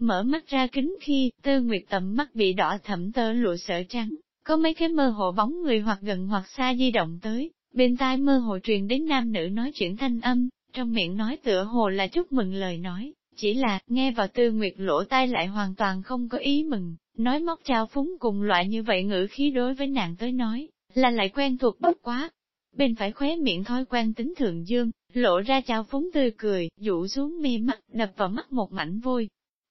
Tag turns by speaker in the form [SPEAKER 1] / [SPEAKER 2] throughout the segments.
[SPEAKER 1] Mở mắt ra kính khi, tư nguyệt tầm mắt bị đỏ thẩm tơ lụa sợ trắng, có mấy cái mơ hồ bóng người hoặc gần hoặc xa di động tới, bên tai mơ hồ truyền đến nam nữ nói chuyện thanh âm, trong miệng nói tựa hồ là chúc mừng lời nói, chỉ là, nghe vào tư nguyệt lỗ tai lại hoàn toàn không có ý mừng, nói móc trao phúng cùng loại như vậy ngữ khí đối với nàng tới nói, là lại quen thuộc bất quá. Bên phải khóe miệng thói quen tính thượng dương, lộ ra trao phúng tươi cười, dụ xuống mi mắt, đập vào mắt một mảnh vui.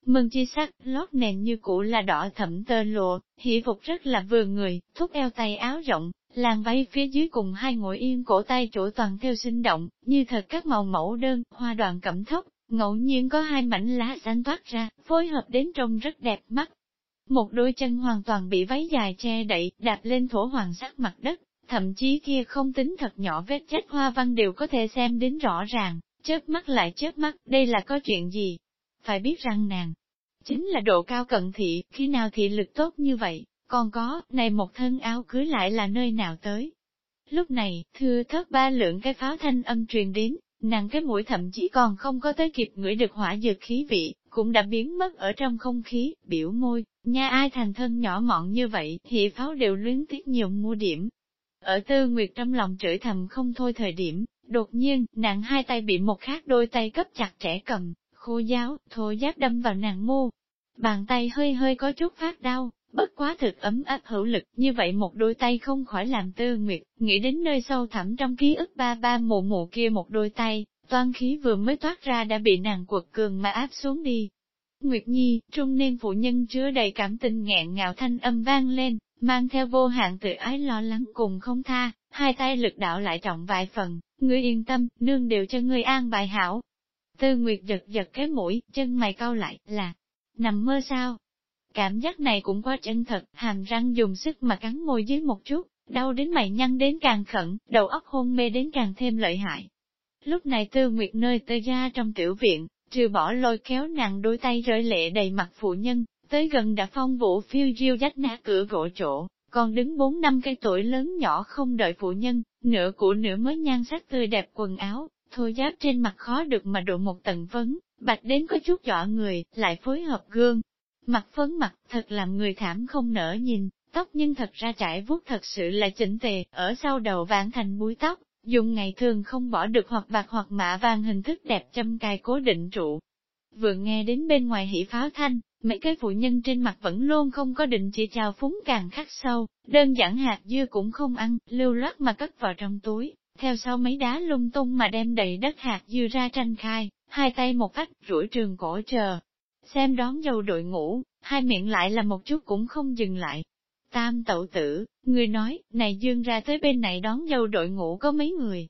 [SPEAKER 1] Mừng chi sắc, lót nền như cũ là đỏ thẫm tơ lụa, hỷ phục rất là vừa người, thúc eo tay áo rộng, làn váy phía dưới cùng hai ngồi yên cổ tay chỗ toàn theo sinh động, như thật các màu mẫu đơn, hoa đoàn cẩm thốc, ngẫu nhiên có hai mảnh lá xanh thoát ra, phối hợp đến trông rất đẹp mắt. Một đôi chân hoàn toàn bị váy dài che đậy, đạp lên thổ hoàng sắc mặt đất, thậm chí kia không tính thật nhỏ vết chết hoa văn đều có thể xem đến rõ ràng, chớp mắt lại chớp mắt, đây là có chuyện gì? Phải biết rằng nàng, chính là độ cao cận thị, khi nào thị lực tốt như vậy, còn có, này một thân áo cưới lại là nơi nào tới. Lúc này, thưa thất ba lượng cái pháo thanh âm truyền đến, nàng cái mũi thậm chí còn không có tới kịp ngửi được hỏa dược khí vị, cũng đã biến mất ở trong không khí, biểu môi, nha ai thành thân nhỏ mọn như vậy, thì pháo đều luyến tiếc nhiều mua điểm. Ở tư nguyệt trong lòng chửi thầm không thôi thời điểm, đột nhiên, nàng hai tay bị một khác đôi tay cấp chặt trẻ cầm, khô giáo, thô giáp đâm vào nàng mu Bàn tay hơi hơi có chút phát đau, bất quá thực ấm áp hữu lực, như vậy một đôi tay không khỏi làm tư nguyệt, nghĩ đến nơi sâu thẳm trong ký ức ba ba mụ mụ kia một đôi tay, toan khí vừa mới toát ra đã bị nàng quật cường mà áp xuống đi. Nguyệt Nhi, trung niên phụ nhân chứa đầy cảm tình nghẹn ngào thanh âm vang lên, mang theo vô hạn tự ái lo lắng cùng không tha, hai tay lực đạo lại trọng vài phần, ngươi yên tâm, nương đều cho ngươi an bài hảo. Tư Nguyệt giật giật cái mũi, chân mày cau lại, là, nằm mơ sao? Cảm giác này cũng quá chân thật, hàm răng dùng sức mà cắn môi dưới một chút, đau đến mày nhăn đến càng khẩn, đầu óc hôn mê đến càng thêm lợi hại. Lúc này tư nguyệt nơi tơ ra trong tiểu viện, trừ bỏ lôi kéo nàng đôi tay rơi lệ đầy mặt phụ nhân, tới gần đã phong vũ phiêu diêu dách nát cửa gỗ chỗ, còn đứng bốn năm cây tuổi lớn nhỏ không đợi phụ nhân, nửa của nửa mới nhan sắc tươi đẹp quần áo, thô giáp trên mặt khó được mà độ một tầng vấn bạch đến có chút dọa người, lại phối hợp gương, Mặt phấn mặt thật làm người thảm không nở nhìn, tóc nhưng thật ra trải vuốt thật sự là chỉnh tề, ở sau đầu vạn thành búi tóc, dùng ngày thường không bỏ được hoặc bạc hoặc mạ vàng hình thức đẹp châm cài cố định trụ. Vừa nghe đến bên ngoài hỉ pháo thanh, mấy cái phụ nhân trên mặt vẫn luôn không có định chỉ chào phúng càng khắc sâu, đơn giản hạt dưa cũng không ăn, lưu loát mà cất vào trong túi, theo sau mấy đá lung tung mà đem đầy đất hạt dưa ra tranh khai, hai tay một cách rủi trường cổ chờ, xem đón dâu đội ngũ, hai miệng lại là một chút cũng không dừng lại. Tam tậu tử, người nói, này dương ra tới bên này đón dâu đội ngũ có mấy người.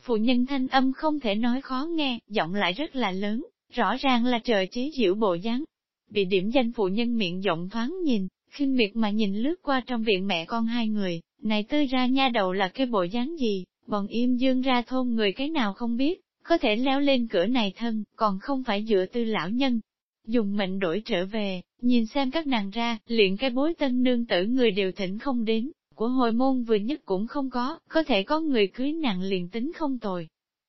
[SPEAKER 1] Phụ nhân thanh âm không thể nói khó nghe, giọng lại rất là lớn, rõ ràng là trời chế diễu bộ dáng. Bị điểm danh phụ nhân miệng giọng thoáng nhìn, khinh miệt mà nhìn lướt qua trong viện mẹ con hai người, này tươi ra nha đầu là cái bộ dáng gì, bọn im dương ra thôn người cái nào không biết, có thể leo lên cửa này thân, còn không phải dựa tư lão nhân, dùng mệnh đổi trở về, nhìn xem các nàng ra, liền cái bối tân nương tử người đều thỉnh không đến, của hồi môn vừa nhất cũng không có, có thể có người cưới nàng liền tính không tồi.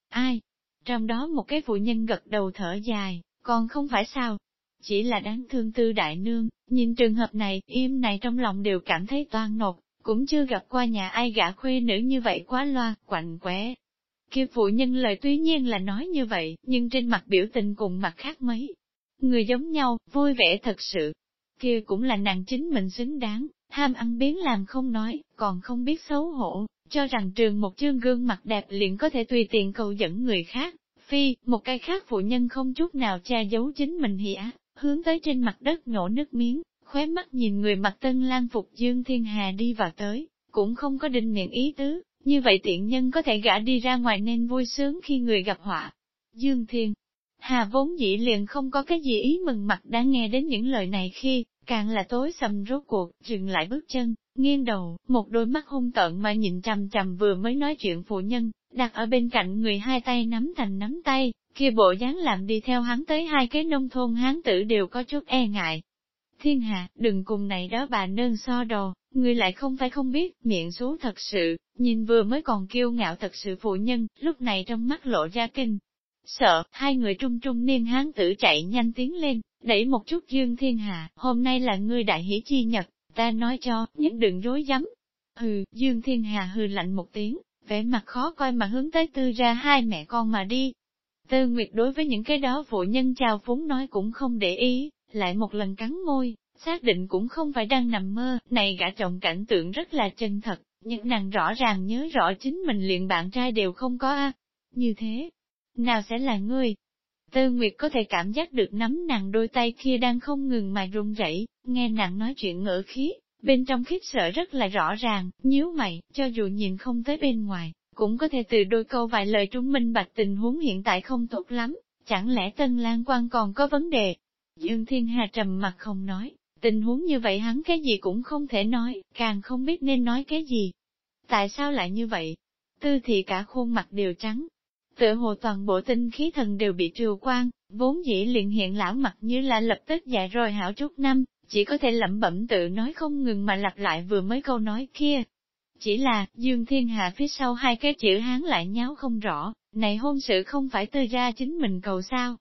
[SPEAKER 1] Ai? Trong đó một cái phụ nhân gật đầu thở dài, còn không phải sao? Chỉ là đáng thương tư đại nương, nhìn trường hợp này, im này trong lòng đều cảm thấy toan nột, cũng chưa gặp qua nhà ai gả khuê nữ như vậy quá loa, quạnh quẻ. Kia phụ nhân lời tuy nhiên là nói như vậy, nhưng trên mặt biểu tình cùng mặt khác mấy, người giống nhau, vui vẻ thật sự. Kia cũng là nàng chính mình xứng đáng, ham ăn biến làm không nói, còn không biết xấu hổ, cho rằng trường một chương gương mặt đẹp liền có thể tùy tiện cầu dẫn người khác. Phi, một cái khác phụ nhân không chút nào che giấu chính mình hỉa, hướng tới trên mặt đất nổ nước miếng, khóe mắt nhìn người mặc tân lan phục Dương Thiên Hà đi vào tới, cũng không có định miệng ý tứ, như vậy tiện nhân có thể gã đi ra ngoài nên vui sướng khi người gặp họa. Dương Thiên Hà vốn dĩ liền không có cái gì ý mừng mặt đã nghe đến những lời này khi, càng là tối sầm rốt cuộc, dừng lại bước chân, nghiêng đầu, một đôi mắt hung tợn mà nhìn chằm chằm vừa mới nói chuyện phụ nhân, đặt ở bên cạnh người hai tay nắm thành nắm tay, kia bộ dáng làm đi theo hắn tới hai cái nông thôn hán tử đều có chút e ngại. Thiên hạ, đừng cùng này đó bà nương so đồ, ngươi lại không phải không biết, miệng số thật sự, nhìn vừa mới còn kiêu ngạo thật sự phụ nhân, lúc này trong mắt lộ ra kinh, Sợ, hai người trung trung niên hán tử chạy nhanh tiến lên, đẩy một chút Dương Thiên Hà, hôm nay là ngươi đại hỷ chi nhật, ta nói cho, những đừng rối rắm. Hừ, Dương Thiên Hà hừ lạnh một tiếng, vẻ mặt khó coi mà hướng tới tư ra hai mẹ con mà đi. Tư Nguyệt đối với những cái đó phụ nhân chào phúng nói cũng không để ý, lại một lần cắn môi, xác định cũng không phải đang nằm mơ, này gã chồng cảnh tượng rất là chân thật, nhưng nàng rõ ràng nhớ rõ chính mình liền bạn trai đều không có a Như thế, nào sẽ là ngươi? Tư Nguyệt có thể cảm giác được nắm nàng đôi tay kia đang không ngừng mà run rẩy, nghe nàng nói chuyện ngỡ khí, bên trong khiếp sợ rất là rõ ràng, nhíu mày, cho dù nhìn không tới bên ngoài, cũng có thể từ đôi câu vài lời trung minh bạch tình huống hiện tại không tốt lắm, chẳng lẽ Tân Lan Quan còn có vấn đề? Dương Thiên Hà trầm mặt không nói, tình huống như vậy hắn cái gì cũng không thể nói, càng không biết nên nói cái gì. Tại sao lại như vậy? Tư thị cả khuôn mặt đều trắng, tựa hồ toàn bộ tinh khí thần đều bị trừ quan, vốn dĩ liền hiện lão mặt như là lập tức dạy rồi hảo chút năm, chỉ có thể lẩm bẩm tự nói không ngừng mà lặp lại vừa mới câu nói kia. Chỉ là, Dương Thiên Hạ phía sau hai cái chữ hán lại nháo không rõ, này hôn sự không phải tư ra chính mình cầu sao.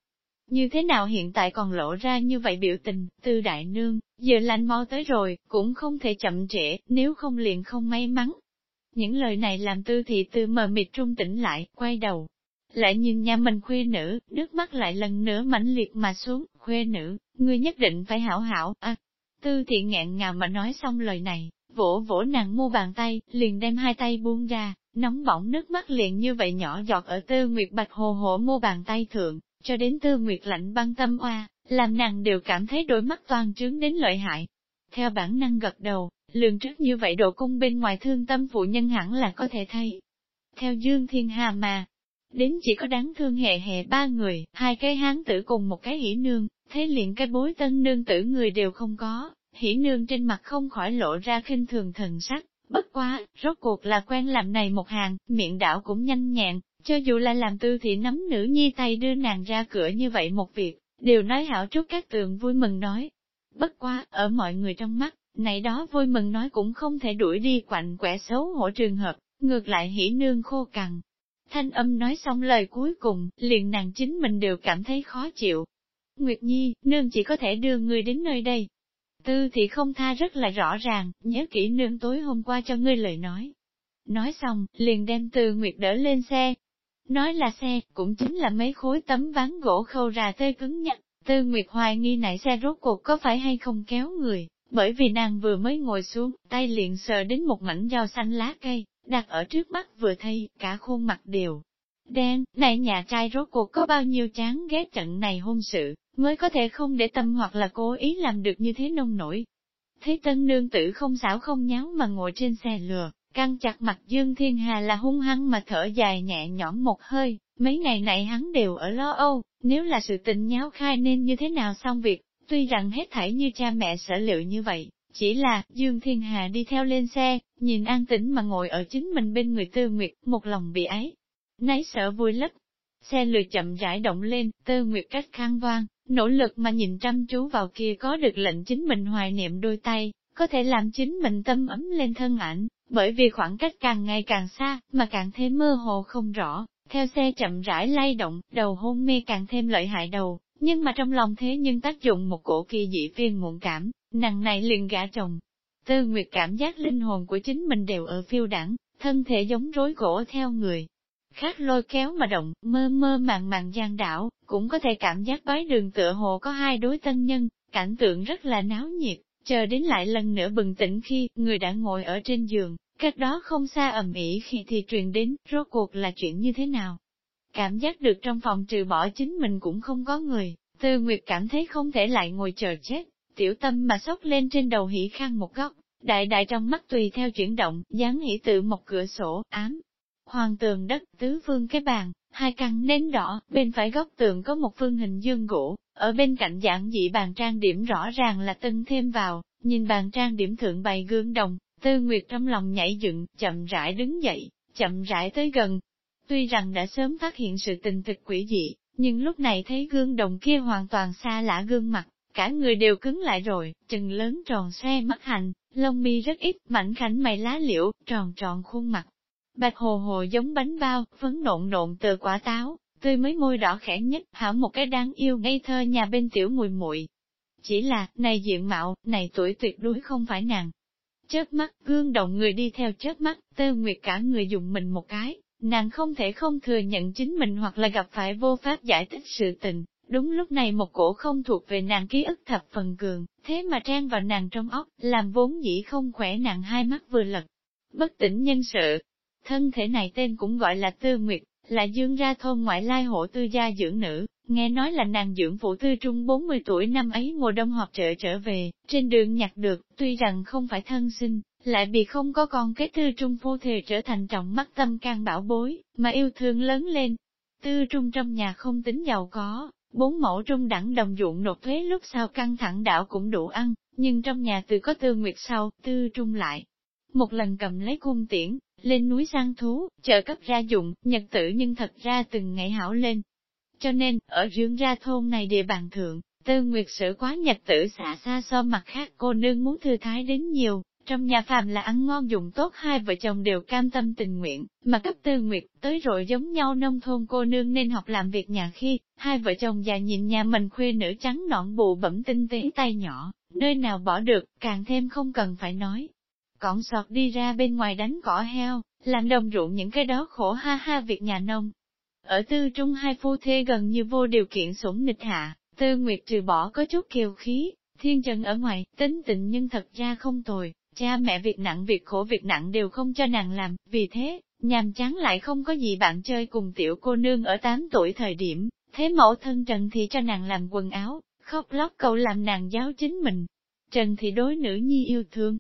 [SPEAKER 1] Như thế nào hiện tại còn lộ ra như vậy biểu tình, tư đại nương, giờ lạnh mau tới rồi, cũng không thể chậm trễ, nếu không liền không may mắn. Những lời này làm tư thị tư mờ mịt trung tỉnh lại, quay đầu, lại nhìn nhà mình khuê nữ, nước mắt lại lần nữa mãnh liệt mà xuống, khuê nữ, ngươi nhất định phải hảo hảo, à. Tư thị ngẹn ngào mà nói xong lời này, vỗ vỗ nàng mua bàn tay, liền đem hai tay buông ra, nóng bỏng nước mắt liền như vậy nhỏ giọt ở tư nguyệt bạch hồ hổ mua bàn tay thượng, cho đến tư nguyệt lạnh băng tâm oa, làm nàng đều cảm thấy đôi mắt toàn trướng đến lợi hại. Theo bản năng gật đầu, lường trước như vậy độ cung bên ngoài thương tâm phụ nhân hẳn là có thể thay. Theo Dương Thiên Hà mà, Đến chỉ có đáng thương hệ hệ ba người, hai cái hán tử cùng một cái hỉ nương, thế liền cái bối tân nương tử người đều không có, hỉ nương trên mặt không khỏi lộ ra khinh thường thần sắc, bất quá, rốt cuộc là quen làm này một hàng, miệng đảo cũng nhanh nhẹn, cho dù là làm tư thị nắm nữ nhi tay đưa nàng ra cửa như vậy một việc, đều nói hảo chút các tường vui mừng nói. Bất quá, ở mọi người trong mắt, này đó vui mừng nói cũng không thể đuổi đi quạnh quẻ xấu hổ trường hợp, ngược lại hỉ nương khô cằn, Thanh âm nói xong lời cuối cùng, liền nàng chính mình đều cảm thấy khó chịu. Nguyệt Nhi, nương chỉ có thể đưa người đến nơi đây. Tư thì không tha rất là rõ ràng, nhớ kỹ nương tối hôm qua cho ngươi lời nói. Nói xong, liền đem từ Nguyệt đỡ lên xe. Nói là xe, cũng chính là mấy khối tấm ván gỗ khâu ra tê cứng nhắc. Tư Nguyệt hoài nghi nãy xe rốt cuộc có phải hay không kéo người, bởi vì nàng vừa mới ngồi xuống, tay liền sờ đến một mảnh rau xanh lá cây, đặt ở trước mắt vừa thấy, cả khuôn mặt đều đen, này nhà trai rốt cuộc có bao nhiêu chán ghét trận này hôn sự, mới có thể không để tâm hoặc là cố ý làm được như thế nông nổi. Thấy tân nương tử không xảo không nháo mà ngồi trên xe lừa, căng chặt mặt Dương Thiên Hà là hung hăng mà thở dài nhẹ nhõm một hơi, mấy ngày này hắn đều ở lo âu, nếu là sự tình nháo khai nên như thế nào xong việc, tuy rằng hết thảy như cha mẹ sở liệu như vậy, chỉ là, Dương Thiên Hà đi theo lên xe, nhìn an tĩnh mà ngồi ở chính mình bên người Tư Nguyệt, một lòng bị ấy. Nấy sợ vui lấp Xe lừa chậm rãi động lên, Tư Nguyệt cách khang vang, nỗ lực mà nhìn chăm chú vào kia có được lệnh chính mình hoài niệm đôi tay, có thể làm chính mình tâm ấm lên thân ảnh, bởi vì khoảng cách càng ngày càng xa, mà càng thêm mơ hồ không rõ, theo xe chậm rãi lay động, đầu hôn mê càng thêm lợi hại đầu, nhưng mà trong lòng thế nhưng tác dụng một cổ kỳ dị phiên muộn cảm, nàng này liền gã chồng. Tư Nguyệt cảm giác linh hồn của chính mình đều ở phiêu đẳng, thân thể giống rối gỗ theo người. Khác lôi kéo mà động, mơ mơ màng màng gian đảo, cũng có thể cảm giác bái đường tựa hồ có hai đối tân nhân, cảnh tượng rất là náo nhiệt, chờ đến lại lần nữa bừng tỉnh khi người đã ngồi ở trên giường, cách đó không xa ầm ĩ khi thì truyền đến, rốt cuộc là chuyện như thế nào. Cảm giác được trong phòng trừ bỏ chính mình cũng không có người, Tư Nguyệt cảm thấy không thể lại ngồi chờ chết, tiểu tâm mà sốc lên trên đầu hỉ khăn một góc, đại đại trong mắt tùy theo chuyển động, dáng hỉ tự một cửa sổ, ám. Hoàng tường đất, tứ phương cái bàn, hai căn nến đỏ, bên phải góc tường có một phương hình dương gỗ, ở bên cạnh giảng dị bàn trang điểm rõ ràng là tân thêm vào, nhìn bàn trang điểm thượng bày gương đồng, tư nguyệt trong lòng nhảy dựng, chậm rãi đứng dậy, chậm rãi tới gần. Tuy rằng đã sớm phát hiện sự tình thực quỷ dị, nhưng lúc này thấy gương đồng kia hoàn toàn xa lạ gương mặt, cả người đều cứng lại rồi, chừng lớn tròn xoe mắt hành, lông mi rất ít, mảnh khảnh mày lá liễu, tròn tròn khuôn mặt. Bạch hồ hồ giống bánh bao, phấn nộn nộn từ quả táo, tươi mới môi đỏ khẽ nhất, hảo một cái đáng yêu ngây thơ nhà bên tiểu mùi muội Chỉ là, này diện mạo, này tuổi tuyệt đối không phải nàng. Chớp mắt, gương động người đi theo chớp mắt, tơ nguyệt cả người dùng mình một cái, nàng không thể không thừa nhận chính mình hoặc là gặp phải vô pháp giải thích sự tình. Đúng lúc này một cổ không thuộc về nàng ký ức thập phần cường, thế mà trang vào nàng trong óc, làm vốn dĩ không khỏe nàng hai mắt vừa lật. Bất tỉnh nhân sự, thân thể này tên cũng gọi là tư nguyệt, là dương ra thôn ngoại lai hộ tư gia dưỡng nữ, nghe nói là nàng dưỡng phụ tư trung 40 tuổi năm ấy mùa đông họp trợ trở về, trên đường nhặt được, tuy rằng không phải thân sinh, lại bị không có con cái tư trung phu thề trở thành trọng mắt tâm can bảo bối, mà yêu thương lớn lên. Tư trung trong nhà không tính giàu có, bốn mẫu trung đẳng đồng dụng nộp thuế lúc sau căng thẳng đảo cũng đủ ăn, nhưng trong nhà từ có tư nguyệt sau, tư trung lại. Một lần cầm lấy cung tiễn, lên núi sang thú, chờ cấp ra dụng, nhật tử nhưng thật ra từng ngày hảo lên. Cho nên, ở dương ra thôn này địa bàn thượng, tư nguyệt sử quá nhật tử xả xa so mặt khác cô nương muốn thư thái đến nhiều, trong nhà phàm là ăn ngon dùng tốt hai vợ chồng đều cam tâm tình nguyện, mà cấp tư nguyệt tới rồi giống nhau nông thôn cô nương nên học làm việc nhà khi, hai vợ chồng già nhìn nhà mình khuê nữ trắng nõn bù bẩm tinh tế tay nhỏ, nơi nào bỏ được, càng thêm không cần phải nói còn sọt đi ra bên ngoài đánh cỏ heo, làm đồng ruộng những cái đó khổ ha ha việc nhà nông. Ở tư trung hai phu thê gần như vô điều kiện sủng nịch hạ, tư nguyệt trừ bỏ có chút kiều khí, thiên trần ở ngoài, tính tịnh nhưng thật ra không tồi, Cha mẹ việc nặng việc khổ việc nặng đều không cho nàng làm, vì thế, nhàm chán lại không có gì bạn chơi cùng tiểu cô nương ở 8 tuổi thời điểm, thế mẫu thân Trần thì cho nàng làm quần áo, khóc lóc cầu làm nàng giáo chính mình. Trần thì đối nữ nhi yêu thương,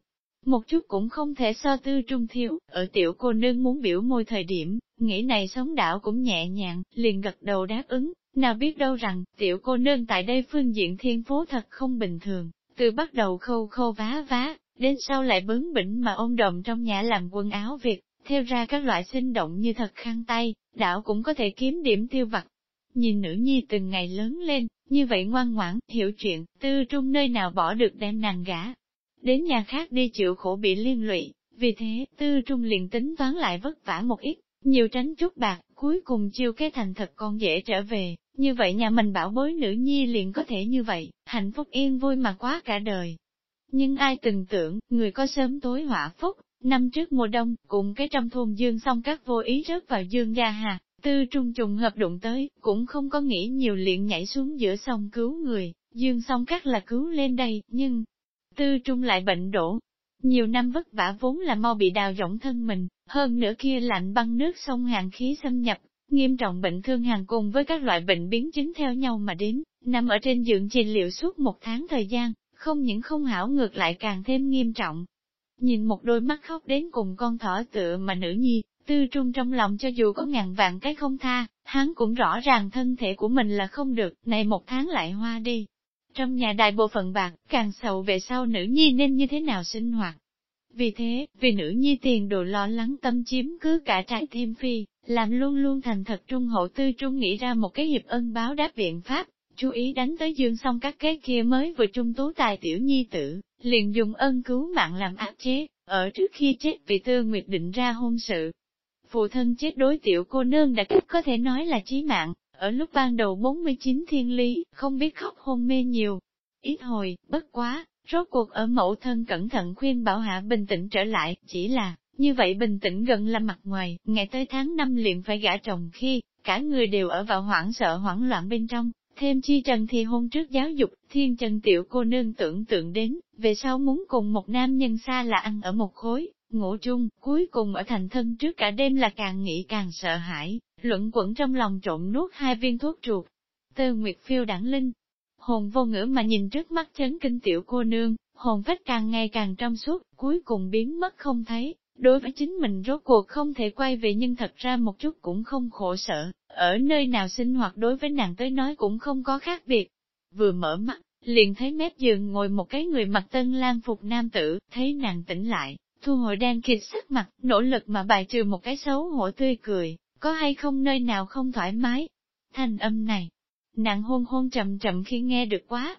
[SPEAKER 1] một chút cũng không thể so tư trung thiếu, ở tiểu cô nương muốn biểu môi thời điểm, nghĩ này sống đảo cũng nhẹ nhàng, liền gật đầu đáp ứng, nào biết đâu rằng, tiểu cô nương tại đây phương diện thiên phố thật không bình thường, từ bắt đầu khâu khâu vá vá, đến sau lại bướng bỉnh mà ôm đồng trong nhà làm quần áo việc, theo ra các loại sinh động như thật khăn tay, đảo cũng có thể kiếm điểm tiêu vặt. Nhìn nữ nhi từng ngày lớn lên, như vậy ngoan ngoãn, hiểu chuyện, tư trung nơi nào bỏ được đem nàng gả. Đến nhà khác đi chịu khổ bị liên lụy, vì thế, tư trung liền tính toán lại vất vả một ít, nhiều tránh chút bạc, cuối cùng chiêu cái thành thật con dễ trở về, như vậy nhà mình bảo bối nữ nhi liền có thể như vậy, hạnh phúc yên vui mà quá cả đời. Nhưng ai từng tưởng, người có sớm tối họa phúc, năm trước mùa đông, cùng cái trong thôn dương xong các vô ý rớt vào dương gia hà, tư trung trùng hợp đụng tới, cũng không có nghĩ nhiều liền nhảy xuống giữa sông cứu người, dương xong các là cứu lên đây, nhưng tư trung lại bệnh đổ. Nhiều năm vất vả vốn là mau bị đào rỗng thân mình, hơn nữa kia lạnh băng nước sông hàng khí xâm nhập, nghiêm trọng bệnh thương hàng cùng với các loại bệnh biến chứng theo nhau mà đến, nằm ở trên giường trị liệu suốt một tháng thời gian, không những không hảo ngược lại càng thêm nghiêm trọng. Nhìn một đôi mắt khóc đến cùng con thỏ tựa mà nữ nhi, tư trung trong lòng cho dù có ngàn vạn cái không tha, hắn cũng rõ ràng thân thể của mình là không được, này một tháng lại hoa đi. Trong nhà đại bộ phận bạc, càng sầu về sau nữ nhi nên như thế nào sinh hoạt. Vì thế, vì nữ nhi tiền đồ lo lắng tâm chiếm cứ cả trái thêm phi, làm luôn luôn thành thật trung hậu tư trung nghĩ ra một cái hiệp ân báo đáp biện pháp, chú ý đánh tới dương xong các cái kia mới vừa trung tú tài tiểu nhi tử, liền dùng ân cứu mạng làm áp chế, ở trước khi chết vì tư nguyệt định ra hôn sự. Phụ thân chết đối tiểu cô nương đã cách có thể nói là chí mạng, ở lúc ban đầu 49 thiên ly, không biết khóc hôn mê nhiều. Ít hồi, bất quá, rốt cuộc ở mẫu thân cẩn thận khuyên bảo hạ bình tĩnh trở lại, chỉ là, như vậy bình tĩnh gần là mặt ngoài, ngày tới tháng năm liền phải gả chồng khi, cả người đều ở vào hoảng sợ hoảng loạn bên trong, Thêm chi trần thì hôn trước giáo dục, thiên trần tiểu cô nương tưởng tượng đến, về sau muốn cùng một nam nhân xa là ăn ở một khối, ngủ chung, cuối cùng ở thành thân trước cả đêm là càng nghĩ càng sợ hãi, luận quẩn trong lòng trộn nuốt hai viên thuốc chuột. Tơ Nguyệt phiêu đẳng linh, hồn vô ngữ mà nhìn trước mắt chấn kinh tiểu cô nương, hồn phách càng ngày càng trong suốt, cuối cùng biến mất không thấy, Đối với chính mình rốt cuộc không thể quay về nhưng thật ra một chút cũng không khổ sở, ở nơi nào sinh hoạt đối với nàng tới nói cũng không có khác biệt. Vừa mở mắt, liền thấy mép giường ngồi một cái người mặc tân lan phục nam tử, thấy nàng tỉnh lại, thu hồi đen kịch sắc mặt, nỗ lực mà bài trừ một cái xấu hổ tươi cười, có hay không nơi nào không thoải mái. Thanh âm này, nặng hôn hôn trầm trầm khi nghe được quá.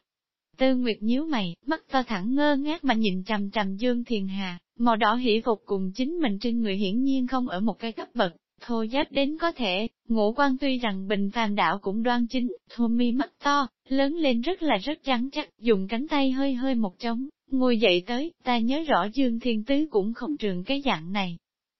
[SPEAKER 1] Tư Nguyệt nhíu mày, mắt to thẳng ngơ ngác mà nhìn trầm trầm Dương Thiền Hà, Màu đỏ hỉ phục cùng chính mình trên người hiển nhiên không ở một cái cấp bậc, thô giáp đến có thể, ngũ quan tuy rằng bình phàm đạo cũng đoan chính, thô mi mắt to, lớn lên rất là rất rắn chắc, dùng cánh tay hơi hơi một trống, ngồi dậy tới, ta nhớ rõ Dương Thiên Tứ cũng không trường cái dạng này.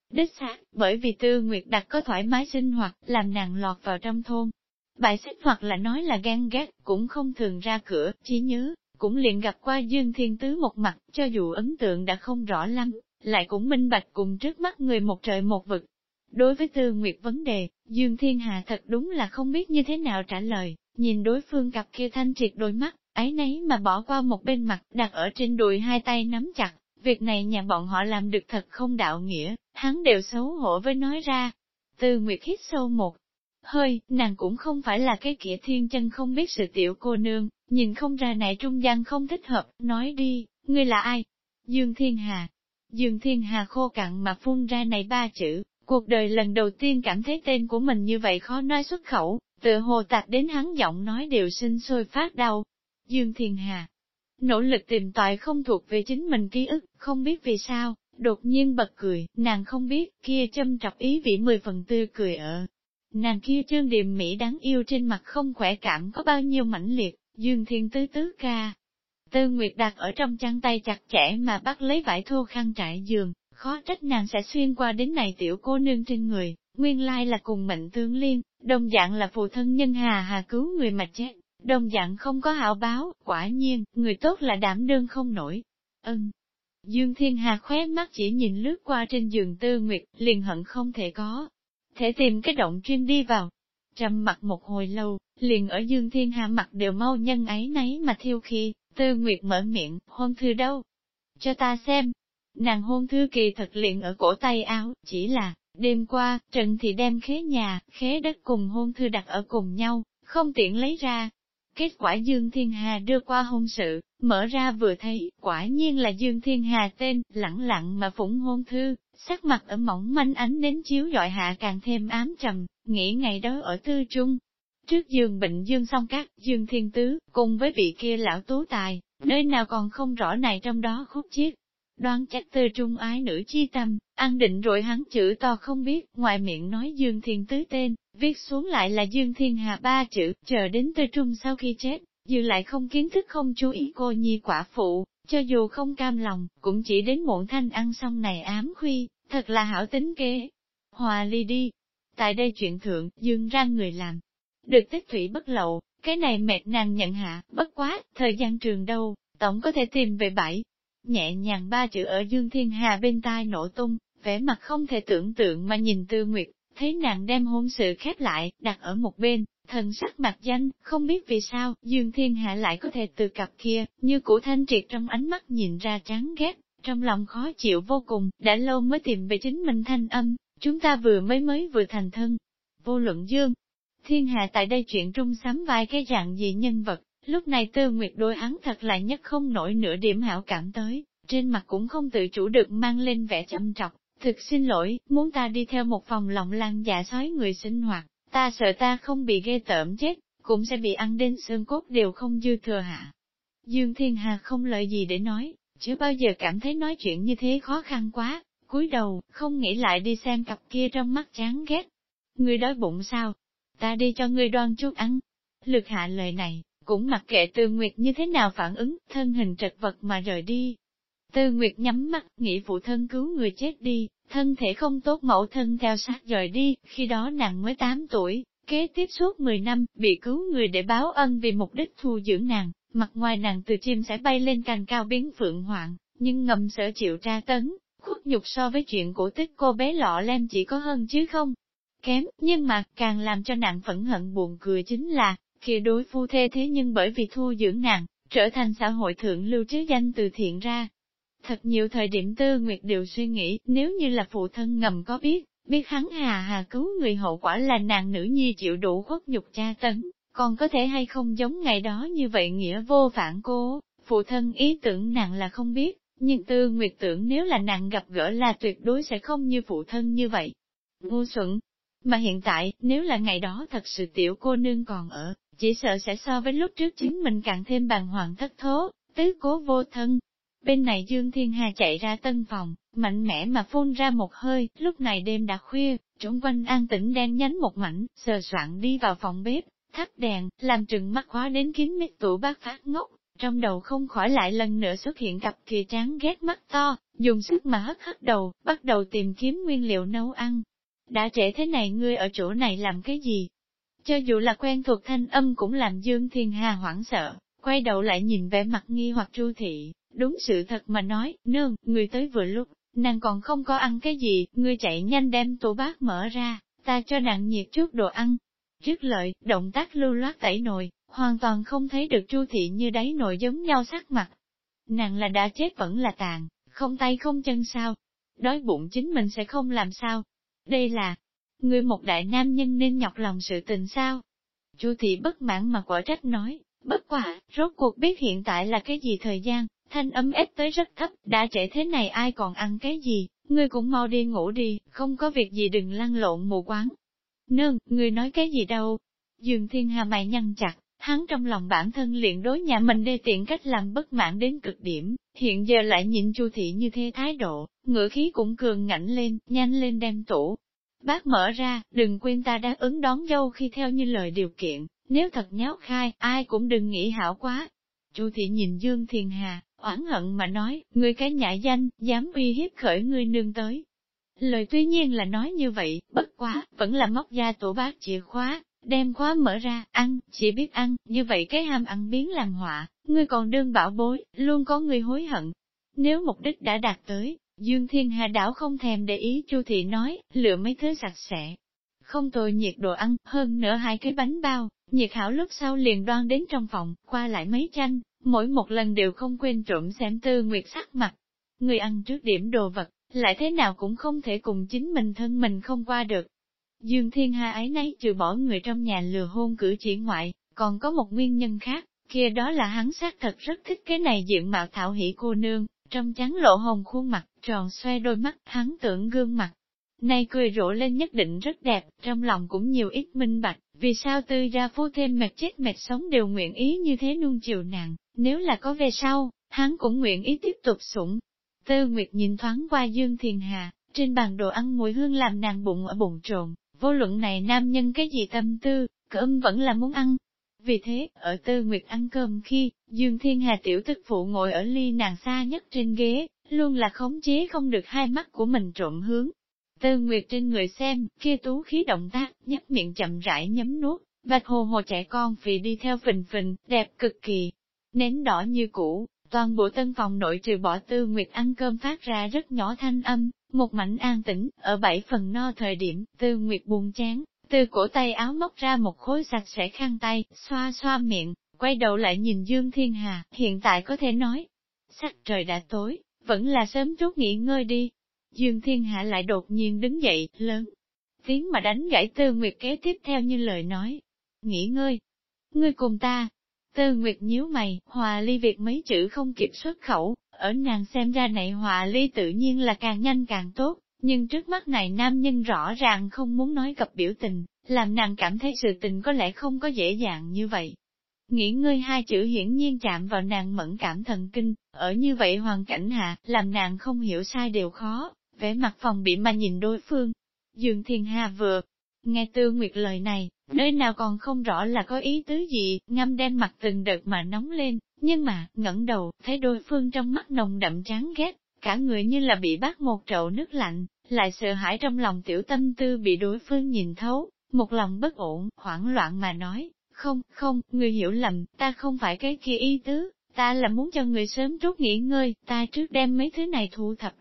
[SPEAKER 1] Đích xác, bởi vì Tư Nguyệt đặt có thoải mái sinh hoạt, làm nàng lọt vào trong thôn. Bài xích hoặc là nói là gan ghét, cũng không thường ra cửa, chỉ nhớ, cũng liền gặp qua Dương Thiên Tứ một mặt, cho dù ấn tượng đã không rõ lắm, lại cũng minh bạch cùng trước mắt người một trời một vực. Đối với Tư Nguyệt vấn đề, Dương Thiên Hà thật đúng là không biết như thế nào trả lời, nhìn đối phương cặp kia thanh triệt đôi mắt, ấy nấy mà bỏ qua một bên mặt, đặt ở trên đùi hai tay nắm chặt, việc này nhà bọn họ làm được thật không đạo nghĩa, hắn đều xấu hổ với nói ra. từ Nguyệt hít sâu một hơi, nàng cũng không phải là cái kĩa thiên chân không biết sự tiểu cô nương, nhìn không ra này trung gian không thích hợp, nói đi, ngươi là ai? Dương Thiên Hà. Dương Thiên Hà khô cạn mà phun ra này ba chữ, cuộc đời lần đầu tiên cảm thấy tên của mình như vậy khó nói xuất khẩu, tự hồ tạc đến hắn giọng nói đều sinh sôi phát đau. Dương Thiên Hà. Nỗ lực tìm tòi không thuộc về chính mình ký ức, không biết vì sao, đột nhiên bật cười, nàng không biết, kia châm trọc ý vị mười phần tư cười ở. Nàng kia trương điềm mỹ đáng yêu trên mặt không khỏe cảm có bao nhiêu mãnh liệt, Dương Thiên Tứ Tứ ca. Tư Nguyệt đặt ở trong chăn tay chặt chẽ mà bắt lấy vải thô khăn trải giường, khó trách nàng sẽ xuyên qua đến này tiểu cô nương trên người, nguyên lai là cùng mệnh tương liên, đồng dạng là phụ thân nhân hà hà cứu người mà chết, đồng dạng không có hảo báo, quả nhiên, người tốt là đảm đương không nổi. Ân. Dương Thiên Hà khóe mắt chỉ nhìn lướt qua trên giường Tư Nguyệt, liền hận không thể có. Thể tìm cái động chuyên đi vào, trầm mặt một hồi lâu, liền ở Dương Thiên Hà mặt đều mau nhân ấy nấy mà thiêu khi, Tư Nguyệt mở miệng, hôn thư đâu? Cho ta xem. Nàng hôn thư kỳ thật liền ở cổ tay áo, chỉ là, đêm qua, Trần Thị đem khế nhà, khế đất cùng hôn thư đặt ở cùng nhau, không tiện lấy ra. Kết quả Dương Thiên Hà đưa qua hôn sự, mở ra vừa thấy, quả nhiên là Dương Thiên Hà tên, lẳng lặng mà phủng hôn thư, sắc mặt ở mỏng manh ánh đến chiếu dọi hạ càng thêm ám trầm, nghĩ ngày đó ở tư trung. Trước giường bệnh dương song các, dương thiên tứ, cùng với vị kia lão tú tài, nơi nào còn không rõ này trong đó khúc chiết. Đoan chắc tư trung ái nữ chi tâm, ăn định rồi hắn chữ to không biết, ngoài miệng nói dương thiên tứ tên, viết xuống lại là dương thiên hà ba chữ, chờ đến tư trung sau khi chết, dư lại không kiến thức không chú ý cô nhi quả phụ, cho dù không cam lòng, cũng chỉ đến muộn thanh ăn xong này ám khuy, thật là hảo tính kế. Hòa ly đi. Tại đây chuyện thượng, dương ra người làm. Được tích thủy bất lậu, cái này mệt nàng nhận hạ, bất quá, thời gian trường đâu, tổng có thể tìm về bảy. Nhẹ nhàng ba chữ ở Dương Thiên Hà bên tai nổ tung, vẻ mặt không thể tưởng tượng mà nhìn Tư Nguyệt, thấy nàng đem hôn sự khép lại, đặt ở một bên, thần sắc mặt danh, không biết vì sao, Dương Thiên Hạ lại có thể từ cặp kia, như củ thanh triệt trong ánh mắt nhìn ra chán ghét, trong lòng khó chịu vô cùng, đã lâu mới tìm về chính mình thanh âm, chúng ta vừa mới mới vừa thành thân. Vô luận Dương, Thiên Hạ tại đây chuyện trung sắm vai cái dạng gì nhân vật, lúc này tư nguyệt đôi hắn thật là nhất không nổi nửa điểm hảo cảm tới, trên mặt cũng không tự chủ được mang lên vẻ chăm trọc, thực xin lỗi, muốn ta đi theo một phòng lòng lăng dạ sói người sinh hoạt, ta sợ ta không bị ghê tởm chết, cũng sẽ bị ăn đến xương cốt đều không dư thừa hạ. Dương Thiên Hà không lợi gì để nói, chưa bao giờ cảm thấy nói chuyện như thế khó khăn quá, cúi đầu, không nghĩ lại đi xem cặp kia trong mắt chán ghét. Ngươi đói bụng sao? Ta đi cho ngươi đoan chút ăn. Lực hạ lời này, cũng mặc kệ Tư Nguyệt như thế nào phản ứng, thân hình trật vật mà rời đi. Tư Nguyệt nhắm mắt, nghĩ phụ thân cứu người chết đi, thân thể không tốt mẫu thân theo sát rời đi, khi đó nàng mới 8 tuổi, kế tiếp suốt 10 năm, bị cứu người để báo ân vì mục đích thu dưỡng nàng, mặt ngoài nàng từ chim sẽ bay lên cành cao biến phượng hoạn, nhưng ngầm sở chịu tra tấn, khuất nhục so với chuyện cổ tích cô bé lọ lem chỉ có hơn chứ không kém, nhưng mà càng làm cho nàng phẫn hận buồn cười chính là, khi đối phu thê thế nhưng bởi vì thu dưỡng nàng, trở thành xã hội thượng lưu chứ danh từ thiện ra. Thật nhiều thời điểm tư nguyệt đều suy nghĩ, nếu như là phụ thân ngầm có biết, biết hắn hà hà cứu người hậu quả là nàng nữ nhi chịu đủ khuất nhục cha tấn, còn có thể hay không giống ngày đó như vậy nghĩa vô phản cố, phụ thân ý tưởng nàng là không biết, nhưng tư nguyệt tưởng nếu là nàng gặp gỡ là tuyệt đối sẽ không như phụ thân như vậy. Ngu xuẩn. Mà hiện tại, nếu là ngày đó thật sự tiểu cô nương còn ở, chỉ sợ sẽ so với lúc trước chính mình càng thêm bàng hoàng thất thố, tứ cố vô thân. Bên này Dương Thiên Hà chạy ra tân phòng, mạnh mẽ mà phun ra một hơi, lúc này đêm đã khuya, trống quanh an tĩnh đen nhánh một mảnh, sờ soạn đi vào phòng bếp, thắp đèn, làm trừng mắt khóa đến kín mít tủ bác phát ngốc, trong đầu không khỏi lại lần nữa xuất hiện cặp kia tráng ghét mắt to, dùng sức mà hất hất đầu, bắt đầu tìm kiếm nguyên liệu nấu ăn. Đã trễ thế này ngươi ở chỗ này làm cái gì? Cho dù là quen thuộc thanh âm cũng làm Dương Thiên Hà hoảng sợ, quay đầu lại nhìn vẻ mặt nghi hoặc Chu Thị, đúng sự thật mà nói, nương, người tới vừa lúc, nàng còn không có ăn cái gì, ngươi chạy nhanh đem tủ bát mở ra, ta cho nàng nhiệt chút đồ ăn. Trước lợi, động tác lưu loát tẩy nồi, hoàn toàn không thấy được Chu Thị như đáy nồi giống nhau sắc mặt. Nàng là đã chết vẫn là tàn, không tay không chân sao. Đói bụng chính mình sẽ không làm sao. Đây là, người một đại nam nhân nên nhọc lòng sự tình sao. Chu Thị bất mãn mà quả trách nói, bất quả, rốt cuộc biết hiện tại là cái gì thời gian, thanh âm ép tới rất thấp, đã trễ thế này ai còn ăn cái gì, ngươi cũng mau đi ngủ đi, không có việc gì đừng lăn lộn mù quáng. Nương, ngươi nói cái gì đâu? Dương Thiên Hà mày nhăn chặt, hắn trong lòng bản thân liền đối nhà mình đê tiện cách làm bất mãn đến cực điểm, hiện giờ lại nhìn Chu thị như thế thái độ, ngựa khí cũng cường ngạnh lên, nhanh lên đem tủ. Bác mở ra, đừng quên ta đã ứng đón dâu khi theo như lời điều kiện, nếu thật nháo khai, ai cũng đừng nghĩ hảo quá. Chu thị nhìn Dương Thiên Hà, oán hận mà nói, ngươi cái nhã danh, dám uy hiếp khởi ngươi nương tới. Lời tuy nhiên là nói như vậy, bất quá, vẫn là móc ra tổ bác chìa khóa, đem khóa mở ra, ăn, chỉ biết ăn, như vậy cái ham ăn biến làm họa, ngươi còn đương bảo bối, luôn có người hối hận. Nếu mục đích đã đạt tới, Dương Thiên Hà đảo không thèm để ý Chu Thị nói, lựa mấy thứ sạch sẽ. Không tồi nhiệt đồ ăn, hơn nữa hai cái bánh bao, nhiệt hảo lúc sau liền đoan đến trong phòng, qua lại mấy tranh, mỗi một lần đều không quên trộm xem tư nguyệt sắc mặt. Người ăn trước điểm đồ vật, lại thế nào cũng không thể cùng chính mình thân mình không qua được. Dương Thiên Hà ấy nấy trừ bỏ người trong nhà lừa hôn cử chỉ ngoại, còn có một nguyên nhân khác, kia đó là hắn xác thật rất thích cái này diện mạo thảo hỷ cô nương, trong trắng lộ hồng khuôn mặt, tròn xoe đôi mắt, hắn tưởng gương mặt. Này cười rộ lên nhất định rất đẹp, trong lòng cũng nhiều ít minh bạch, vì sao tư ra phu thêm mệt chết mệt sống đều nguyện ý như thế nuông chiều nàng, nếu là có về sau, hắn cũng nguyện ý tiếp tục sủng. Tư Nguyệt nhìn thoáng qua Dương Thiền Hà, trên bàn đồ ăn mùi hương làm nàng bụng ở bụng trộn, vô luận này nam nhân cái gì tâm tư, cơm vẫn là muốn ăn. Vì thế, ở Tư Nguyệt ăn cơm khi, Dương Thiên Hà tiểu tức phụ ngồi ở ly nàng xa nhất trên ghế, luôn là khống chế không được hai mắt của mình trộm hướng. Tư Nguyệt trên người xem, kia tú khí động tác, nhấp miệng chậm rãi nhấm nuốt, bạch hồ hồ trẻ con vì đi theo phình phình, đẹp cực kỳ, nến đỏ như cũ, toàn bộ tân phòng nội trừ bỏ tư nguyệt ăn cơm phát ra rất nhỏ thanh âm, một mảnh an tĩnh, ở bảy phần no thời điểm, tư nguyệt buồn chán, từ cổ tay áo móc ra một khối sạch sẽ khăn tay, xoa xoa miệng, quay đầu lại nhìn Dương Thiên Hà, hiện tại có thể nói, sắc trời đã tối, vẫn là sớm chút nghỉ ngơi đi. Dương Thiên Hạ lại đột nhiên đứng dậy, lớn, tiếng mà đánh gãy tư nguyệt kế tiếp theo như lời nói, nghỉ ngơi, ngươi cùng ta, Tư Nguyệt nhíu mày, hòa ly việc mấy chữ không kịp xuất khẩu, ở nàng xem ra này hòa ly tự nhiên là càng nhanh càng tốt, nhưng trước mắt này nam nhân rõ ràng không muốn nói cập biểu tình, làm nàng cảm thấy sự tình có lẽ không có dễ dàng như vậy. Nghĩ ngươi hai chữ hiển nhiên chạm vào nàng mẫn cảm thần kinh, ở như vậy hoàn cảnh hạ, làm nàng không hiểu sai đều khó, vẻ mặt phòng bị mà nhìn đối phương. Dương Thiên Hà vừa, nghe Tư Nguyệt lời này, nơi nào còn không rõ là có ý tứ gì, ngâm đen mặt từng đợt mà nóng lên, nhưng mà, ngẩng đầu, thấy đối phương trong mắt nồng đậm chán ghét, cả người như là bị bắt một chậu nước lạnh, lại sợ hãi trong lòng tiểu tâm tư bị đối phương nhìn thấu, một lòng bất ổn, hoảng loạn mà nói, không, không, người hiểu lầm, ta không phải cái kia ý tứ, ta là muốn cho người sớm trút nghỉ ngơi, ta trước đem mấy thứ này thu thập.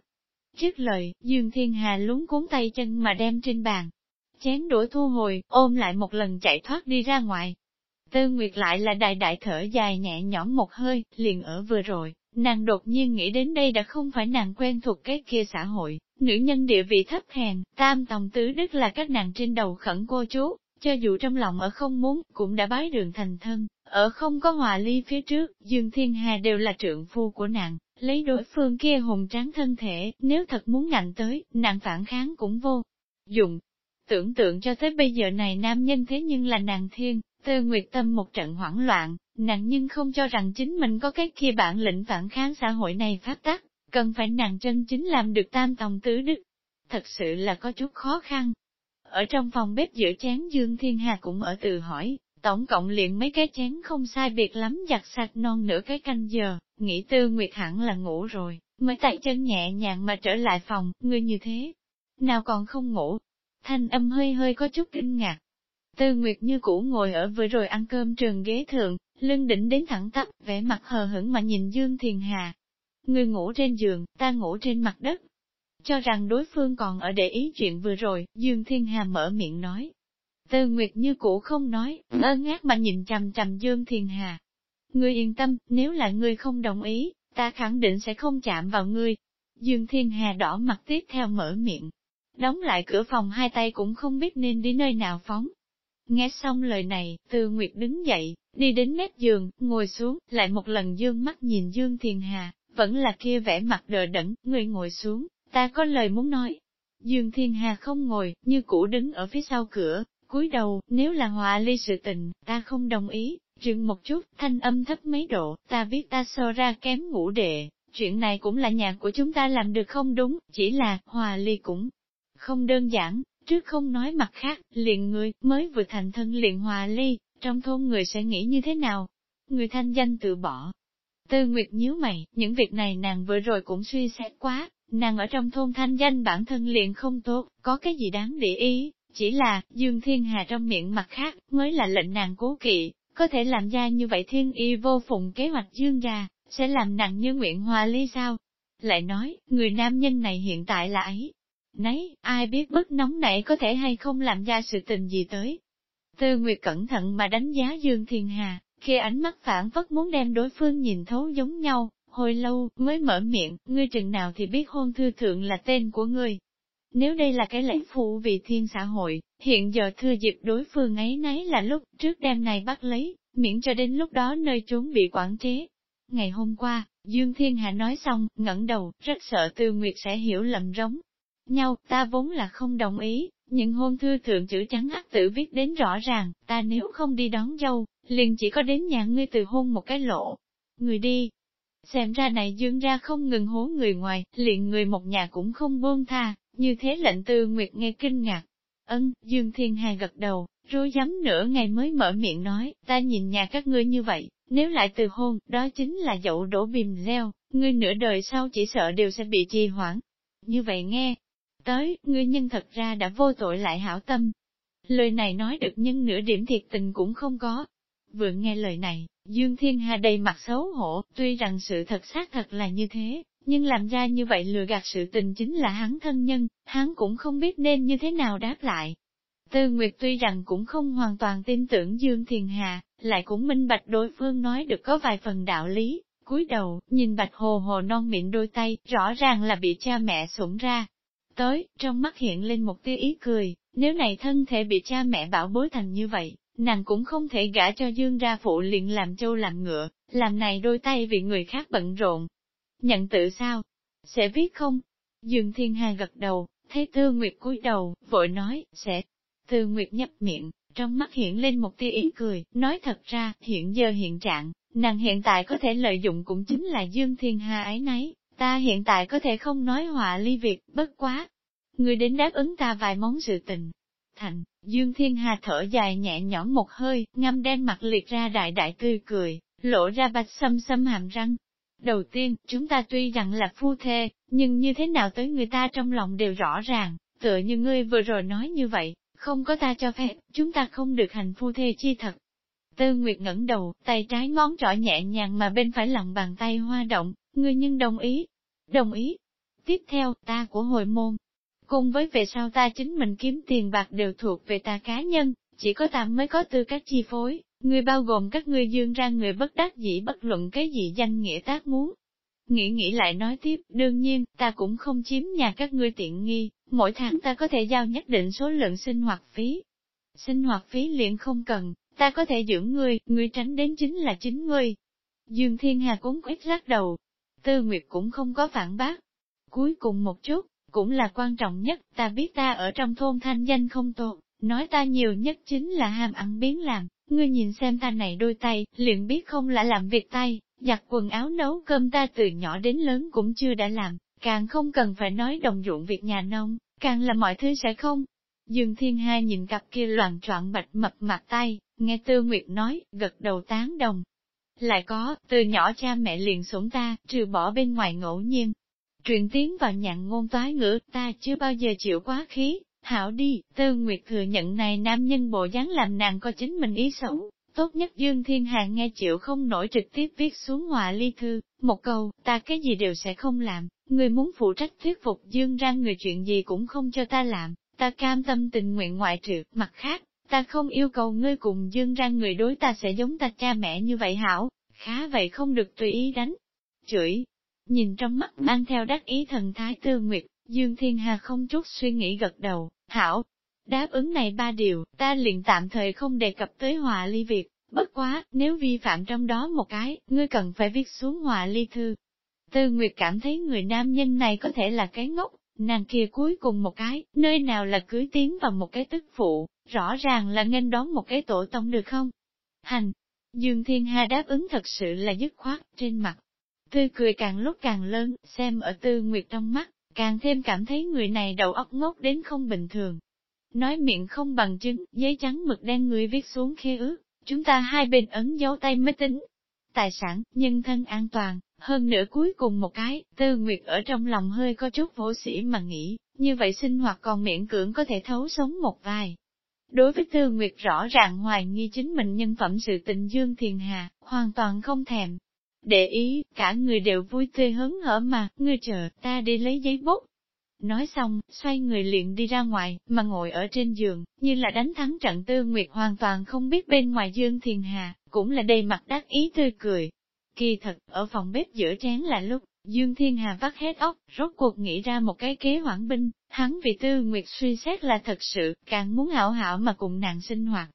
[SPEAKER 1] Trước lời, Dương Thiên Hà lúng cuốn tay chân mà đem trên bàn, chén đũa thu hồi, ôm lại một lần chạy thoát đi ra ngoài. Tư Nguyệt lại là đại đại thở dài nhẹ nhõm một hơi, liền ở vừa rồi, nàng đột nhiên nghĩ đến đây đã không phải nàng quen thuộc cái kia xã hội, nữ nhân địa vị thấp hèn, tam tòng tứ đức là các nàng trên đầu khẩn cô chú, cho dù trong lòng ở không muốn, cũng đã bái đường thành thân, ở không có hòa ly phía trước, Dương Thiên Hà đều là trượng phu của nàng, lấy đối phương kia hùng tráng thân thể, nếu thật muốn ngạnh tới, nàng phản kháng cũng vô dụng, Tưởng tượng cho tới bây giờ này nam nhân thế nhưng là nàng thiên, tư nguyệt tâm một trận hoảng loạn, Nàng nhưng không cho rằng chính mình có cái kia bản lĩnh phản kháng xã hội này phát tác, cần phải nàng chân chính làm được tam tòng tứ đức. Thật sự là có chút khó khăn. Ở trong phòng bếp giữa chén Dương Thiên Hà cũng ở từ hỏi, tổng cộng liền mấy cái chén không sai biệt lắm giặt sạch non nửa cái canh giờ, nghĩ tư nguyệt hẳn là ngủ rồi, mới tay chân nhẹ nhàng mà trở lại phòng, ngươi như thế. Nào còn không ngủ, thanh âm hơi hơi có chút kinh ngạc. Tư Nguyệt như cũ ngồi ở vừa rồi ăn cơm trường ghế thượng, lưng đỉnh đến thẳng tắp, vẻ mặt hờ hững mà nhìn Dương Thiền Hà. Người ngủ trên giường, ta ngủ trên mặt đất. Cho rằng đối phương còn ở để ý chuyện vừa rồi, Dương Thiên Hà mở miệng nói. Tư Nguyệt như cũ không nói, ơ ngát mà nhìn chằm chằm Dương Thiên Hà. Ngươi yên tâm, nếu là ngươi không đồng ý, ta khẳng định sẽ không chạm vào ngươi. Dương Thiên Hà đỏ mặt tiếp theo mở miệng. Đóng lại cửa phòng hai tay cũng không biết nên đi nơi nào phóng. Nghe xong lời này, Tư Nguyệt đứng dậy, đi đến mép giường, ngồi xuống, lại một lần dương mắt nhìn Dương thiền Hà, vẫn là kia vẻ mặt đờ đẫn, người ngồi xuống, ta có lời muốn nói. Dương Thiên Hà không ngồi, như cũ đứng ở phía sau cửa, cúi đầu, nếu là hòa ly sự tình, ta không đồng ý, dừng một chút, thanh âm thấp mấy độ, ta biết ta so ra kém ngủ đệ, chuyện này cũng là nhà của chúng ta làm được không đúng, chỉ là, hòa ly cũng không đơn giản, trước không nói mặt khác, liền người, mới vừa thành thân liền hòa ly, trong thôn người sẽ nghĩ như thế nào? Người thanh danh tự bỏ. Tư Nguyệt nhíu mày, những việc này nàng vừa rồi cũng suy xét quá, nàng ở trong thôn thanh danh bản thân liền không tốt, có cái gì đáng để ý, chỉ là, Dương Thiên Hà trong miệng mặt khác, mới là lệnh nàng cố kỵ, có thể làm ra như vậy thiên y vô phụng kế hoạch Dương gia, sẽ làm nặng như nguyện hòa ly sao? Lại nói, người nam nhân này hiện tại là ấy. Nấy, ai biết bất nóng nảy có thể hay không làm ra sự tình gì tới, Tư Nguyệt cẩn thận mà đánh giá Dương Thiên Hà, khi ánh mắt phản phất muốn đem đối phương nhìn thấu giống nhau, hồi lâu mới mở miệng, ngươi chừng nào thì biết hôn thư thượng là tên của ngươi. Nếu đây là cái lễ phụ vì thiên xã hội, hiện giờ thưa dịp đối phương ấy nấy là lúc trước đêm này bắt lấy, miễn cho đến lúc đó nơi trốn bị quản chế. Ngày hôm qua, Dương Thiên Hà nói xong, ngẩng đầu, rất sợ Tư Nguyệt sẽ hiểu lầm rống. Nhau, ta vốn là không đồng ý, nhưng hôn thư thượng chữ trắng ác tự viết đến rõ ràng, ta nếu không đi đón dâu, liền chỉ có đến nhà ngươi từ hôn một cái lộ. Người đi. Xem ra này dương ra không ngừng hố người ngoài, liền người một nhà cũng không buông tha, như thế lệnh tư nguyệt nghe kinh ngạc. Ân, Dương Thiên Hà gật đầu, rối rắm nửa ngày mới mở miệng nói, ta nhìn nhà các ngươi như vậy, nếu lại từ hôn, đó chính là dậu đổ bìm leo, ngươi nửa đời sau chỉ sợ đều sẽ bị trì hoãn. Như vậy nghe, tới, ngươi nhân thật ra đã vô tội lại hảo tâm. Lời này nói được nhưng nửa điểm thiệt tình cũng không có. Vừa nghe lời này, Dương Thiên Hà đầy mặt xấu hổ, tuy rằng sự thật xác thật là như thế, nhưng làm ra như vậy lừa gạt sự tình chính là hắn thân nhân, hắn cũng không biết nên như thế nào đáp lại. Tư Nguyệt tuy rằng cũng không hoàn toàn tin tưởng Dương Thiên Hà, lại cũng minh bạch đối phương nói được có vài phần đạo lý, cúi đầu, nhìn bạch hồ hồ non miệng đôi tay, rõ ràng là bị cha mẹ sủng ra, tới, trong mắt hiện lên một tia ý cười, nếu này thân thể bị cha mẹ bảo bối thành như vậy, nàng cũng không thể gả cho dương ra phụ liền làm châu làm ngựa, làm này đôi tay vì người khác bận rộn. Nhận tự sao? Sẽ viết không? Dương Thiên Hà gật đầu, thấy Tư Nguyệt cúi đầu, vội nói, sẽ. Tư Nguyệt nhấp miệng, trong mắt hiện lên một tia ý cười, nói thật ra, hiện giờ hiện trạng, nàng hiện tại có thể lợi dụng cũng chính là Dương Thiên Hà ấy nấy, Ta hiện tại có thể không nói họa ly việc, bất quá. Người đến đáp ứng ta vài món sự tình. Thành, Dương Thiên Hà thở dài nhẹ nhõm một hơi, ngâm đen mặt liệt ra đại đại tươi cười, lộ ra bạch xâm xâm hàm răng. Đầu tiên, chúng ta tuy rằng là phu thê, nhưng như thế nào tới người ta trong lòng đều rõ ràng, tựa như ngươi vừa rồi nói như vậy, không có ta cho phép, chúng ta không được hành phu thê chi thật. Tư Nguyệt ngẩng đầu, tay trái ngón trỏ nhẹ nhàng mà bên phải lòng bàn tay hoa động, Ngươi nhưng đồng ý. Đồng ý. Tiếp theo, ta của hội môn. Cùng với về sau ta chính mình kiếm tiền bạc đều thuộc về ta cá nhân, chỉ có ta mới có tư cách chi phối, người bao gồm các ngươi dương ra người bất đắc dĩ bất luận cái gì danh nghĩa tác muốn. Nghĩ nghĩ lại nói tiếp, đương nhiên, ta cũng không chiếm nhà các ngươi tiện nghi, mỗi tháng ta có thể giao nhất định số lượng sinh hoạt phí. Sinh hoạt phí liền không cần, ta có thể dưỡng ngươi, ngươi tránh đến chính là chính ngươi. Dương Thiên Hà cũng quét lắc đầu, Tư Nguyệt cũng không có phản bác. Cuối cùng một chút, cũng là quan trọng nhất, ta biết ta ở trong thôn thanh danh không tốt, nói ta nhiều nhất chính là ham ăn biến làm, ngươi nhìn xem ta này đôi tay, liền biết không là làm việc tay, giặt quần áo nấu cơm ta từ nhỏ đến lớn cũng chưa đã làm, càng không cần phải nói đồng dụng việc nhà nông, càng là mọi thứ sẽ không. Dương Thiên Hai nhìn cặp kia loạn trọn bạch mập mặt tay, nghe Tư Nguyệt nói, gật đầu tán đồng. Lại có, từ nhỏ cha mẹ liền sủng ta, trừ bỏ bên ngoài ngẫu nhiên. Truyền tiếng vào nhạn ngôn toái ngữ, ta chưa bao giờ chịu quá khí, hảo đi, Tư Nguyệt thừa nhận này nam nhân bộ dáng làm nàng có chính mình ý xấu, tốt nhất Dương Thiên Hàng nghe chịu không nổi trực tiếp viết xuống hòa ly thư, một câu, ta cái gì đều sẽ không làm, người muốn phụ trách thuyết phục Dương ra người chuyện gì cũng không cho ta làm, ta cam tâm tình nguyện ngoại trừ, mặt khác, ta không yêu cầu ngươi cùng Dương ra người đối ta sẽ giống ta cha mẹ như vậy hảo, khá vậy không được tùy ý đánh, chửi. Nhìn trong mắt mang theo đắc ý thần thái tư nguyệt, Dương Thiên Hà không chút suy nghĩ gật đầu, hảo, Đáp ứng này ba điều, ta liền tạm thời không đề cập tới hòa ly việc, bất quá, nếu vi phạm trong đó một cái, ngươi cần phải viết xuống hòa ly thư. Tư Nguyệt cảm thấy người nam nhân này có thể là cái ngốc, nàng kia cuối cùng một cái, nơi nào là cưới tiến vào một cái tức phụ, rõ ràng là nghênh đón một cái tổ tông được không? Hành! Dương Thiên Hà đáp ứng thật sự là dứt khoát, trên mặt. Tư cười càng lúc càng lớn, xem ở Tư Nguyệt trong mắt, càng thêm cảm thấy người này đầu óc ngốc đến không bình thường nói miệng không bằng chứng, giấy trắng mực đen người viết xuống khế ước, chúng ta hai bên ấn dấu tay mới tính. Tài sản, nhân thân an toàn, hơn nữa cuối cùng một cái, tư nguyệt ở trong lòng hơi có chút vô sĩ mà nghĩ, như vậy sinh hoạt còn miễn cưỡng có thể thấu sống một vài. Đối với tư nguyệt rõ ràng hoài nghi chính mình nhân phẩm sự tình dương thiền hà, hoàn toàn không thèm. Để ý, cả người đều vui tươi hớn hở mà, ngươi chờ, ta đi lấy giấy bút, Nói xong, xoay người liền đi ra ngoài, mà ngồi ở trên giường, như là đánh thắng trận tư nguyệt hoàn toàn không biết bên ngoài Dương Thiền Hà, cũng là đầy mặt đắc ý tươi cười. Kỳ thật, ở phòng bếp giữa chén là lúc, Dương Thiên Hà vắt hết óc, rốt cuộc nghĩ ra một cái kế hoãn binh, hắn vì tư nguyệt suy xét là thật sự, càng muốn hảo hảo mà cùng nàng sinh hoạt.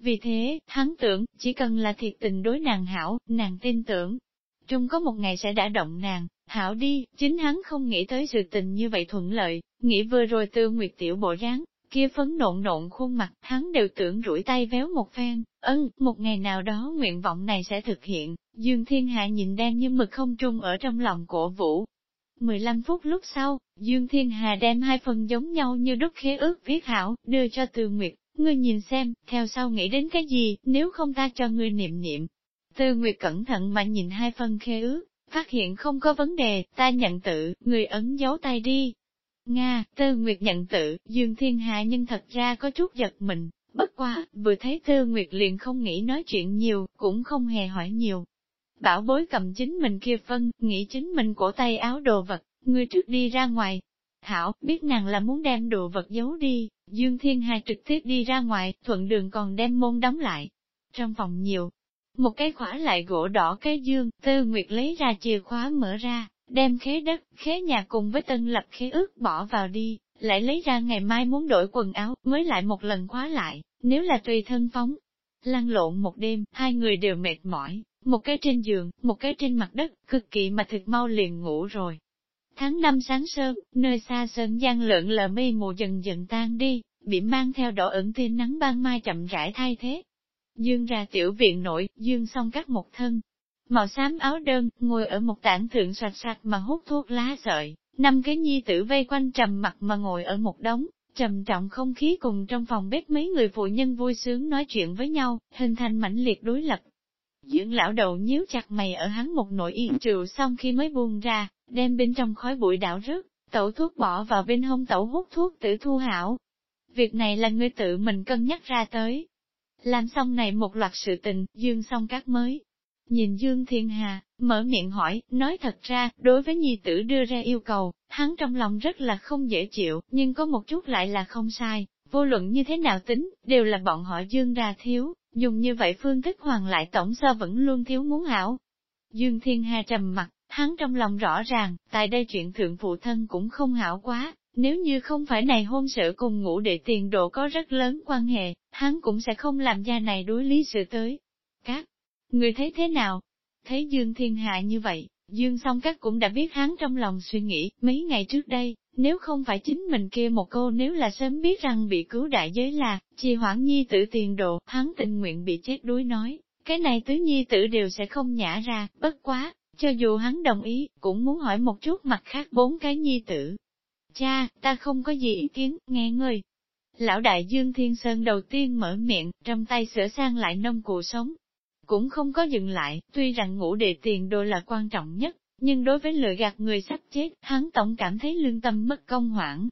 [SPEAKER 1] Vì thế, hắn tưởng, chỉ cần là thiệt tình đối nàng hảo, nàng tin tưởng. Trung có một ngày sẽ đã động nàng, Hảo đi, chính hắn không nghĩ tới sự tình như vậy thuận lợi, nghĩ vừa rồi tư nguyệt tiểu bộ dáng, kia phấn nộn nộn khuôn mặt, hắn đều tưởng rủi tay véo một phen, ân, một ngày nào đó nguyện vọng này sẽ thực hiện, Dương Thiên Hạ nhìn đen như mực không trung ở trong lòng cổ vũ. 15 phút lúc sau, Dương Thiên Hà đem hai phần giống nhau như đúc khế ước viết hảo, đưa cho Từ Nguyệt, ngươi nhìn xem, theo sau nghĩ đến cái gì, nếu không ta cho ngươi niệm niệm. Từ Nguyệt cẩn thận mà nhìn hai phần khế ước, Phát hiện không có vấn đề, ta nhận tự, người ấn dấu tay đi. Nga, Tư Nguyệt nhận tự, Dương Thiên Hạ nhưng thật ra có chút giật mình, bất quá, vừa thấy Tư Nguyệt liền không nghĩ nói chuyện nhiều, cũng không hề hỏi nhiều. Bảo bối cầm chính mình kia phân, nghĩ chính mình cổ tay áo đồ vật, người trước đi ra ngoài. Hảo, biết nàng là muốn đem đồ vật giấu đi, Dương Thiên Hà trực tiếp đi ra ngoài, thuận đường còn đem môn đóng lại. Trong phòng nhiều, một cái khóa lại gỗ đỏ cái dương, tư nguyệt lấy ra chìa khóa mở ra, đem khế đất, khế nhà cùng với tân lập khế ước bỏ vào đi, lại lấy ra ngày mai muốn đổi quần áo, mới lại một lần khóa lại, nếu là tùy thân phóng. Lăn lộn một đêm, hai người đều mệt mỏi, một cái trên giường, một cái trên mặt đất, cực kỳ mà thực mau liền ngủ rồi. Tháng năm sáng sớm, nơi xa sơn gian lợn lờ mây mù dần dần tan đi, bị mang theo đỏ ẩn tia nắng ban mai chậm rãi thay thế, Dương ra tiểu viện nội, Dương xong cắt một thân. Màu xám áo đơn, ngồi ở một tảng thượng sạch sạch mà hút thuốc lá sợi, năm cái nhi tử vây quanh trầm mặt mà ngồi ở một đống, trầm trọng không khí cùng trong phòng bếp mấy người phụ nhân vui sướng nói chuyện với nhau, hình thành mãnh liệt đối lập. Dưỡng lão đầu nhíu chặt mày ở hắn một nội yên trừ xong khi mới buông ra, đem bên trong khói bụi đảo rớt, tẩu thuốc bỏ vào bên hông tẩu hút thuốc tử thu hảo. Việc này là người tự mình cân nhắc ra tới, làm xong này một loạt sự tình, Dương xong các mới. Nhìn Dương Thiên Hà, mở miệng hỏi, nói thật ra, đối với nhi tử đưa ra yêu cầu, hắn trong lòng rất là không dễ chịu, nhưng có một chút lại là không sai, vô luận như thế nào tính, đều là bọn họ Dương ra thiếu, dùng như vậy phương thức hoàng lại tổng sơ vẫn luôn thiếu muốn hảo. Dương Thiên Hà trầm mặt, hắn trong lòng rõ ràng, tại đây chuyện thượng phụ thân cũng không hảo quá, nếu như không phải này hôn sự cùng ngủ để tiền độ có rất lớn quan hệ, hắn cũng sẽ không làm gia này đối lý sự tới. Người thấy thế nào? Thấy Dương Thiên Hạ như vậy, Dương song các cũng đã biết hắn trong lòng suy nghĩ, mấy ngày trước đây, Nếu không phải chính mình kia một câu nếu là sớm biết rằng bị cứu đại giới là, trì hoãn nhi tử tiền độ, hắn tình nguyện bị chết đuối nói, cái này tứ nhi tử đều sẽ không nhả ra, bất quá, cho dù hắn đồng ý, cũng muốn hỏi một chút mặt khác bốn cái nhi tử. Cha, ta không có gì ý kiến, nghe ngươi. Lão đại Dương Thiên Sơn đầu tiên mở miệng, trong tay sửa sang lại nông cụ sống. Cũng không có dừng lại, tuy rằng ngủ đề tiền đồ là quan trọng nhất, nhưng đối với lừa gạt người sắp chết, hắn tổng cảm thấy lương tâm mất công hoảng.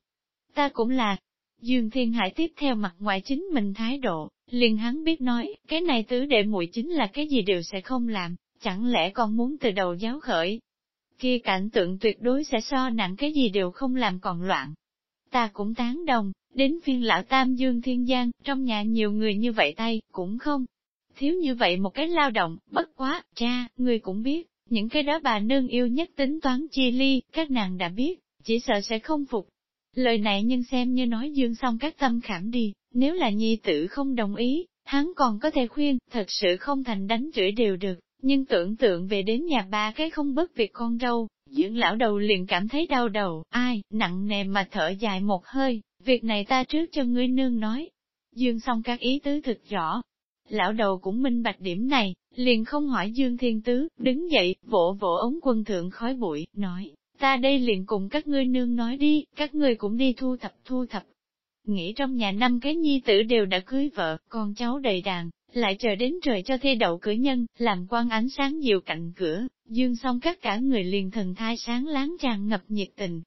[SPEAKER 1] Ta cũng là, Dương Thiên Hải tiếp theo mặt ngoài chính mình thái độ, liền hắn biết nói, cái này tứ đệ muội chính là cái gì đều sẽ không làm, chẳng lẽ con muốn từ đầu giáo khởi. Kia cảnh tượng tuyệt đối sẽ so nặng cái gì đều không làm còn loạn. Ta cũng tán đồng, đến phiên lão Tam Dương Thiên Giang, trong nhà nhiều người như vậy tay, cũng không. Thiếu như vậy một cái lao động, bất quá, cha, người cũng biết, những cái đó bà nương yêu nhất tính toán chia ly, các nàng đã biết, chỉ sợ sẽ không phục. Lời này nhưng xem như nói dương xong các tâm khảm đi, nếu là nhi tử không đồng ý, hắn còn có thể khuyên, thật sự không thành đánh chửi đều được, nhưng tưởng tượng về đến nhà ba cái không bất việc con râu, dưỡng lão đầu liền cảm thấy đau đầu, ai, nặng nề mà thở dài một hơi, việc này ta trước cho ngươi nương nói. Dương xong các ý tứ thực rõ, lão đầu cũng minh bạch điểm này, liền không hỏi Dương Thiên Tứ, đứng dậy, vỗ vỗ ống quân thượng khói bụi, nói, ta đây liền cùng các ngươi nương nói đi, các ngươi cũng đi thu thập thu thập. Nghĩ trong nhà năm cái nhi tử đều đã cưới vợ, con cháu đầy đàn, lại chờ đến trời cho thi đậu cử nhân, làm quan ánh sáng dịu cạnh cửa, dương xong các cả người liền thần thai sáng láng tràn ngập nhiệt tình.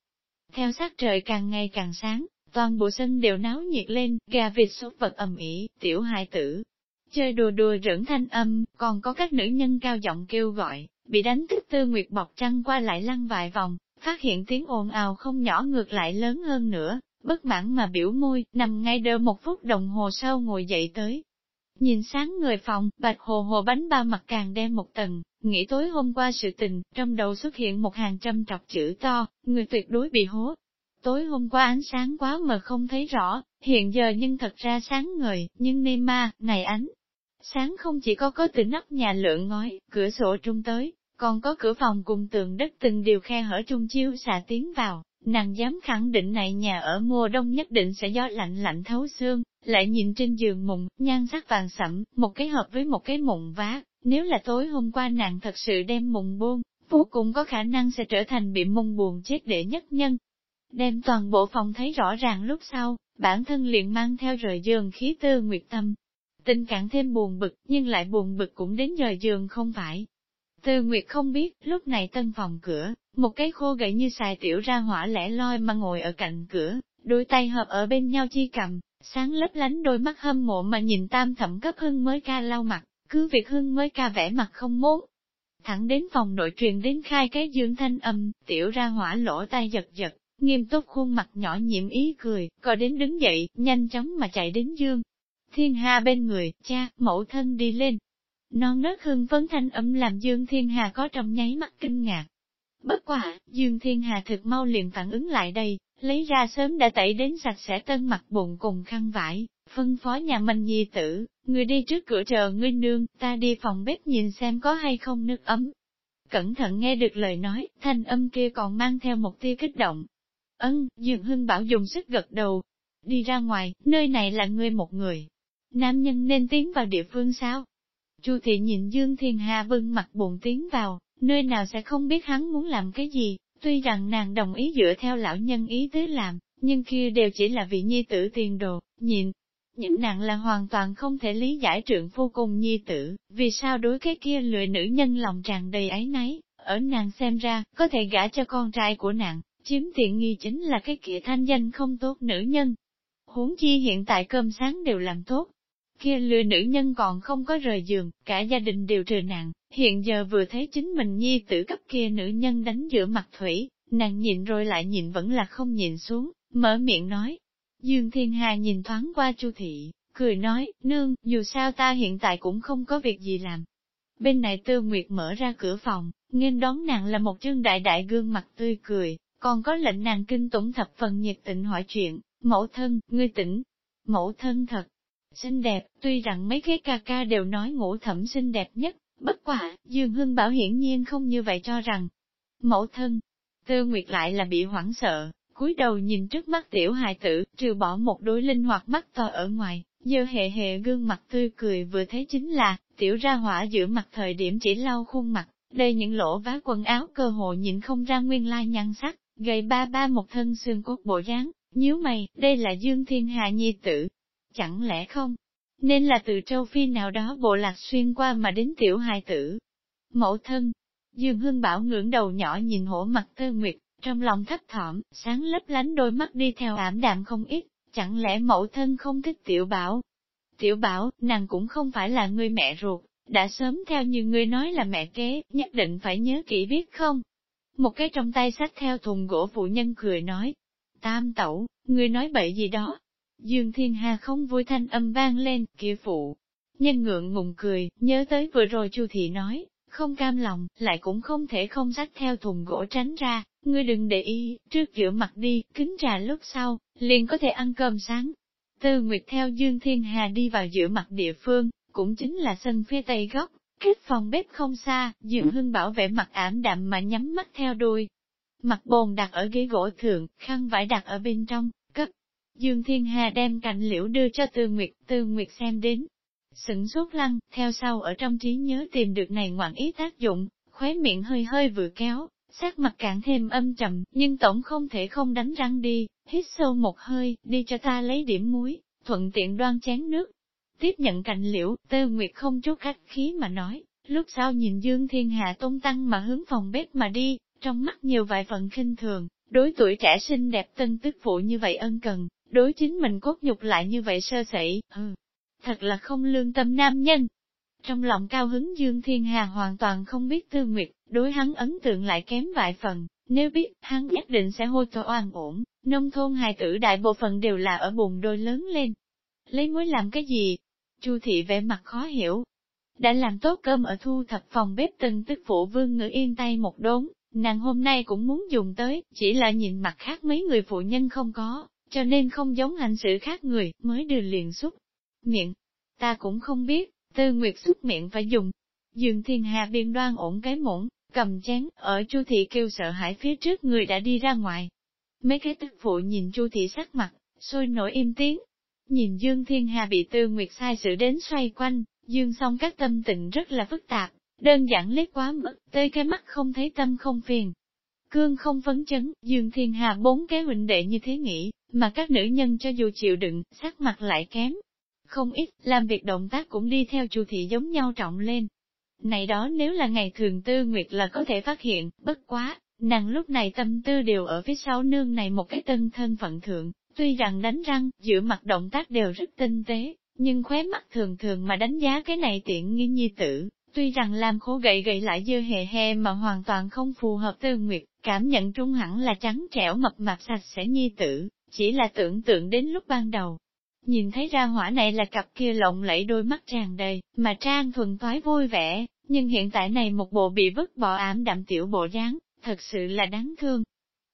[SPEAKER 1] Theo sát trời càng ngày càng sáng, toàn bộ sân đều náo nhiệt lên, gà vịt sốt vật ầm ĩ, tiểu hài tử, chơi đùa đùa rỡn thanh âm, còn có các nữ nhân cao giọng kêu gọi, bị đánh thức tư nguyệt bọc trăng qua lại lăn vài vòng, phát hiện tiếng ồn ào không nhỏ ngược lại lớn hơn nữa, bất mãn mà biểu môi, nằm ngay đơ một phút đồng hồ sau ngồi dậy tới. Nhìn sáng người phòng, bạch hồ hồ bánh ba mặt càng đen một tầng, nghĩ tối hôm qua sự tình, trong đầu xuất hiện một hàng trăm trọc chữ to, người tuyệt đối bị hố. Tối hôm qua ánh sáng quá mờ không thấy rõ, hiện giờ nhưng thật ra sáng người nhưng ni ma, này ánh, Sáng không chỉ có có từ nắp nhà lượng ngói, cửa sổ trung tới, còn có cửa phòng cùng tường đất từng điều khe hở trung chiếu xạ tiến vào, nàng dám khẳng định này nhà ở mùa đông nhất định sẽ gió lạnh lạnh thấu xương, lại nhìn trên giường mùng, nhan sắc vàng sẫm, một cái hộp với một cái mụn vá, nếu là tối hôm qua nàng thật sự đem mùng buông, vô cùng có khả năng sẽ trở thành bị mùng buồn chết để nhất nhân. Đem toàn bộ phòng thấy rõ ràng lúc sau, bản thân liền mang theo rời giường khí tư nguyệt tâm, Tình càng thêm buồn bực, nhưng lại buồn bực cũng đến giờ giường không phải. Tư Nguyệt không biết, lúc này tân phòng cửa, một cái khô gậy như xài tiểu ra hỏa lẻ loi mà ngồi ở cạnh cửa, đôi tay hợp ở bên nhau chi cầm, sáng lấp lánh đôi mắt hâm mộ mà nhìn tam thẩm cấp hưng mới ca lau mặt, cứ việc hưng mới ca vẽ mặt không muốn. Thẳng đến phòng nội truyền đến khai cái dương thanh âm, tiểu ra hỏa lỗ tay giật giật, nghiêm túc khuôn mặt nhỏ nhiệm ý cười, có đến đứng dậy, nhanh chóng mà chạy đến dương. Thiên Hà bên người, cha, mẫu thân đi lên. Non nớt hương phấn thanh âm làm Dương Thiên Hà có trong nháy mắt kinh ngạc. Bất quả, Dương Thiên Hà thực mau liền phản ứng lại đây, lấy ra sớm đã tẩy đến sạch sẽ tân mặt bụng cùng khăn vải, phân phó nhà mình nhi tử, người đi trước cửa chờ ngươi nương, ta đi phòng bếp nhìn xem có hay không nước ấm. Cẩn thận nghe được lời nói, thanh âm kia còn mang theo một tia kích động. Ân, Dương Hưng bảo dùng sức gật đầu. Đi ra ngoài, nơi này là ngươi một người, nam nhân nên tiến vào địa phương sao? Chu thị nhìn Dương Thiên Hà bưng mặt buồn tiến vào, nơi nào sẽ không biết hắn muốn làm cái gì, tuy rằng nàng đồng ý dựa theo lão nhân ý tứ làm, nhưng kia đều chỉ là vị nhi tử tiền đồ, nhìn. Những nàng là hoàn toàn không thể lý giải trượng phu cùng nhi tử, vì sao đối cái kia lười nữ nhân lòng tràn đầy ấy nấy, ở nàng xem ra, có thể gả cho con trai của nàng, chiếm tiện nghi chính là cái kia thanh danh không tốt nữ nhân. Huống chi hiện tại cơm sáng đều làm tốt, kia lừa nữ nhân còn không có rời giường, cả gia đình đều trừ nàng, hiện giờ vừa thấy chính mình nhi tử cấp kia nữ nhân đánh giữa mặt thủy, nàng nhìn rồi lại nhìn vẫn là không nhìn xuống, mở miệng nói. Dương Thiên Hà nhìn thoáng qua Chu Thị, cười nói, nương, dù sao ta hiện tại cũng không có việc gì làm. Bên này Tư Nguyệt mở ra cửa phòng, nghênh đón nàng là một chương đại đại gương mặt tươi cười, còn có lệnh nàng kinh tủng thập phần nhiệt tình hỏi chuyện, mẫu thân, ngươi tỉnh, mẫu thân thật, xinh đẹp, tuy rằng mấy cái ca ca đều nói ngũ thẩm xinh đẹp nhất, bất quả, Dương Hưng Bảo hiển nhiên không như vậy cho rằng. Mẫu thân, Tư Nguyệt lại là bị hoảng sợ, cúi đầu nhìn trước mắt tiểu hài tử, trừ bỏ một đôi linh hoạt mắt to ở ngoài, dơ hệ hệ gương mặt tươi cười vừa thấy chính là, tiểu ra hỏa giữa mặt thời điểm chỉ lau khuôn mặt, đây những lỗ vá quần áo cơ hội nhìn không ra nguyên lai nhan sắc, gầy ba ba một thân xương cốt bộ dáng, nhíu mày, đây là Dương Thiên Hà nhi tử. Chẳng lẽ không? Nên là từ châu Phi nào đó bộ lạc xuyên qua mà đến tiểu hài tử. Mẫu thân, Dương Hương Bảo ngưỡng đầu nhỏ nhìn hổ mặt tơ nguyệt, trong lòng thấp thỏm, sáng lấp lánh đôi mắt đi theo ảm đạm không ít, chẳng lẽ mẫu thân không thích tiểu bảo? Tiểu bảo, nàng cũng không phải là người mẹ ruột, đã sớm theo như ngươi nói là mẹ kế, nhất định phải nhớ kỹ biết không? Một cái trong tay sách theo thùng gỗ phụ nhân cười nói, tam tẩu, ngươi nói bậy gì đó? Dương Thiên Hà không vui thanh âm vang lên, kia phụ. Nhân ngượng ngùng cười, nhớ tới vừa rồi Chu Thị nói, không cam lòng, lại cũng không thể không sách theo thùng gỗ tránh ra, ngươi đừng để ý, trước giữa mặt đi, kính trà lúc sau, liền có thể ăn cơm sáng. Tư Nguyệt theo Dương Thiên Hà đi vào giữa mặt địa phương, cũng chính là sân phía tây góc, cách phòng bếp không xa, Dương Hưng bảo vệ mặt ảm đạm mà nhắm mắt theo đuôi. Mặt bồn đặt ở ghế gỗ thượng, khăn vải đặt ở bên trong. Dương Thiên Hà đem cành liễu đưa cho Tư Nguyệt, Tư Nguyệt xem đến. Sửng sốt lăng, theo sau ở trong trí nhớ tìm được này ngoạn ý tác dụng, khóe miệng hơi hơi vừa kéo, sắc mặt càng thêm âm trầm, nhưng tổng không thể không đánh răng đi, hít sâu một hơi, đi cho ta lấy điểm muối, thuận tiện đoan chén nước. Tiếp nhận cành liễu, Tư nguyệt không chút khách khí mà nói, lúc sau nhìn Dương Thiên Hạ tôn tăng mà hướng phòng bếp mà đi, trong mắt nhiều vài phần khinh thường, đối tuổi trẻ xinh đẹp tân tức phụ như vậy ân cần, đối chính mình cốt nhục lại như vậy sơ sẩy, ừ, thật là không lương tâm nam nhân. Trong lòng cao hứng Dương Thiên Hà hoàn toàn không biết Tư Nguyệt, đối hắn ấn tượng lại kém vài phần, nếu biết, hắn nhất định sẽ hôi to oan ổn, nông thôn hài tử đại bộ phận đều là ở bùn đôi lớn lên. Lấy muối làm cái gì? Chu thị vẻ mặt khó hiểu. Đã làm tốt cơm ở thu thập phòng bếp từng tức phụ vương ngữ yên tay một đốn, nàng hôm nay cũng muốn dùng tới, chỉ là nhìn mặt khác mấy người phụ nhân không có, cho nên không giống hành xử khác người, mới đưa liền xúc. Miệng, ta cũng không biết, tư nguyệt xúc miệng phải dùng. Dương thiên hà biên đoan ổn cái muỗng, cầm chén, ở chu thị kêu sợ hãi phía trước người đã đi ra ngoài. Mấy cái tức phụ nhìn chu thị sắc mặt, sôi nổi im tiếng. Nhìn Dương Thiên Hà bị Tư Nguyệt sai sự đến xoay quanh, Dương song các tâm tình rất là phức tạp, đơn giản liếc quá mất, tới cái mắt không thấy tâm không phiền. Cương không phấn chấn, Dương Thiên Hà bốn cái huynh đệ như thế nghĩ, mà các nữ nhân cho dù chịu đựng, sắc mặt lại kém. Không ít, làm việc động tác cũng đi theo chu thị giống nhau trọng lên, này đó nếu là ngày thường tư nguyệt là có thể phát hiện, bất quá, nàng lúc này tâm tư đều ở phía sau nương này một cái tân thân phận thượng, tuy rằng đánh răng, giữa mặt động tác đều rất tinh tế, nhưng khóe mắt thường thường mà đánh giá cái này tiện nghi nhi tử, tuy rằng làm khổ gậy gậy lại dơ hề he mà hoàn toàn không phù hợp tư nguyệt, cảm nhận trung hẳn là trắng trẻo mập mạp sạch sẽ nhi tử, chỉ là tưởng tượng đến lúc ban đầu, Nhìn thấy ra hỏa này là cặp kia lộng lẫy đôi mắt tràn đầy, mà trang thuần thoái vui vẻ, nhưng hiện tại này một bộ bị vứt bỏ ảm đạm tiểu bộ dáng, thật sự là đáng thương.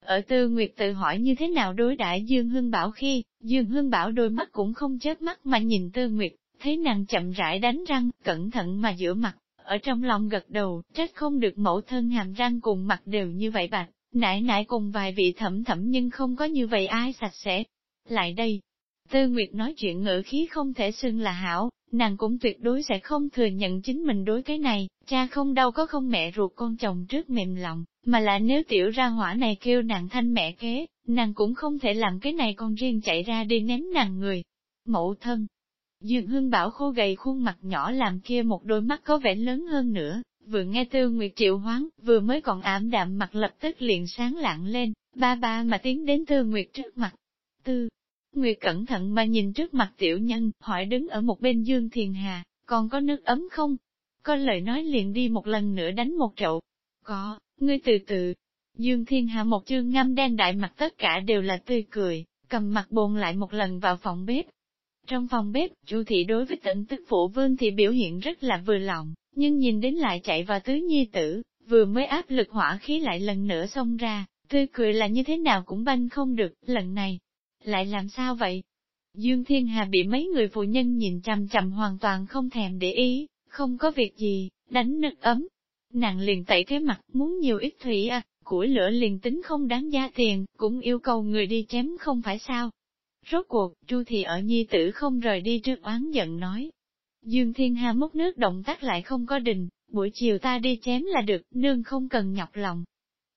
[SPEAKER 1] Ở tư nguyệt tự hỏi như thế nào đối đãi Dương Hương Bảo khi, Dương Hương Bảo đôi mắt cũng không chớp mắt mà nhìn tư nguyệt, thấy nàng chậm rãi đánh răng, cẩn thận mà giữa mặt, ở trong lòng gật đầu, trách không được mẫu thân hàm răng cùng mặt đều như vậy bạch, nại nại cùng vài vị thẩm thẩm nhưng không có như vậy ai sạch sẽ. Lại đây, Tư Nguyệt nói chuyện ngữ khí không thể xưng là hảo, nàng cũng tuyệt đối sẽ không thừa nhận chính mình đối cái này, cha không đâu có không mẹ ruột con chồng trước mềm lòng, mà là nếu tiểu ra hỏa này kêu nàng thanh mẹ kế, nàng cũng không thể làm cái này con riêng chạy ra đi ném nàng người. Mẫu thân, Dương Hương Bảo khô gầy khuôn mặt nhỏ làm kia một đôi mắt có vẻ lớn hơn nữa, vừa nghe Tư Nguyệt triệu hoáng, vừa mới còn ảm đạm mặt lập tức liền sáng lạng lên, ba ba mà tiến đến Tư Nguyệt trước mặt. Tư Nguyệt cẩn thận mà nhìn trước mặt tiểu nhân, hỏi đứng ở một bên Dương Thiền Hà, còn có nước ấm không? Có lời nói liền đi một lần nữa đánh một trậu Có, ngươi từ từ. Dương Thiên Hà một chương ngâm đen đại mặt tất cả đều là tươi cười, cầm mặt bồn lại một lần vào phòng bếp. Trong phòng bếp, chu thị đối với tận tức phụ vương thì biểu hiện rất là vừa lòng, nhưng nhìn đến lại chạy vào tứ nhi tử, vừa mới áp lực hỏa khí lại lần nữa xông ra, tươi cười là như thế nào cũng banh không được, lần này, lại làm sao vậy? Dương Thiên Hà bị mấy người phụ nhân nhìn chằm chằm hoàn toàn không thèm để ý, không có việc gì, đánh nước ấm. Nàng liền tẩy cái mặt, muốn nhiều ít thủy à, củi lửa liền tính không đáng giá tiền, cũng yêu cầu người đi chém không phải sao. Rốt cuộc, Chu Thị ở nhi tử không rời đi trước oán giận nói. Dương Thiên Hà múc nước động tác lại không có đình, buổi chiều ta đi chém là được, nương không cần nhọc lòng.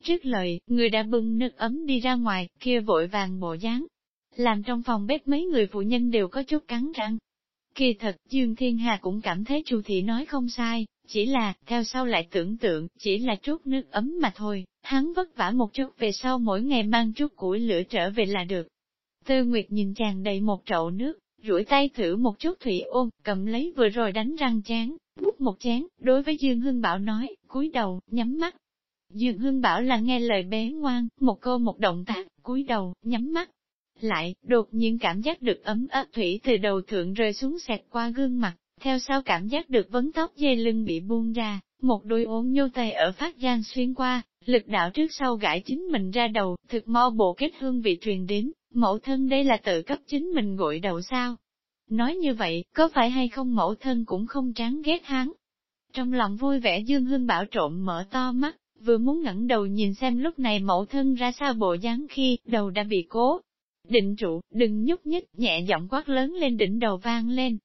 [SPEAKER 1] Trước lời, người đã bưng nước ấm đi ra ngoài, kia vội vàng bộ dáng. Làm trong phòng bếp mấy người phụ nhân đều có chút cắn răng. Kỳ thật, Dương Thiên Hà cũng cảm thấy Chu Thị nói không sai, chỉ là, theo sau lại tưởng tượng, chỉ là chút nước ấm mà thôi, hắn vất vả một chút về sau mỗi ngày mang chút củi lửa trở về là được. Tư Nguyệt nhìn chàng đầy một chậu nước, duỗi tay thử một chút thủy ôn, cầm lấy vừa rồi đánh răng chán, bút một chén, đối với Dương Hưng Bảo nói, cúi đầu, nhắm mắt. Dương Hưng Bảo là nghe lời bé ngoan, một cô một động tác, cúi đầu, nhắm mắt. Lại, đột nhiên cảm giác được ấm áp thủy từ đầu thượng rơi xuống xẹt qua gương mặt, theo sau cảm giác được vấn tóc dây lưng bị buông ra, một đôi ốm nhô tay ở phát gian xuyên qua, lực đạo trước sau gãi chính mình ra đầu, thực mo bộ kết hương vị truyền đến, mẫu thân đây là tự cấp chính mình gội đầu sao. Nói như vậy, có phải hay không mẫu thân cũng không tráng ghét hắn. Trong lòng vui vẻ Dương Hưng Bảo trộm mở to mắt, vừa muốn ngẩng đầu nhìn xem lúc này mẫu thân ra sao bộ dáng khi đầu đã bị cố. Định trụ, đừng nhúc nhích, nhẹ giọng quát lớn lên đỉnh đầu vang lên,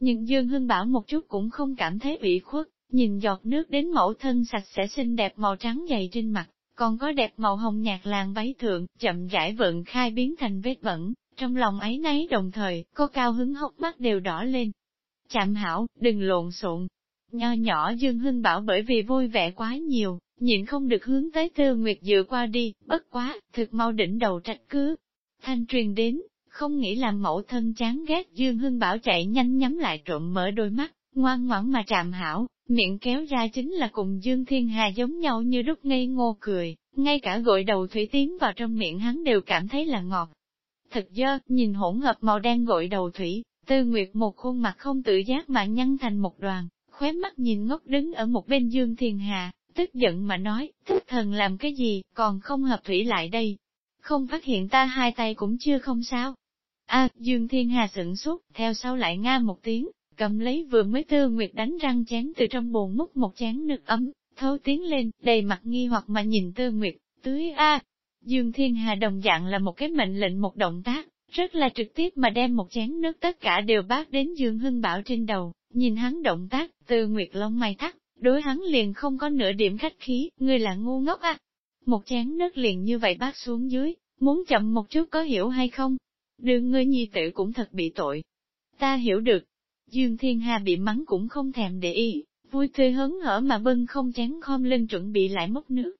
[SPEAKER 1] nhưng Dương Hưng Bảo một chút cũng không cảm thấy bị khuất, nhìn giọt nước đến mẫu thân sạch sẽ xinh đẹp màu trắng dày trên mặt, còn có đẹp màu hồng nhạt làng váy thượng, chậm rãi vận khai biến thành vết bẩn, trong lòng ấy nấy đồng thời, có cao hứng hốc mắt đều đỏ lên. Chạm hảo, đừng lộn xộn. Nho nhỏ Dương Hưng Bảo bởi vì vui vẻ quá nhiều, nhịn không được hướng tới Tư Nguyệt dựa qua đi, bất quá, thực mau đỉnh đầu trách cứ. Thanh truyền đến, không nghĩ làm mẫu thân chán ghét Dương Hưng Bảo chạy nhanh nhắm lại trộm mở đôi mắt, ngoan ngoãn mà trạm hảo, miệng kéo ra chính là cùng Dương Thiên Hà giống nhau như đúc ngây ngô cười, ngay cả gội đầu thủy tiến vào trong miệng hắn đều cảm thấy là ngọt. Thật dơ, nhìn hỗn hợp màu đen gội đầu thủy, tư nguyệt một khuôn mặt không tự giác mà nhăn thành một đoàn, khóe mắt nhìn ngốc đứng ở một bên Dương Thiên Hà, tức giận mà nói, thức thần làm cái gì, còn không hợp thủy lại đây. Không phát hiện ta hai tay cũng chưa không sao. A, Dương Thiên Hà sửng sốt, theo sau lại nga một tiếng, cầm lấy vừa mới tư nguyệt đánh răng chén từ trong bồn múc một chén nước ấm, thâu tiến lên, đầy mặt nghi hoặc mà nhìn tư nguyệt, tưới A. Dương Thiên Hà đồng dạng là một cái mệnh lệnh một động tác, rất là trực tiếp mà đem một chén nước tất cả đều bát đến Dương Hưng Bảo trên đầu, nhìn hắn động tác, tư nguyệt lông mày thắt, đối hắn liền không có nửa điểm khách khí, ngươi là ngu ngốc à. Một chén nước liền như vậy bát xuống dưới, muốn chậm một chút có hiểu hay không? Đường ngươi nhi tử cũng thật bị tội. Ta hiểu được. Dương Thiên Hà bị mắng cũng không thèm để ý, vui tươi hớn hở mà bưng không chén khom lưng chuẩn bị lại mốc nước.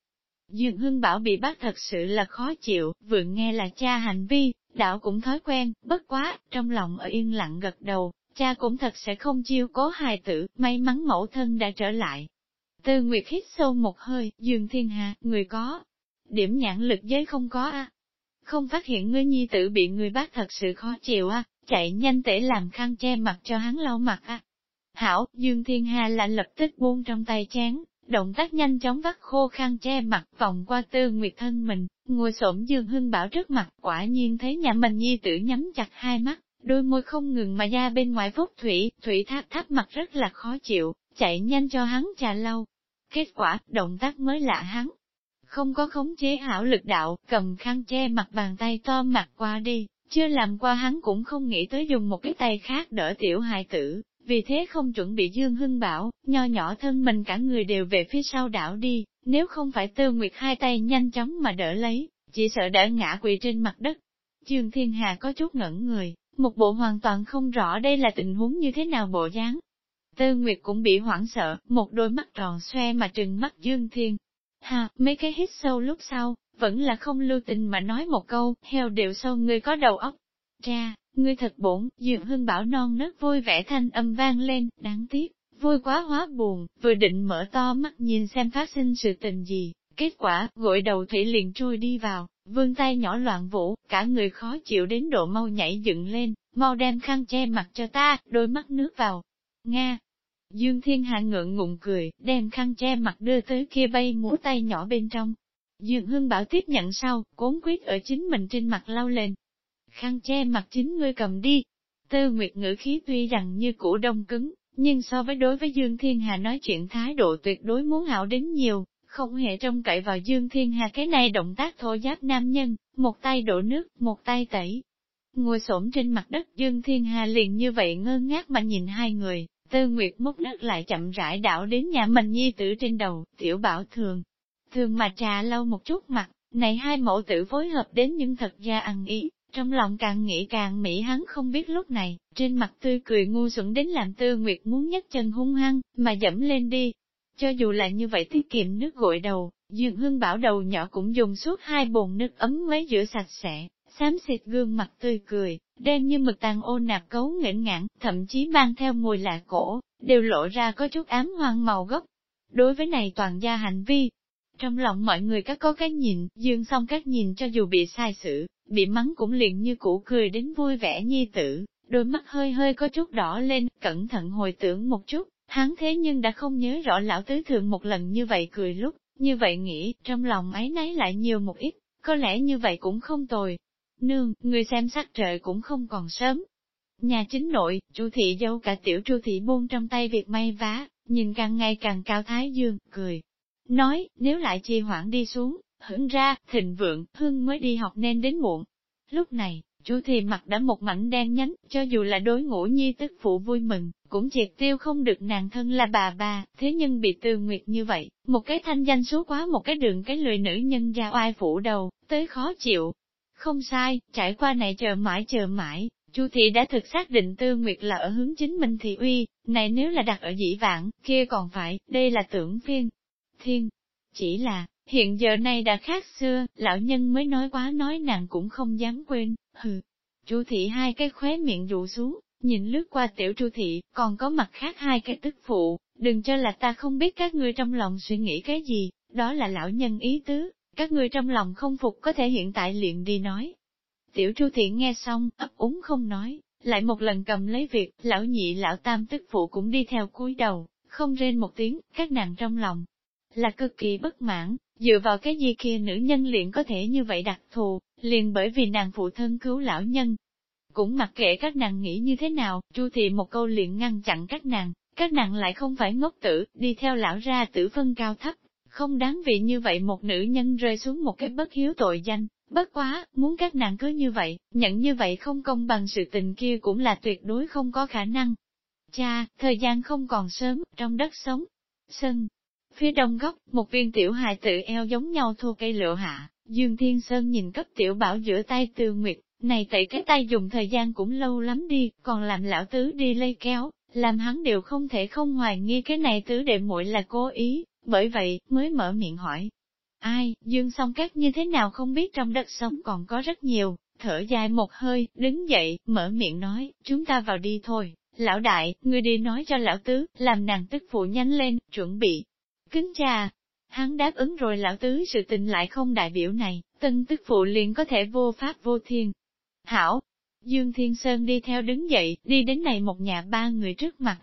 [SPEAKER 1] Dương Hưng Bảo bị bắt thật sự là khó chịu, vừa nghe là cha hành vi, đạo cũng thói quen, bất quá, trong lòng ở yên lặng gật đầu, cha cũng thật sẽ không chiêu cố hài tử, may mắn mẫu thân đã trở lại. Tư Nguyệt hít sâu một hơi, Dương Thiên Hà, người có. Điểm nhãn lực giới không có a không phát hiện ngươi nhi tử bị người bác thật sự khó chịu à, chạy nhanh tể làm khăn che mặt cho hắn lau mặt à. Hảo, Dương Thiên Hà lại lập tức buông trong tay chén, động tác nhanh chóng vắt khô khăn che mặt vòng qua tư nguyệt thân mình, ngồi xổm Dương Hưng Bảo trước mặt, quả nhiên thấy nhà mình nhi tử nhắm chặt hai mắt, đôi môi không ngừng mà ra bên ngoài phúc thủy, thủy tháp tháp mặt rất là khó chịu, chạy nhanh cho hắn trà lau. Kết quả, động tác mới lạ hắn, không có khống chế hảo lực đạo, cầm khăn che mặt bàn tay to mặt qua đi, chưa làm qua hắn cũng không nghĩ tới dùng một cái tay khác đỡ tiểu hài tử, vì thế không chuẩn bị Dương Hưng bảo, nho nhỏ thân mình cả người đều về phía sau đảo đi, nếu không phải tư nguyệt hai tay nhanh chóng mà đỡ lấy, chỉ sợ đã ngã quỳ trên mặt đất. Dương Thiên Hà có chút ngẩn người, một bộ hoàn toàn không rõ đây là tình huống như thế nào bộ dáng. Tư Nguyệt cũng bị hoảng sợ, một đôi mắt tròn xoe mà trừng mắt Dương Thiên, Ha, mấy cái hít sâu lúc sau, vẫn là không lưu tình mà nói một câu, heo đều sâu ngươi có đầu óc. Cha, ngươi thật bổn, dường hưng bảo non nớt vui vẻ thanh âm vang lên, đáng tiếc, vui quá hóa buồn, vừa định mở to mắt nhìn xem phát sinh sự tình gì, kết quả, gội đầu thủy liền trôi đi vào, vương tay nhỏ loạn vũ, cả người khó chịu đến độ mau nhảy dựng lên, mau đem khăn che mặt cho ta, đôi mắt nước vào. Nga, Dương Thiên Hạ ngượng ngùng cười, đem khăn che mặt đưa tới kia bay múa tay nhỏ bên trong. Dương Hương Bảo tiếp nhận sau, cốn quyết ở chính mình trên mặt lau lên. Khăn che mặt chính ngươi cầm đi. Tư Nguyệt ngữ khí tuy rằng như củ đông cứng, nhưng so với đối với Dương Thiên Hà nói chuyện thái độ tuyệt đối muốn hảo đến nhiều, không hề trông cậy vào Dương Thiên Hà cái này động tác thô giáp nam nhân, một tay đổ nước, một tay tẩy. Ngồi xổm trên mặt đất Dương Thiên Hà liền như vậy ngơ ngác mà nhìn hai người, Tư Nguyệt múc nước lại chậm rãi đảo đến nhà mình nhi tử trên đầu, tiểu bảo thường. Thường mà trà lâu một chút mặt, này hai mẫu tử phối hợp đến nhưng thật ra ăn ý, trong lòng càng nghĩ càng mỹ hắn không biết lúc này, trên mặt tươi cười ngu xuẩn đến làm Tư Nguyệt muốn nhấc chân hung hăng, mà dẫm lên đi, cho dù là như vậy tiết kiệm nước gội đầu, Dương Hương Bảo đầu nhỏ cũng dùng suốt hai bồn nước ấm mới rửa sạch sẽ, xám xịt gương mặt tươi cười, đen như mực tàn ô nạp cấu nghẽn ngãn, thậm chí mang theo mùi lạ cổ, đều lộ ra có chút ám hoang màu gốc. Đối với này toàn gia hành vi, trong lòng mọi người các có cái nhìn, dương xong các nhìn cho dù bị sai sự, bị mắng cũng liền như cũ cười đến vui vẻ nhi tử, đôi mắt hơi hơi có chút đỏ lên, cẩn thận hồi tưởng một chút, Hắn thế nhưng đã không nhớ rõ lão tứ thường một lần như vậy cười lúc, như vậy nghĩ, trong lòng ấy nấy lại nhiều một ít, có lẽ như vậy cũng không tồi. Nương, người xem sắc trời cũng không còn sớm. Nhà chính nội, chu thị dâu cả tiểu chu thị buông trong tay việc may vá, nhìn càng ngày càng cao thái dương, cười. Nói, nếu lại trì hoãn đi xuống, hưởng ra, thịnh vượng, hưng mới đi học nên đến muộn. Lúc này, Chu thì mặt đã một mảnh đen nhánh, cho dù là đối ngũ nhi tức phụ vui mừng, cũng triệt tiêu không được nàng thân là bà bà, thế nhưng bị tư nguyệt như vậy, một cái thanh danh số quá một cái đường cái lười nữ nhân ra oai phủ đầu, tới khó chịu. Không sai, trải qua này chờ mãi chờ mãi, Chu thị đã thực xác định tư nguyệt là ở hướng chính mình thị uy, này nếu là đặt ở dĩ vãng, kia còn phải, đây là tưởng phiên. Thiên, chỉ là, hiện giờ này đã khác xưa, lão nhân mới nói quá nói nàng cũng không dám quên, hừ. Chu thị hai cái khóe miệng rụ xuống, nhìn lướt qua tiểu chu thị, còn có mặt khác hai cái tức phụ, đừng cho là ta không biết các ngươi trong lòng suy nghĩ cái gì, đó là lão nhân ý tứ, các ngươi trong lòng không phục có thể hiện tại liền đi nói. Tiểu chu thiện nghe xong, ấp úng không nói, lại một lần cầm lấy việc, lão nhị lão tam tức phụ cũng đi theo cúi đầu, không rên một tiếng, các nàng trong lòng, là cực kỳ bất mãn, dựa vào cái gì kia nữ nhân liền có thể như vậy đặc thù, liền bởi vì nàng phụ thân cứu lão nhân. Cũng mặc kệ các nàng nghĩ như thế nào, Chu thị một câu liền ngăn chặn các nàng, các nàng lại không phải ngốc tử, đi theo lão ra tử phân cao thấp, không đáng vị như vậy một nữ nhân rơi xuống một cái bất hiếu tội danh, bất quá, muốn các nàng cứ như vậy, nhận như vậy không công bằng sự tình kia cũng là tuyệt đối không có khả năng. Cha, thời gian không còn sớm, trong đất sống, sân, Phía đông góc, một viên tiểu hài tự eo giống nhau thua cây lựa hạ, Dương Thiên Sơn nhìn cấp tiểu bảo giữa tay Tư nguyệt, này tẩy cái tay dùng thời gian cũng lâu lắm đi, còn làm lão tứ đi lây kéo, làm hắn đều không thể không hoài nghi cái này tứ đệ muội là cố ý, bởi vậy, mới mở miệng hỏi. Ai, Dương song các như thế nào không biết trong đất sống còn có rất nhiều, thở dài một hơi, đứng dậy, mở miệng nói, chúng ta vào đi thôi, lão đại, ngươi đi nói cho lão tứ, làm nàng tức phụ nhanh lên, chuẩn bị, Kính cha, hắn đáp ứng rồi lão tứ sự tình lại không đại biểu này, tân tức phụ liền có thể vô pháp vô thiên. Hảo, Dương Thiên Sơn đi theo đứng dậy, đi đến này một nhà ba người trước mặt.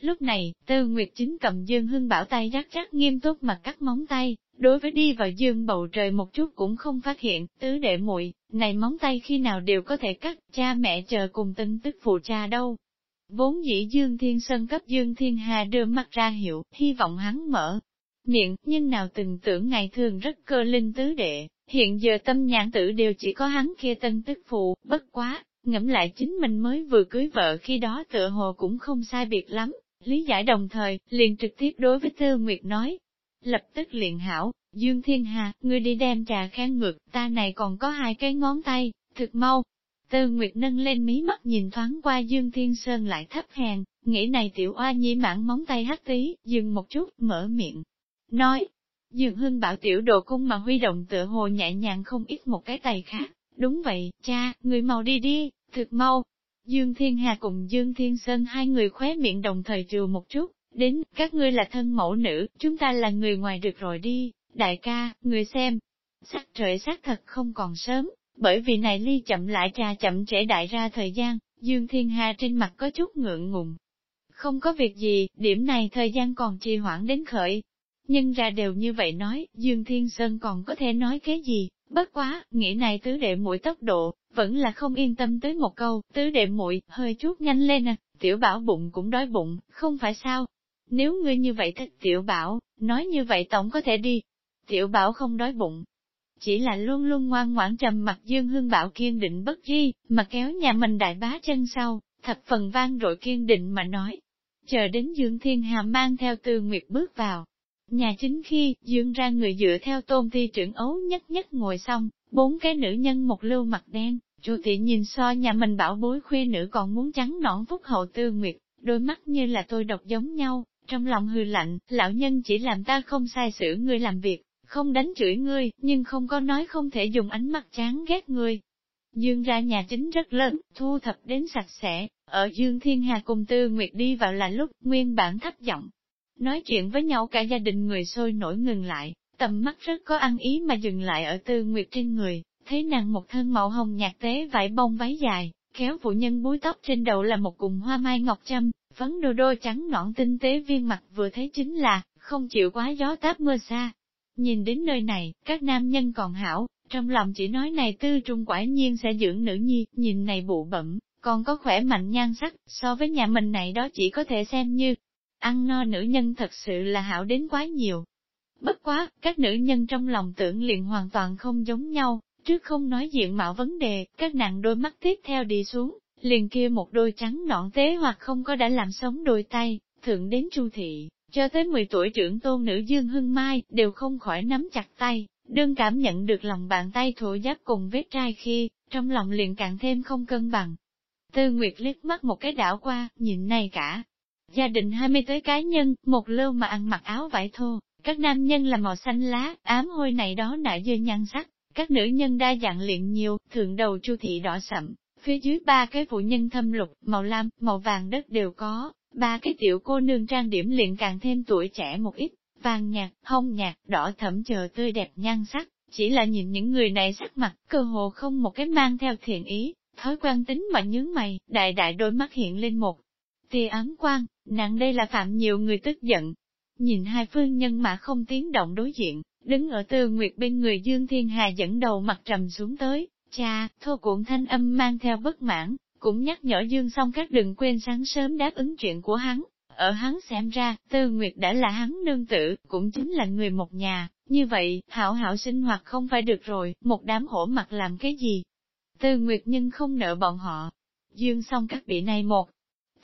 [SPEAKER 1] Lúc này, Tư Nguyệt chính cầm Dương Hưng bảo tay rắc rắc nghiêm túc mà cắt móng tay, đối với đi vào Dương bầu trời một chút cũng không phát hiện, tứ đệ muội này móng tay khi nào đều có thể cắt, cha mẹ chờ cùng tin tức phụ cha đâu. Vốn dĩ Dương Thiên Sơn cấp Dương Thiên Hà đưa mắt ra hiệu, hy vọng hắn mở miệng, nhưng nào từng tưởng ngày thường rất cơ linh tứ đệ, hiện giờ tâm nhãn tử đều chỉ có hắn kia tân tức phụ, bất quá, ngẫm lại chính mình mới vừa cưới vợ khi đó tựa hồ cũng không sai biệt lắm, lý giải đồng thời, liền trực tiếp đối với Tư Nguyệt nói. Lập tức liền hảo, Dương Thiên Hà, ngươi đi đem trà khen ngược, ta này còn có hai cái ngón tay, thực mau, Tư Nguyệt nâng lên mí mắt nhìn thoáng qua Dương Thiên Sơn lại thấp hèn, nghĩ này tiểu oa nhi mãn móng tay hắt tí, dừng một chút, mở miệng. Nói, Dương Hưng bảo tiểu đồ cung mà huy động tựa hồ nhẹ nhàng không ít một cái tay khác. Đúng vậy, cha, người mau đi đi, thực mau. Dương Thiên Hà cùng Dương Thiên Sơn hai người khóe miệng đồng thời trừ một chút, đến, các ngươi là thân mẫu nữ, chúng ta là người ngoài được rồi đi, đại ca, người xem. Sắc trời sắc thật không còn sớm, bởi vì này ly chậm lại trà chậm trễ đại ra thời gian, Dương Thiên Hà trên mặt có chút ngượng ngùng. Không có việc gì, điểm này thời gian còn trì hoãn đến khởi. Nhưng ra đều như vậy nói, Dương Thiên Sơn còn có thể nói cái gì, bất quá, nghĩ này tứ đệ muội tốc độ, vẫn là không yên tâm tới một câu, tứ đệ muội hơi chút nhanh lên à, tiểu bảo bụng cũng đói bụng, không phải sao. Nếu ngươi như vậy thích tiểu bảo, nói như vậy tổng có thể đi. Tiểu bảo không đói bụng, chỉ là luôn luôn ngoan ngoãn trầm mặt Dương Hương Bảo kiên định bất di, mà kéo nhà mình đại bá chân sau, thập phần vang rồi kiên định mà nói. Chờ đến Dương Thiên Hà mang theo Tư Nguyệt bước vào. Nhà chính khi, Dương ra người dựa theo tôn thi trưởng ấu nhất nhất ngồi xong, bốn cái nữ nhân một lưu mặt đen, Chu thị nhìn so nhà mình bảo bối khuê nữ còn muốn trắng nõn phúc hậu Tư Nguyệt, đôi mắt như là tôi độc giống nhau, trong lòng hư lạnh, lão nhân chỉ làm ta không sai xử ngươi làm việc, không đánh chửi ngươi, nhưng không có nói không thể dùng ánh mắt chán ghét ngươi. Dương ra nhà chính rất lớn, thu thập đến sạch sẽ, ở Dương Thiên Hà cùng Tư Nguyệt đi vào là lúc nguyên bản thấp giọng. Nói chuyện với nhau cả gia đình người sôi nổi ngừng lại, tầm mắt rất có ăn ý mà dừng lại ở Tư Nguyệt trên người, thấy nàng một thân màu hồng nhạt tế vải bông váy dài, kéo phụ nhân búi tóc trên đầu là một cùng hoa mai ngọc trâm, phấn đô đô trắng nõn tinh tế viên mặt vừa thấy chính là, không chịu quá gió táp mưa xa, Nhìn đến nơi này, các nam nhân còn hảo, trong lòng chỉ nói này tư trung quả nhiên sẽ dưỡng nữ nhi, nhìn này bụ bẩm, còn có khỏe mạnh nhan sắc, so với nhà mình này đó chỉ có thể xem như, ăn no nữ nhân thật sự là hảo đến quá nhiều. Bất quá, các nữ nhân trong lòng tưởng liền hoàn toàn không giống nhau, trước không nói diện mạo vấn đề, các nàng đôi mắt tiếp theo đi xuống, liền kia một đôi trắng nõn tế hoặc không có đã làm sống đôi tay, thượng đến chu thị, cho tới 10 tuổi trưởng tôn nữ Dương Hưng Mai, đều không khỏi nắm chặt tay, đương cảm nhận được lòng bàn tay thổ giáp cùng vết trai khi, trong lòng liền càng thêm không cân bằng. Tư Nguyệt liếc mắt một cái đảo qua, nhìn này cả. Gia đình 20 tới cá nhân, một lưu mà ăn mặc áo vải thô, các nam nhân là màu xanh lá, ám hôi này đó nại dơ nhan sắc, các nữ nhân đa dạng luyện nhiều, thượng đầu chu thị đỏ sậm, phía dưới ba cái phụ nhân thâm lục, màu lam, màu vàng đất đều có, Ba cái tiểu cô nương trang điểm liền càng thêm tuổi trẻ một ít, vàng nhạt, hông nhạt, đỏ thẫm chờ tươi đẹp nhan sắc, chỉ là nhìn những người này sắc mặt, cơ hồ không một cái mang theo thiện ý, thói quan tính mà nhướng mày, đại đại đôi mắt hiện lên một tia án quang, nặng đây là phạm nhiều người tức giận. Nhìn hai phương nhân mà không tiếng động đối diện, đứng ở tư nguyệt bên người Dương Thiên Hà dẫn đầu mặt trầm xuống tới, cha, thô cuộn thanh âm mang theo bất mãn, cũng nhắc nhở Dương song các đừng quên sáng sớm đáp ứng chuyện của hắn. Ở hắn xem ra, Tư Nguyệt đã là hắn nương tử, cũng chính là người một nhà, như vậy, hảo hảo sinh hoạt không phải được rồi, một đám hổ mặt làm cái gì. Tư Nguyệt nhưng không nợ bọn họ. Dương song các bị này một,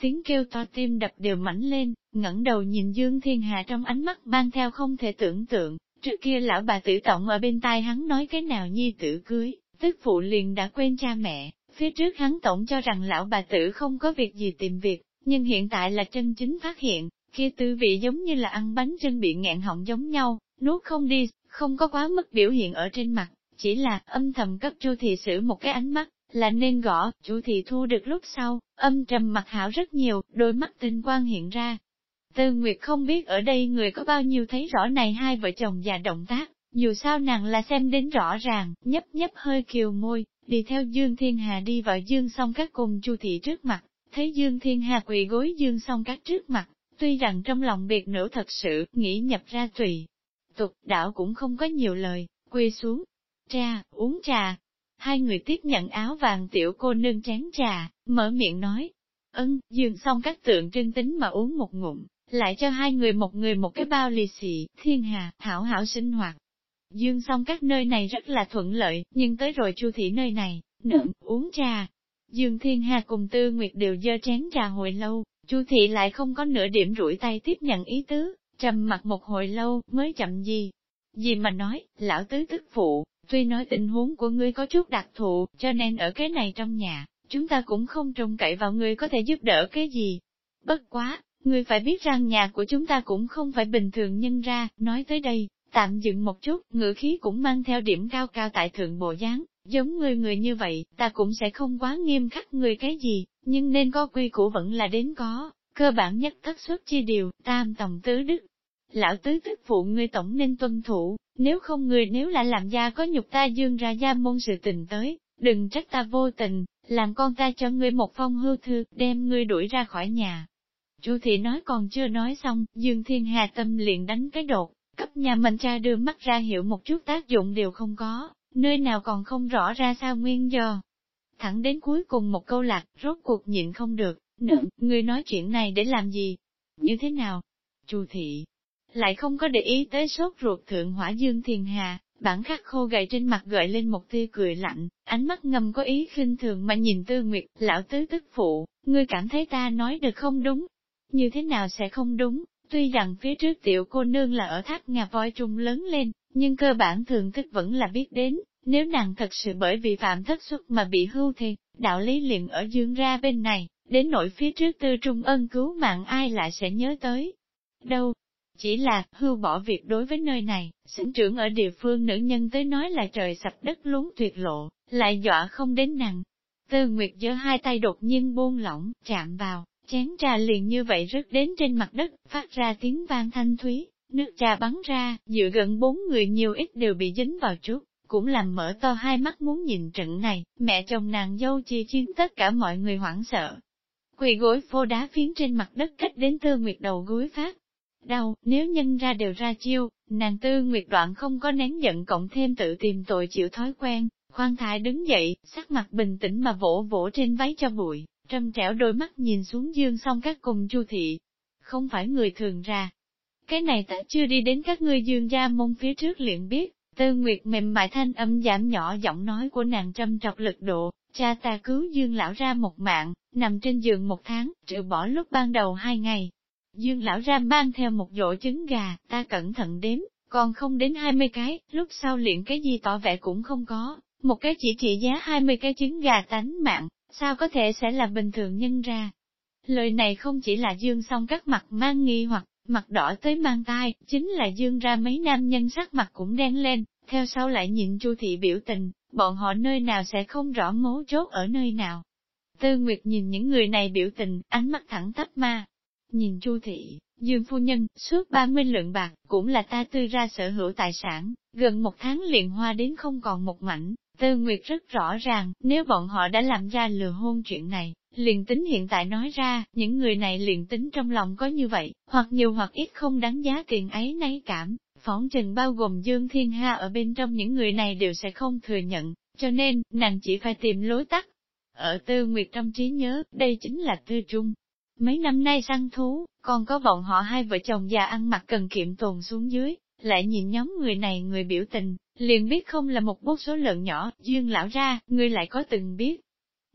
[SPEAKER 1] tiếng kêu to tim đập đều mảnh lên, ngẩng đầu nhìn Dương Thiên Hà trong ánh mắt mang theo không thể tưởng tượng, trước kia lão bà tử tổng ở bên tai hắn nói cái nào nhi tử cưới, tức phụ liền đã quên cha mẹ, Phía trước hắn tổng cho rằng lão bà tử không có việc gì tìm việc, nhưng hiện tại là chân chính phát hiện, kia tư vị giống như là ăn bánh chân bị nghẹn họng giống nhau, nuốt không đi, không có quá mức biểu hiện ở trên mặt, chỉ là âm thầm cấp chu thị sử một cái ánh mắt, là nên gõ, chu thị thu được lúc sau, âm trầm mặt hảo rất nhiều, đôi mắt tinh quang hiện ra. Tư Nguyệt không biết ở đây người có bao nhiêu thấy rõ này hai vợ chồng già động tác, dù sao nàng là xem đến rõ ràng, nhấp nhấp hơi kiều môi, đi theo Dương Thiên Hà đi vào Dương song các cùng Chu thị trước mặt, thấy Dương Thiên Hà quỳ gối Dương song các trước mặt, tuy rằng trong lòng biệt nữ thật sự, nghĩ nhập ra tùy. Tục, đảo cũng không có nhiều lời, quỳ xuống. Cha, uống trà. Hai người tiếp nhận áo vàng tiểu cô nương chén trà, mở miệng nói. Ân, Dương song các tượng trưng tính mà uống một ngụm, lại cho hai người một người một cái bao lì xì, thiên hà, hảo hảo sinh hoạt. Dương song các nơi này rất là thuận lợi, nhưng tới rồi chu thị nơi này, nợn, uống trà. Dương Thiên Hà cùng Tư Nguyệt đều dơ chén trà hồi lâu, chu thị lại không có nửa điểm rủi tay tiếp nhận ý tứ, trầm mặt một hồi lâu, mới chậm gì. Gì mà nói, lão tứ tức phụ, tuy nói tình huống của ngươi có chút đặc thù, cho nên ở cái này trong nhà, chúng ta cũng không trông cậy vào ngươi có thể giúp đỡ cái gì. Bất quá, ngươi phải biết rằng nhà của chúng ta cũng không phải bình thường nhân ra, nói tới đây, Tạm dừng một chút, ngữ khí cũng mang theo điểm cao cao tại thượng bộ dáng, giống người người như vậy, ta cũng sẽ không quá nghiêm khắc người cái gì, nhưng nên có quy củ vẫn là đến có, cơ bản nhất thất xuất chi điều, tam tổng tứ đức. Lão tứ tức phụ ngươi tổng nên tuân thủ, nếu không người nếu là làm gia có nhục ta dương ra gia môn sự tình tới, đừng trách ta vô tình, làm con ta cho ngươi một phong hưu thư, đem ngươi đuổi ra khỏi nhà. Chu thị nói còn chưa nói xong, Dương Thiên Hà tâm liền đánh cái đột, Cấp nhà mình cha đưa mắt ra hiệu một chút tác dụng đều không có, nơi nào còn không rõ ra sao nguyên do. Thẳng đến cuối cùng một câu lạc, rốt cuộc nhịn không được, nữ người nói chuyện này để làm gì? Như thế nào? Chu thị lại không có để ý tới sốt ruột thượng hỏa dương thiền hà, bản khắc khô gầy trên mặt gợi lên một tia cười lạnh, ánh mắt ngầm có ý khinh thường mà nhìn tư nguyệt, lão tứ tức phụ, ngươi cảm thấy ta nói được không đúng? Như thế nào sẽ không đúng? Tuy rằng phía trước tiểu cô nương là ở tháp ngà voi trung lớn lên, nhưng cơ bản thường thức vẫn là biết đến, nếu nàng thật sự bởi vì phạm thất xuất mà bị hưu thì, đạo lý liền ở dương ra bên này, đến nỗi phía trước tư trung ân cứu mạng ai lại sẽ nhớ tới. Đâu, chỉ là, hưu bỏ việc đối với nơi này, sinh trưởng ở địa phương nữ nhân tới nói là trời sập đất lún tuyệt lộ, lại dọa không đến nặng. Tư Nguyệt giơ hai tay đột nhiên buông lỏng, chạm vào, chén trà liền như vậy rớt đến trên mặt đất, phát ra tiếng vang thanh thúy, nước trà bắn ra, dựa gần bốn người nhiều ít đều bị dính vào chút, cũng làm mở to hai mắt muốn nhìn trận này, mẹ chồng nàng dâu chia chiên tất cả mọi người hoảng sợ. Quỳ gối phô đá phiến trên mặt đất cách đến Tư Nguyệt đầu gối phát, đau, nếu nhân ra đều ra chiêu, nàng tư nguyệt đoạn không có nén giận cộng thêm tự tìm tội chịu thói quen, khoan thai đứng dậy, sắc mặt bình tĩnh mà vỗ vỗ trên váy cho bụi, trầm trẻo đôi mắt nhìn xuống dương Song các cùng chu thị. Không phải người thường ra. Cái này ta chưa đi đến các ngươi dương gia môn phía trước liền biết, tư nguyệt mềm mại thanh âm giảm nhỏ giọng nói của nàng trầm trọc lực độ, cha ta cứu dương lão ra một mạng, nằm trên giường một tháng, trừ bỏ lúc ban đầu hai ngày, Dương lão ra mang theo một dỗ trứng gà, ta cẩn thận đếm, còn không đến 20 cái, lúc sau luyện cái gì tỏ vẻ cũng không có, một cái chỉ trị giá 20 cái trứng gà tánh mạng, sao có thể sẽ là bình thường nhân ra. Lời này không chỉ là dương song các mặt mang nghi hoặc, mặt đỏ tới mang tai, chính là dương ra mấy nam nhân sắc mặt cũng đen lên, theo sau lại nhìn chu thị biểu tình, bọn họ nơi nào sẽ không rõ mấu chốt ở nơi nào. Tư Nguyệt nhìn những người này biểu tình, ánh mắt thẳng tắp ma, Nhìn Chu thị, Dương phu nhân, suốt 30 lượng bạc, cũng là ta tư ra sở hữu tài sản, gần một tháng liền hoa đến không còn một mảnh. Tư Nguyệt rất rõ ràng, nếu bọn họ đã làm ra lừa hôn chuyện này, liền tính hiện tại nói ra, những người này liền tính trong lòng có như vậy, hoặc nhiều hoặc ít không đáng giá tiền ấy nấy cảm, phỏng chừng bao gồm Dương Thiên Ha ở bên trong những người này đều sẽ không thừa nhận, cho nên, nàng chỉ phải tìm lối tắt. Ở Tư Nguyệt trong trí nhớ, đây chính là Tư Trung, Mấy năm nay săn thú, còn có bọn họ hai vợ chồng già ăn mặc cần kiệm tồn xuống dưới, lại nhìn nhóm người này người biểu tình, liền biết không là một bút số lượng nhỏ, dương lão ra, ngươi lại có từng biết.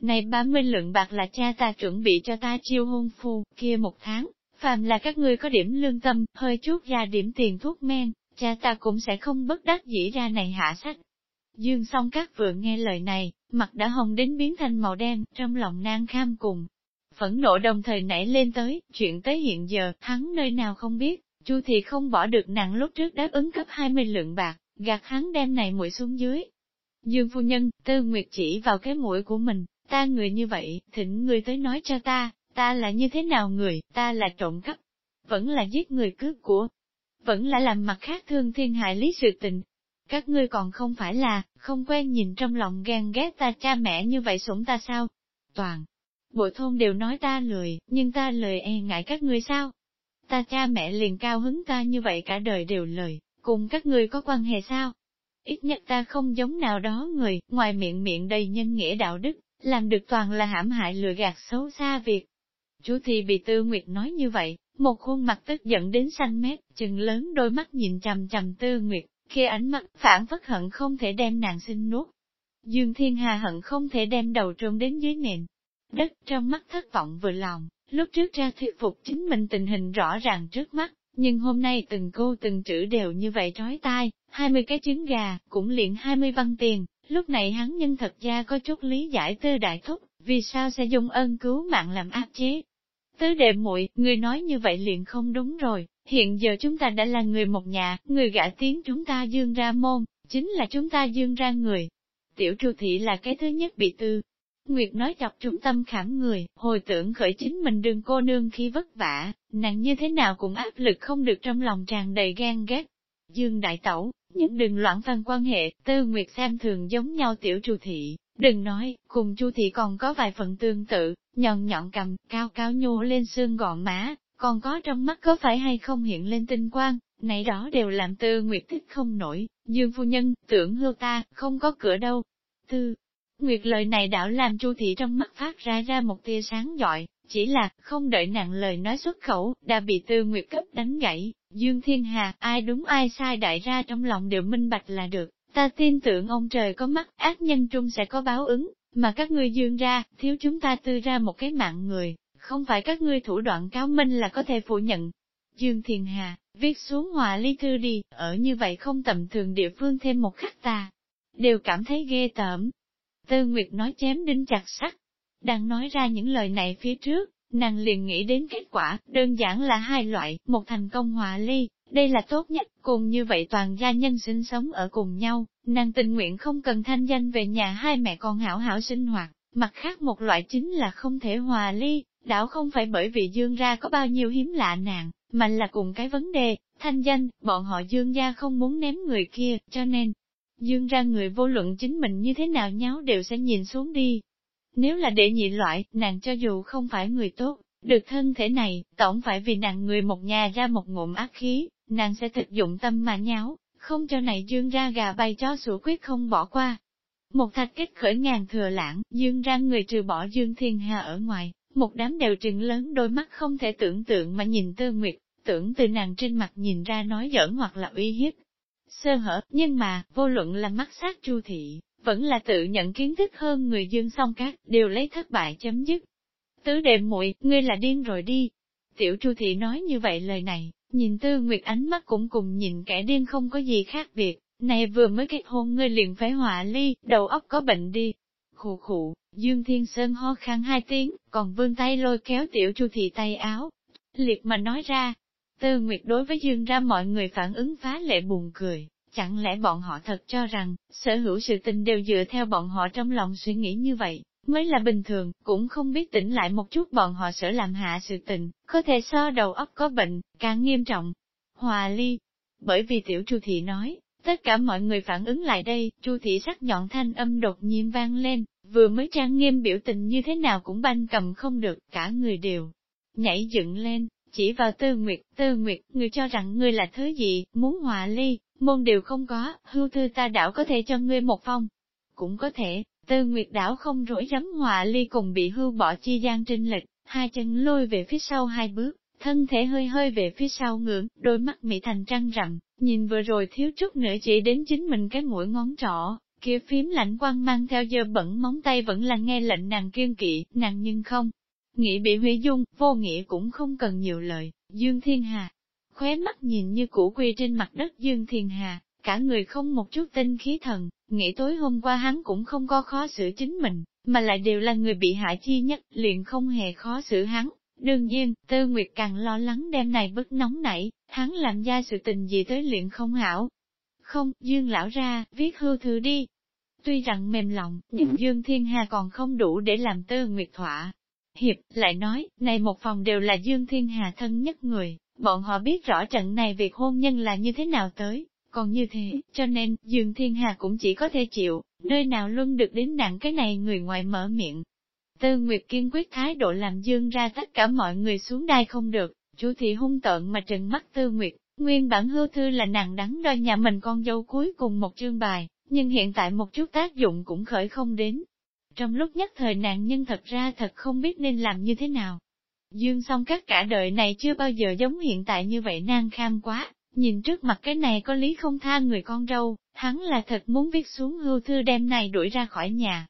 [SPEAKER 1] Này 30 lượng bạc là cha ta chuẩn bị cho ta chiêu hôn phu, kia một tháng, phàm là các ngươi có điểm lương tâm, hơi chút ra điểm tiền thuốc men, cha ta cũng sẽ không bất đắc dĩ ra này hạ sách. Dương song các vừa nghe lời này, mặt đã hồng đến biến thành màu đen, trong lòng nan kham cùng, phẫn nộ đồng thời nảy lên tới, chuyện tới hiện giờ, hắn nơi nào không biết, Chu thì không bỏ được nặng lúc trước đáp ứng cấp 20 lượng bạc, gạt hắn đem này mũi xuống dưới. Dương phu nhân, tư nguyệt chỉ vào cái mũi của mình, ta người như vậy, thỉnh người tới nói cho ta, ta là như thế nào người, ta là trộm cắp, vẫn là giết người cướp của, vẫn là làm mặt khác thương thiên hại lý sự tình. Các ngươi còn không phải là, không quen nhìn trong lòng ghen ghét ta cha mẹ như vậy sủng ta sao? Toàn, Bộ thôn đều nói ta lười, nhưng ta lời e ngại các ngươi sao? Ta cha mẹ liền cao hứng ta như vậy cả đời đều lời, cùng các ngươi có quan hệ sao? Ít nhất ta không giống nào đó người, ngoài miệng miệng đầy nhân nghĩa đạo đức, làm được toàn là hãm hại lừa gạt xấu xa việc. Chú thì bị Tư Nguyệt nói như vậy, một khuôn mặt tức giận đến xanh mét, chừng lớn đôi mắt nhìn chằm chằm Tư Nguyệt, khi ánh mắt phản phất hận không thể đem nàng sinh nuốt. Dương Thiên Hà hận không thể đem đầu trôn đến dưới nền, đất trong mắt thất vọng vừa lòng, lúc trước ra thuyết phục chính mình tình hình rõ ràng trước mắt, nhưng hôm nay từng câu từng chữ đều như vậy trói tai, 20 cái trứng gà, cũng liền 20 văn tiền, lúc này hắn nhân thật ra có chút lý giải tư đại thúc, vì sao sẽ dùng ơn cứu mạng làm áp chế. Tứ đệ muội người nói như vậy liền không đúng rồi, hiện giờ chúng ta đã là người một nhà, người gã tiếng chúng ta dương ra môn, chính là chúng ta dương ra người. Tiểu tru thị là cái thứ nhất bị tư, Nguyệt nói chọc trung tâm khảm người, hồi tưởng khởi chính mình đường cô nương khi vất vả, nàng như thế nào cũng áp lực không được trong lòng tràn đầy gan ghét. Dương Đại Tẩu, những đừng loạn văn quan hệ, tư Nguyệt xem thường giống nhau tiểu chu thị, đừng nói, cùng chu thị còn có vài phần tương tự, nhọn nhọn cầm, cao cao nhô lên xương gọn má, còn có trong mắt có phải hay không hiện lên tinh quang, này đó đều làm tư Nguyệt thích không nổi, Dương phu nhân, tưởng hưu ta, không có cửa đâu. Tư, Nguyệt lời này đảo làm Chu thị trong mắt phát ra ra một tia sáng giỏi, Chỉ là, không đợi nặng lời nói xuất khẩu, đã bị tư nguyệt cấp đánh gãy, Dương Thiên Hà, ai đúng ai sai đại ra trong lòng đều minh bạch là được, ta tin tưởng ông trời có mắt, ác nhân trung sẽ có báo ứng, mà các ngươi dương ra, thiếu chúng ta tư ra một cái mạng người, không phải các ngươi thủ đoạn cáo minh là có thể phủ nhận. Dương Thiên Hà, viết xuống hòa ly thư đi, ở như vậy không tầm thường địa phương thêm một khắc ta, đều cảm thấy ghê tởm. Tư Nguyệt nói chém đinh chặt sắt, đang nói ra những lời này phía trước, nàng liền nghĩ đến kết quả, đơn giản là hai loại, một thành công hòa ly, đây là tốt nhất, cùng như vậy toàn gia nhân sinh sống ở cùng nhau, nàng tình nguyện không cần thanh danh về nhà hai mẹ con hảo hảo sinh hoạt, mặt khác một loại chính là không thể hòa ly, đảo không phải bởi vì dương ra có bao nhiêu hiếm lạ nàng, mà là cùng cái vấn đề, thanh danh, bọn họ dương gia không muốn ném người kia, cho nên, dương ra người vô luận chính mình như thế nào nháo đều sẽ nhìn xuống đi, nếu là đệ nhị loại, nàng cho dù không phải người tốt, được thân thể này, tổng phải vì nàng người một nhà ra một ngụm ác khí, nàng sẽ thực dụng tâm mà nháo, không cho này dương ra gà bay chó sủa quyết không bỏ qua. Một thạch kết khởi ngàn thừa lãng, dương ra người trừ bỏ dương thiên hà ở ngoài, một đám đều trừng lớn đôi mắt không thể tưởng tượng mà nhìn tư nguyệt, tưởng từ nàng trên mặt nhìn ra nói giỡn hoặc là uy hiếp. Sơ hở, nhưng mà, vô luận là mắt sát chu thị, vẫn là tự nhận kiến thức hơn người dương song các, đều lấy thất bại chấm dứt. Tứ đệm muội ngươi là điên rồi đi. Tiểu Chu Thị nói như vậy lời này, nhìn Tư Nguyệt ánh mắt cũng cùng nhìn kẻ điên không có gì khác biệt, này vừa mới kết hôn ngươi liền phải họa ly, đầu óc có bệnh đi. Khụ khụ, Dương Thiên Sơn ho khăn hai tiếng, còn vươn tay lôi kéo Tiểu Chu Thị tay áo. Liệt mà nói ra, Tư Nguyệt đối với Dương ra mọi người phản ứng phá lệ buồn cười, Chẳng lẽ bọn họ thật cho rằng, sở hữu sự tình đều dựa theo bọn họ trong lòng suy nghĩ như vậy, mới là bình thường, cũng không biết tỉnh lại một chút bọn họ sở làm hạ sự tình, có thể so đầu óc có bệnh, càng nghiêm trọng. Hòa ly, bởi vì tiểu Chu thị nói, tất cả mọi người phản ứng lại đây, Chu thị sắc nhọn thanh âm đột nhiên vang lên, vừa mới trang nghiêm biểu tình như thế nào cũng banh cầm không được, cả người đều nhảy dựng lên, chỉ vào Tư Nguyệt, Tư Nguyệt, người cho rằng ngươi là thứ gì, muốn hòa ly, môn đều không có, hưu thư ta đảo có thể cho ngươi một phong. Cũng có thể, tư nguyệt đảo không rỗi rắm hòa ly cùng bị hưu bỏ chi gian trinh lịch, hai chân lôi về phía sau hai bước, thân thể hơi hơi về phía sau ngưỡng, đôi mắt mỹ thành trăng rằm, nhìn vừa rồi thiếu chút nữa chỉ đến chính mình cái mũi ngón trỏ, kia phím lạnh quang mang theo dơ bẩn móng tay vẫn là nghe lệnh nàng kiên kỵ, nàng nhưng không. Nghĩ bị hủy dung, vô nghĩa cũng không cần nhiều lời, Dương Thiên Hà, khóe mắt nhìn như củ quy trên mặt đất Dương Thiền Hà, cả người không một chút tinh khí thần, nghĩ tối hôm qua hắn cũng không có khó xử chính mình, mà lại đều là người bị hại chi nhất, liền không hề khó xử hắn. Đương nhiên, Tư Nguyệt càng lo lắng đêm này bất nóng nảy, hắn làm ra sự tình gì tới luyện không hảo. Không, Dương lão ra, viết hưu thư đi. Tuy rằng mềm lòng, nhưng Dương Thiên Hà còn không đủ để làm Tư Nguyệt thỏa. Hiệp, lại nói, này một phòng đều là Dương Thiên Hà thân nhất người, Bọn họ biết rõ trận này việc hôn nhân là như thế nào tới, còn như thế, cho nên, Dương Thiên Hà cũng chỉ có thể chịu, nơi nào luôn được đến nặng cái này người ngoài mở miệng. Tư Nguyệt kiên quyết thái độ làm Dương ra tất cả mọi người xuống đai không được, chú thị hung tợn mà trừng mắt Tư Nguyệt, nguyên bản hưu thư là nàng đắn đo nhà mình con dâu cuối cùng một chương bài, nhưng hiện tại một chút tác dụng cũng khởi không đến. Trong lúc nhất thời nạn nhân thật ra thật không biết nên làm như thế nào, Dương song các cả đời này chưa bao giờ giống hiện tại như vậy nan kham quá, nhìn trước mặt cái này có lý không tha người con râu hắn là thật muốn viết xuống hưu thư đem này đuổi ra khỏi nhà.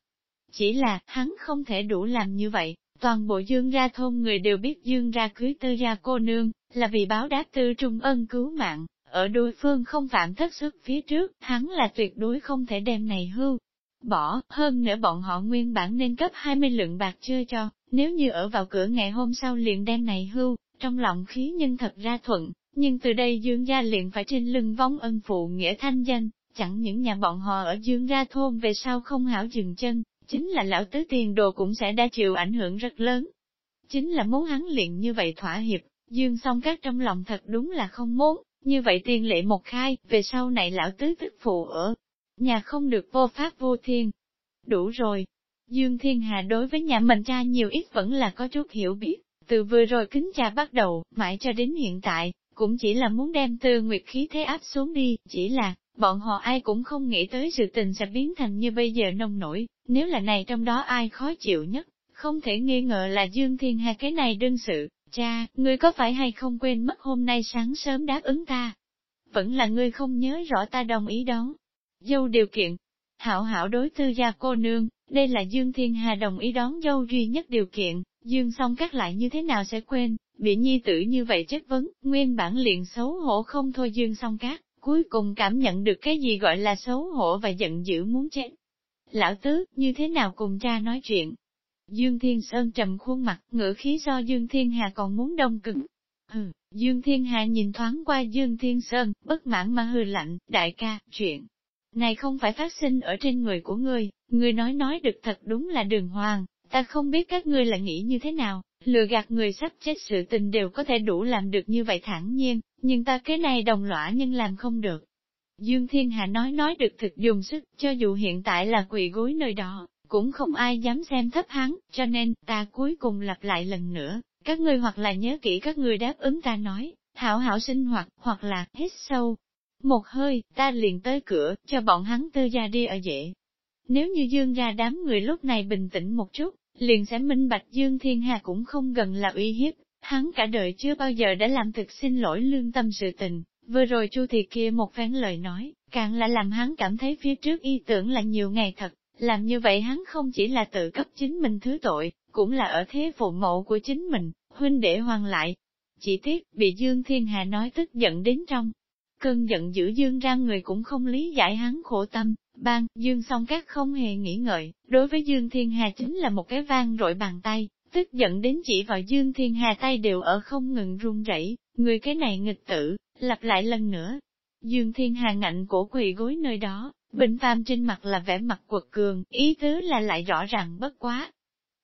[SPEAKER 1] Chỉ là, hắn không thể đủ làm như vậy, toàn bộ dương ra thôn người đều biết dương ra cưới tư gia cô nương, là vì báo đáp tư trung ân cứu mạng, ở đối phương không phạm thất sức phía trước, hắn là tuyệt đối không thể đem này hưu. Bỏ, hơn nữa bọn họ nguyên bản nên cấp 20 lượng bạc chưa cho, nếu như ở vào cửa ngày hôm sau liền đem này hưu, trong lòng khí nhân thật ra thuận, nhưng từ đây dương gia liền phải trên lưng vong ân phụ nghĩa thanh danh, chẳng những nhà bọn họ ở dương gia thôn về sau không hảo dừng chân, chính là lão tứ tiền đồ cũng sẽ đã chịu ảnh hưởng rất lớn. Chính là muốn hắn liền như vậy thỏa hiệp, dương song các trong lòng thật đúng là không muốn, như vậy tiền lệ một khai, về sau này lão tứ tức phụ ở, nhà không được vô pháp vô thiên. Đủ rồi, Dương Thiên Hà đối với nhà mình cha nhiều ít vẫn là có chút hiểu biết, từ vừa rồi kính cha bắt đầu, mãi cho đến hiện tại, cũng chỉ là muốn đem tư nguyệt khí thế áp xuống đi, chỉ là, bọn họ ai cũng không nghĩ tới sự tình sẽ biến thành như bây giờ nông nổi, nếu là này trong đó ai khó chịu nhất, không thể nghi ngờ là Dương Thiên Hà cái này đơn sự, cha, ngươi có phải hay không quên mất hôm nay sáng sớm đáp ứng ta? Vẫn là ngươi không nhớ rõ ta đồng ý đó. Dâu điều kiện, hảo hảo đối tư gia cô nương, đây là Dương Thiên Hà đồng ý đón dâu duy nhất điều kiện, Dương song các lại như thế nào sẽ quên, bị nhi tử như vậy chất vấn, nguyên bản liền xấu hổ không thôi Dương song các, cuối cùng cảm nhận được cái gì gọi là xấu hổ và giận dữ muốn chết. Lão tứ, như thế nào cùng cha nói chuyện? Dương Thiên Sơn trầm khuôn mặt, ngữ khí do Dương Thiên Hà còn muốn đông cứng. Hừ, Dương Thiên Hà nhìn thoáng qua Dương Thiên Sơn, bất mãn mà hừ lạnh, đại ca, chuyện này không phải phát sinh ở trên người của ngươi, ngươi nói nói được thật đúng là đường hoàng, ta không biết các ngươi là nghĩ như thế nào, lừa gạt người sắp chết sự tình đều có thể đủ làm được như vậy thẳng nhiên, nhưng ta cái này đồng lõa nhưng làm không được. Dương Thiên Hà nói nói được thực dùng sức, cho dù hiện tại là quỳ gối nơi đó, cũng không ai dám xem thấp hắn, cho nên, ta cuối cùng lặp lại lần nữa, các ngươi hoặc là nhớ kỹ các ngươi đáp ứng ta nói, hảo hảo sinh hoạt, hoặc là, hít sâu. Một hơi, ta liền tới cửa, cho bọn hắn tư gia đi ở dễ. Nếu như dương ra đám người lúc này bình tĩnh một chút, liền sẽ minh bạch Dương Thiên Hà cũng không gần là uy hiếp, hắn cả đời chưa bao giờ đã làm thực xin lỗi lương tâm sự tình, vừa rồi Chu Thị kia một phen lời nói, càng là làm hắn cảm thấy phía trước y tưởng là nhiều ngày thật, làm như vậy hắn không chỉ là tự cấp chính mình thứ tội, cũng là ở thế phụ mẫu của chính mình, huynh để hoàng lại. Chỉ tiếc, bị Dương Thiên Hà nói tức giận đến trong. Cơn giận dữ Dương ra người cũng không lý giải hắn khổ tâm, ban, Dương song các không hề nghĩ ngợi, đối với Dương Thiên Hà chính là một cái vang rội bàn tay, tức giận đến chỉ vào Dương Thiên Hà tay đều ở không ngừng run rẩy, người cái này nghịch tử, lặp lại lần nữa. Dương Thiên Hà ngạnh cổ quỳ gối nơi đó, Bình phàm trên mặt là vẻ mặt quật cường, ý tứ là lại rõ ràng bất quá.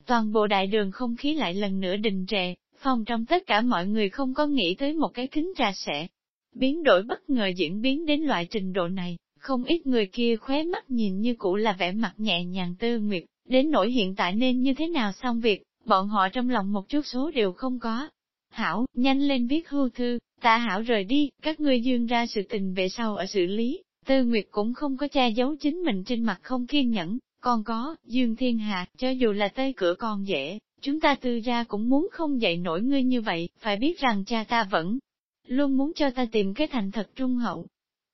[SPEAKER 1] Toàn bộ đại đường không khí lại lần nữa đình trệ, phòng trong tất cả mọi người không có nghĩ tới một cái kính trà sẽ. Biến đổi bất ngờ diễn biến đến loại trình độ này, không ít người kia khóe mắt nhìn như cũ là vẻ mặt nhẹ nhàng tư nguyệt, đến nỗi hiện tại nên như thế nào xong việc, bọn họ trong lòng một chút số đều không có. Hảo, nhanh lên viết hưu thư, ta hảo rời đi, các ngươi dương ra sự tình về sau ở xử lý, Tư Nguyệt cũng không có che giấu chính mình trên mặt không kiên nhẫn, còn có, Dương Thiên Hạ, cho dù là tới cửa còn dễ, chúng ta tư ra cũng muốn không dạy nổi ngươi như vậy, phải biết rằng cha ta vẫn luôn muốn cho ta tìm cái thành thật trung hậu.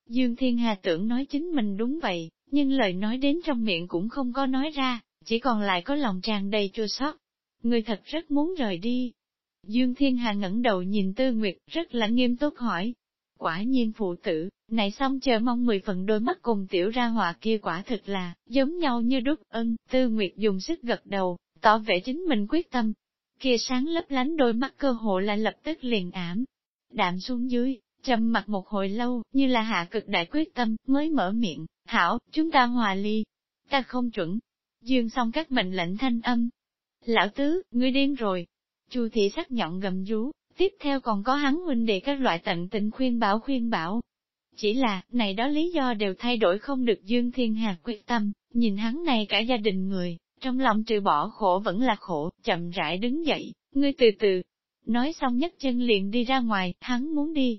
[SPEAKER 1] Dương Thiên Hà tưởng nói chính mình đúng vậy, nhưng lời nói đến trong miệng cũng không có nói ra, chỉ còn lại có lòng tràn đầy chua xót. Người thật rất muốn rời đi. Dương Thiên Hà ngẩng đầu nhìn Tư Nguyệt, rất là nghiêm túc hỏi. Quả nhiên phụ tử, này xong chờ mong mười phần đôi mắt cùng tiểu ra họa kia quả thực là, giống nhau như đúc ân, tư nguyệt dùng sức gật đầu, tỏ vẻ chính mình quyết tâm. Kia sáng lấp lánh đôi mắt cơ hộ là lập tức liền ảm. Đạm xuống dưới, trầm mặt một hồi lâu, như là hạ cực đại quyết tâm, mới mở miệng, hảo, chúng ta hòa ly. Ta không chuẩn. Dương xong các mệnh lệnh thanh âm. Lão tứ, ngươi điên rồi. Chu thị sắc nhọn gầm rú, tiếp theo còn có hắn huynh đệ các loại tận tình khuyên bảo khuyên bảo, chỉ là, này đó lý do đều thay đổi không được Dương Thiên Hà quyết tâm, nhìn hắn này cả gia đình người, trong lòng trừ bỏ khổ vẫn là khổ, chậm rãi đứng dậy, ngươi từ từ. Nói xong nhất chân liền đi ra ngoài, hắn muốn đi.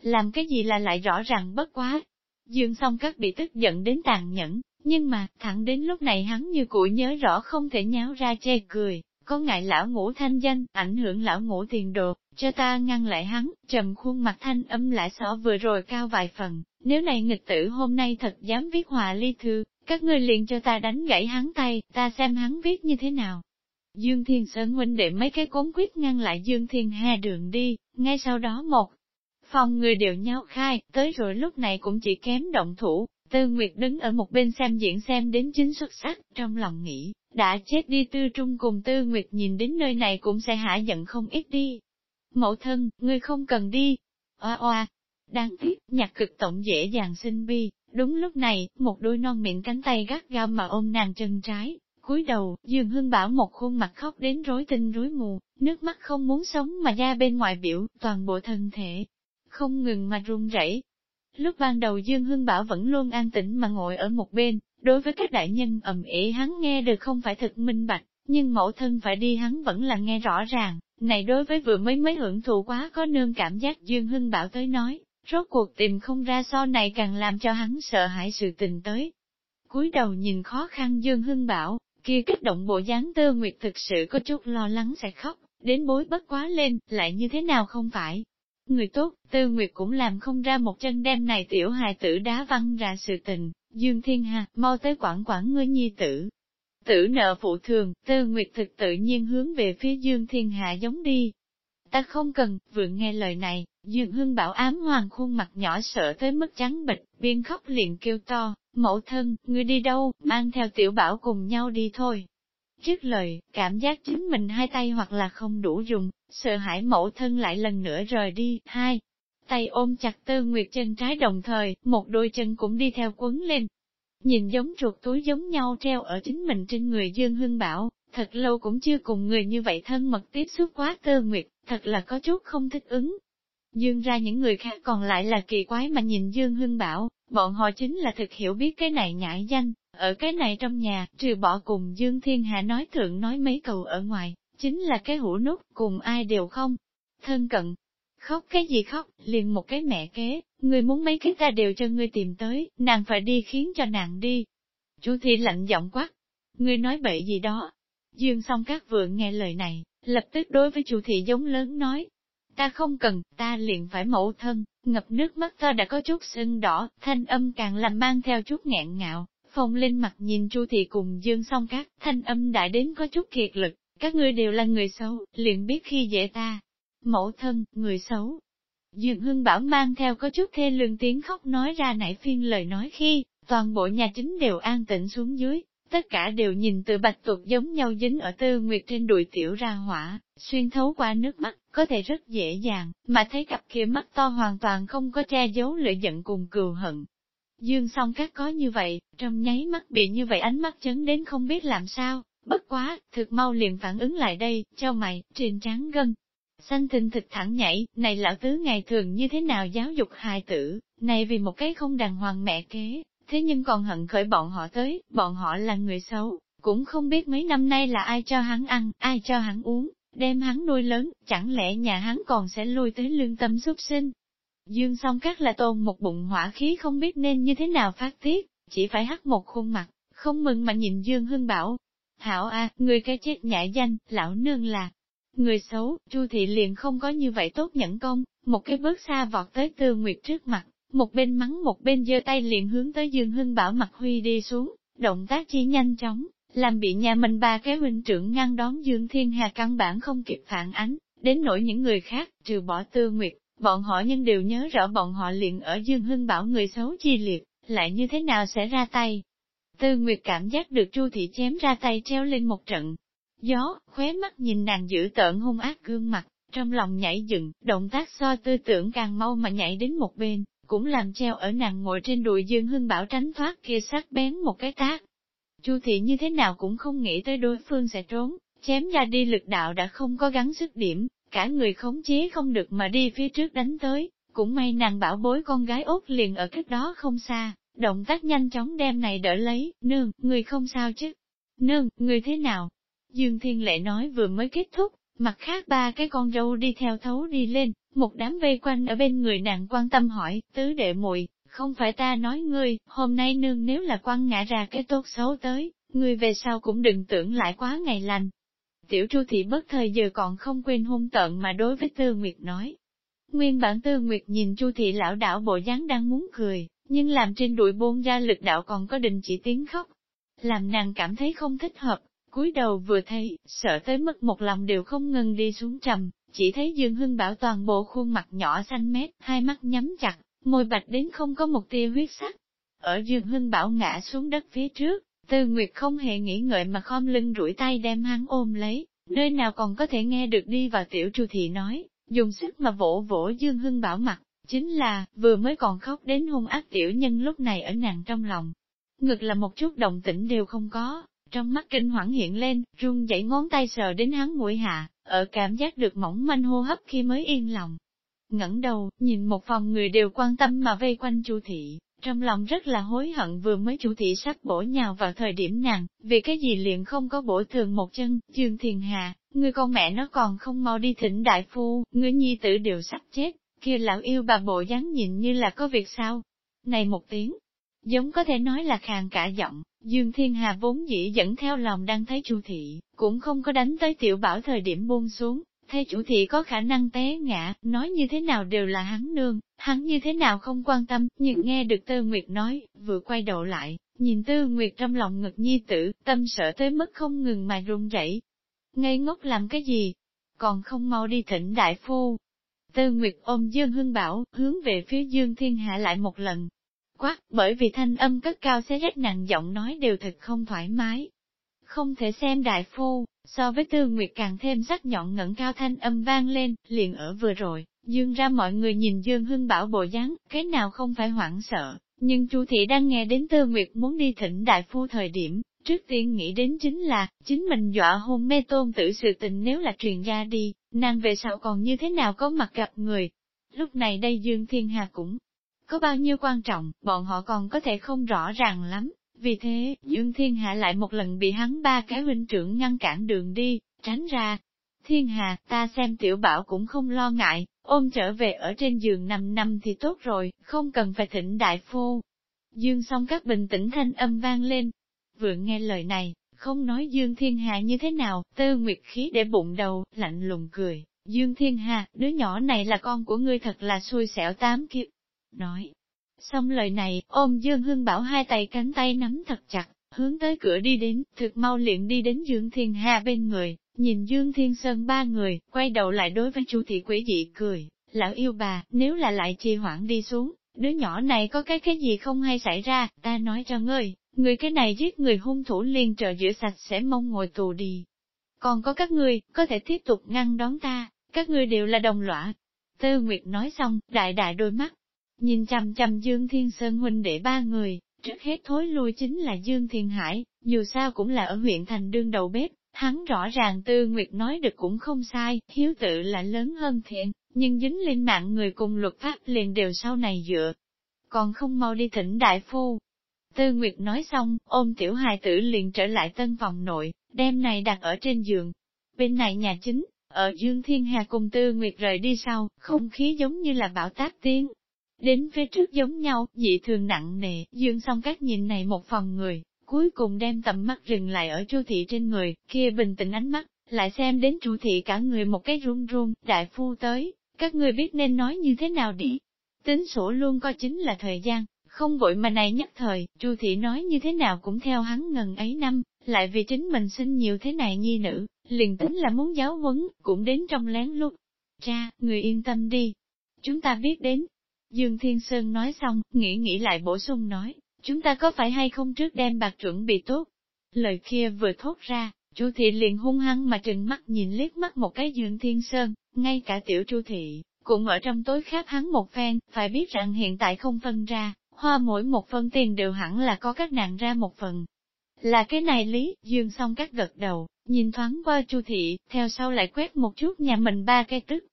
[SPEAKER 1] Làm cái gì là lại rõ ràng bất quá. Dương song các bị tức giận đến tàn nhẫn, nhưng mà, thẳng đến lúc này hắn như cũ nhớ rõ không thể nháo ra che cười, có ngại lão ngũ thanh danh, ảnh hưởng lão ngũ tiền đồ, cho ta ngăn lại hắn, trầm khuôn mặt thanh âm lại xỏ vừa rồi cao vài phần, nếu này nghịch tử hôm nay thật dám viết hòa ly thư, các ngươi liền cho ta đánh gãy hắn tay, ta xem hắn viết như thế nào. Dương Thiên Sơn huynh đệ mấy cái cốn quyết ngăn lại Dương Thiên Hà đường đi, ngay sau đó một phòng người đều nhau khai, tới rồi lúc này cũng chỉ kém động thủ, Tư Nguyệt đứng ở một bên xem diễn xem đến chính xuất sắc, trong lòng nghĩ, đã chết đi Tư Trung cùng Tư Nguyệt nhìn đến nơi này cũng sẽ hả giận không ít đi. Mẫu thân, ngươi không cần đi. Oa oa, đang tiếc, nhạc cực tổng dễ dàng sinh bi. Đúng lúc này, một đôi non miệng cánh tay gắt gao mà ôm nàng chân trái, cúi đầu, Dương Hưng Bảo một khuôn mặt khóc đến rối tinh rối mù, nước mắt không muốn sống mà ra bên ngoài biểu, toàn bộ thân thể, không ngừng mà run rẩy, Lúc ban đầu Dương Hưng Bảo vẫn luôn an tĩnh mà ngồi ở một bên, đối với các đại nhân ầm ĩ hắn nghe được không phải thật minh bạch, nhưng mẫu thân phải đi hắn vẫn là nghe rõ ràng, này đối với vừa mới mới hưởng thụ quá có nương cảm giác Dương Hưng Bảo tới nói, rốt cuộc tìm không ra so này càng làm cho hắn sợ hãi sự tình tới. cúi đầu nhìn khó khăn Dương Hưng Bảo, kia kích động bộ dáng Tư Nguyệt thực sự có chút lo lắng sẽ khóc, đến bối bất quá lên, lại như thế nào không phải. Người tốt, Tư Nguyệt cũng làm không ra một chân đem này tiểu hài tử đá văng ra sự tình, Dương Thiên Hà, mau tới quản quản ngươi nhi tử. Tử nợ phụ thường, Tư Nguyệt thực tự nhiên hướng về phía Dương Thiên Hà giống đi. Ta không cần, vừa nghe lời này, Dương Hưng bảo ám hoàng khuôn mặt nhỏ sợ tới mức trắng bịch, biên khóc liền kêu to, mẫu thân, ngươi đi đâu, mang theo tiểu bảo cùng nhau đi thôi. Trước lời, cảm giác chính mình hai tay hoặc là không đủ dùng, sợ hãi mẫu thân lại lần nữa rời đi, hai. Tay ôm chặt tư nguyệt chân trái đồng thời, một đôi chân cũng đi theo quấn lên. Nhìn giống chuột túi giống nhau treo ở chính mình trên người Dương Hưng Bảo, thật lâu cũng chưa cùng người như vậy thân mật tiếp xúc quá tư nguyệt, thật là có chút không thích ứng. Dương ra những người khác còn lại là kỳ quái mà nhìn Dương Hưng Bảo, bọn họ chính là thực hiểu biết cái này nhãi danh, ở cái này trong nhà, trừ bỏ cùng Dương Thiên Hạ nói thượng nói mấy cầu ở ngoài, chính là cái hũ nút, cùng ai đều không. Thân cận, khóc cái gì khóc, liền một cái mẹ kế, người muốn mấy cái ta đều cho ngươi tìm tới, nàng phải đi khiến cho nàng đi. Chú Thi lạnh giọng quát, ngươi nói bậy gì đó. Dương song các vượng nghe lời này, lập tức đối với chủ thị giống lớn nói, ta không cần, ta liền phải mẫu thân, ngập nước mắt ta đã có chút sưng đỏ, thanh âm càng làm mang theo chút nghẹn ngạo, phong lên mặt nhìn chu thị cùng dương song các, thanh âm đại đến có chút kiệt lực, các ngươi đều là người xấu, liền biết khi dễ ta. Mẫu thân, người xấu. Dương Hưng Bảo mang theo có chút thê lương tiếng khóc nói ra nãy phiên lời nói khi, toàn bộ nhà chính đều an tĩnh xuống dưới, tất cả đều nhìn từ bạch tuộc giống nhau dính ở tư nguyệt trên đùi tiểu ra hỏa, xuyên thấu qua nước mắt, có thể rất dễ dàng, mà thấy cặp kia mắt to hoàn toàn không có che giấu lửa giận cùng cừu hận. Dương song các có như vậy, trong nháy mắt bị như vậy ánh mắt chấn đến không biết làm sao, bất quá, thực mau liền phản ứng lại đây, cho mày, trên trán gân. Xanh thình thịt thẳng nhảy, này lão tứ ngày thường như thế nào giáo dục hài tử, này vì một cái không đàng hoàng mẹ kế, thế nhưng còn hận khởi bọn họ tới, bọn họ là người xấu, cũng không biết mấy năm nay là ai cho hắn ăn, ai cho hắn uống, đem hắn nuôi lớn, chẳng lẽ nhà hắn còn sẽ lui tới lương tâm xuất sinh. Dương song các là tôn một bụng hỏa khí không biết nên như thế nào phát tiết, chỉ phải hắt một khuôn mặt, không mừng mà nhìn Dương Hưng bảo. Hảo a, người cái chết nhại danh, lão nương là người xấu, Chu thị liền không có như vậy tốt nhẫn công, một cái bước xa vọt tới Tư Nguyệt trước mặt, một bên mắng một bên giơ tay liền hướng tới Dương Hưng Bảo mặt Huy đi xuống, động tác chỉ nhanh chóng, làm bị nhà mình ba cái huynh trưởng ngăn đón Dương Thiên Hà căn bản không kịp phản ánh, đến nỗi những người khác, trừ bỏ Tư Nguyệt, bọn họ nhưng đều nhớ rõ bọn họ liền ở Dương Hưng Bảo người xấu chi liệt, lại như thế nào sẽ ra tay. Tư Nguyệt cảm giác được Chu Thị chém ra tay treo lên một trận. Gió, khóe mắt nhìn nàng giữ tợn hung ác gương mặt, trong lòng nhảy dựng, động tác so tư tưởng càng mau mà nhảy đến một bên, cũng làm treo ở nàng ngồi trên đùi Dương Hưng Bảo tránh thoát kia sắc bén một cái tác. Chu thị như thế nào cũng không nghĩ tới đối phương sẽ trốn, chém ra đi lực đạo đã không có gắn sức điểm, cả người khống chế không được mà đi phía trước đánh tới, cũng may nàng bảo bối con gái út liền ở cách đó không xa, động tác nhanh chóng đem này đỡ lấy, nương, người không sao chứ? Nương, người thế nào? Dương Thiên Lệ nói vừa mới kết thúc, mặt khác ba cái con dâu đi theo thấu đi lên, một đám vây quanh ở bên người nàng quan tâm hỏi, tứ đệ muội không phải ta nói ngươi, hôm nay nương nếu là quan ngã ra cái tốt xấu tới, ngươi về sau cũng đừng tưởng lại quá ngày lành. Tiểu Chu thị bất thời giờ còn không quên hung tận mà đối với Tư Nguyệt nói. Nguyên bản Tư Nguyệt nhìn Chu thị lão đảo bộ dáng đang muốn cười, nhưng làm trên đuổi buông ra lực đạo còn có đình chỉ tiếng khóc. Làm nàng cảm thấy không thích hợp, cúi đầu vừa thấy, sợ tới mức một lòng đều không ngừng đi xuống trầm, chỉ thấy Dương Hưng Bảo toàn bộ khuôn mặt nhỏ xanh mét, hai mắt nhắm chặt, môi bạch đến không có một tia huyết sắc. Ở Dương Hưng Bảo ngã xuống đất phía trước, Tư Nguyệt không hề nghĩ ngợi mà khom lưng rủi tay đem hắn ôm lấy, nơi nào còn có thể nghe được đi vào tiểu chu thị nói, dùng sức mà vỗ vỗ Dương Hưng Bảo mặt, chính là, vừa mới còn khóc đến hung ác tiểu nhân lúc này ở nàng trong lòng. Ngực là một chút động tĩnh đều không có, trong mắt kinh hoảng hiện lên, run dậy ngón tay sờ đến hắn mũi hạ, ở cảm giác được mỏng manh hô hấp khi mới yên lòng. ngẩng đầu, nhìn một phòng người đều quan tâm mà vây quanh chu thị, trong lòng rất là hối hận vừa mới chủ thị sắp bổ nhào vào thời điểm nàng, vì cái gì liền không có bổ thường một chân, Dương Thiền Hà, người con mẹ nó còn không mau đi thỉnh đại phu, người nhi tử đều sắp chết, kia lão yêu bà bộ dáng nhìn như là có việc sao. Này một tiếng, giống có thể nói là khàn cả giọng, Dương Thiên Hà vốn dĩ dẫn theo lòng đang thấy Chu thị, cũng không có đánh tới tiểu bảo thời điểm buông xuống, thấy chủ thị có khả năng té ngã, nói như thế nào đều là hắn nương, hắn như thế nào không quan tâm, nhưng nghe được Tư Nguyệt nói, vừa quay đầu lại, nhìn Tư Nguyệt trong lòng ngực nhi tử, tâm sợ tới mức không ngừng mà run rẩy. Ngây ngốc làm cái gì? Còn không mau đi thỉnh đại phu. Tư Nguyệt ôm Dương Hưng Bảo, hướng về phía Dương Thiên Hạ lại một lần. Quát, bởi vì thanh âm cất cao xé rách nặng giọng nói đều thật không thoải mái. Không thể xem đại phu, so với Tư Nguyệt càng thêm sắc nhọn ngẩn cao thanh âm vang lên, liền ở vừa rồi, Dương ra mọi người nhìn Dương Hưng Bảo bộ dáng, cái nào không phải hoảng sợ, nhưng Chu thị đang nghe đến Tư Nguyệt muốn đi thỉnh đại phu thời điểm, trước tiên nghĩ đến chính là, chính mình dọa hôn mê tôn tử sự tình nếu là truyền ra đi, nàng về sau còn như thế nào có mặt gặp người. Lúc này đây Dương Thiên Hà cũng có bao nhiêu quan trọng, bọn họ còn có thể không rõ ràng lắm. Vì thế, Dương Thiên hạ lại một lần bị hắn ba cái huynh trưởng ngăn cản đường đi, tránh ra. Thiên hạ ta xem tiểu bảo cũng không lo ngại, ôm trở về ở trên giường nằm năm thì tốt rồi, không cần phải thỉnh đại phu. Dương song các bình tĩnh thanh âm vang lên. vượng nghe lời này, không nói Dương Thiên Hà như thế nào, tư nguyệt khí để bụng đầu, lạnh lùng cười. Dương Thiên Hà, đứa nhỏ này là con của ngươi thật là xui xẻo tám kiếp. Nói. Xong lời này, ôm Dương Hưng Bảo hai tay cánh tay nắm thật chặt, hướng tới cửa đi đến, thực mau liền đi đến Dương Thiên Hà bên người, Nhìn Dương Thiên Sơn ba người, quay đầu lại đối với Chu thị quỷ dị cười, lão yêu bà, nếu là lại trì hoãn đi xuống, đứa nhỏ này có cái cái gì không hay xảy ra, ta nói cho ngươi, người cái này giết người hung thủ liền trợ giữa sạch sẽ mong ngồi tù đi. Còn có các ngươi, có thể tiếp tục ngăn đón ta, các ngươi đều là đồng lõa. Tư Nguyệt nói xong, đại đại đôi mắt, nhìn chằm chằm Dương Thiên Sơn huynh để ba người, trước hết thối lui chính là Dương Thiên Hải, dù sao cũng là ở huyện thành đương đầu bếp, Hắn rõ ràng Tư Nguyệt nói được cũng không sai, hiếu tự là lớn hơn thiện, nhưng dính lên mạng người cùng luật pháp liền đều sau này dựa. Còn không mau đi thỉnh đại phu. Tư Nguyệt nói xong, ôm tiểu hài tử liền trở lại tân phòng nội, đem này đặt ở trên giường. Bên này nhà chính, ở Dương Thiên Hà cùng Tư Nguyệt rời đi sau, không khí giống như là bão táp tiếng Đến phía trước giống nhau, dị thường nặng nề, Dương song các nhìn này một phòng người, cuối cùng đem tầm mắt dừng lại ở chu thị trên người, kia bình tĩnh ánh mắt, lại xem đến chu thị cả người một cái run run, đại phu tới, các người biết nên nói như thế nào đi. Tính sổ luôn coi chính là thời gian, không vội mà này nhất thời, chu thị nói như thế nào cũng theo hắn ngần ấy năm, lại vì chính mình sinh nhiều thế này nhi nữ, liền tính là muốn giáo huấn, cũng đến trong lén lút. Cha, người yên tâm đi. Chúng ta biết đến. Dương Thiên Sơn nói xong, nghĩ nghĩ lại bổ sung nói, chúng ta có phải hay không trước đem bạc chuẩn bị tốt? Lời kia vừa thốt ra, Chu thị liền hung hăng mà trừng mắt nhìn liếc mắt một cái Dương Thiên Sơn, ngay cả tiểu Chu thị, cũng ở trong tối khác hắn một phen, phải biết rằng hiện tại không phân ra, hoa mỗi một phân tiền đều hẳn là có các nạn ra một phần. Là cái này lý, Dương xong các gật đầu, nhìn thoáng qua Chu thị, theo sau lại quét một chút nhà mình ba cái tức.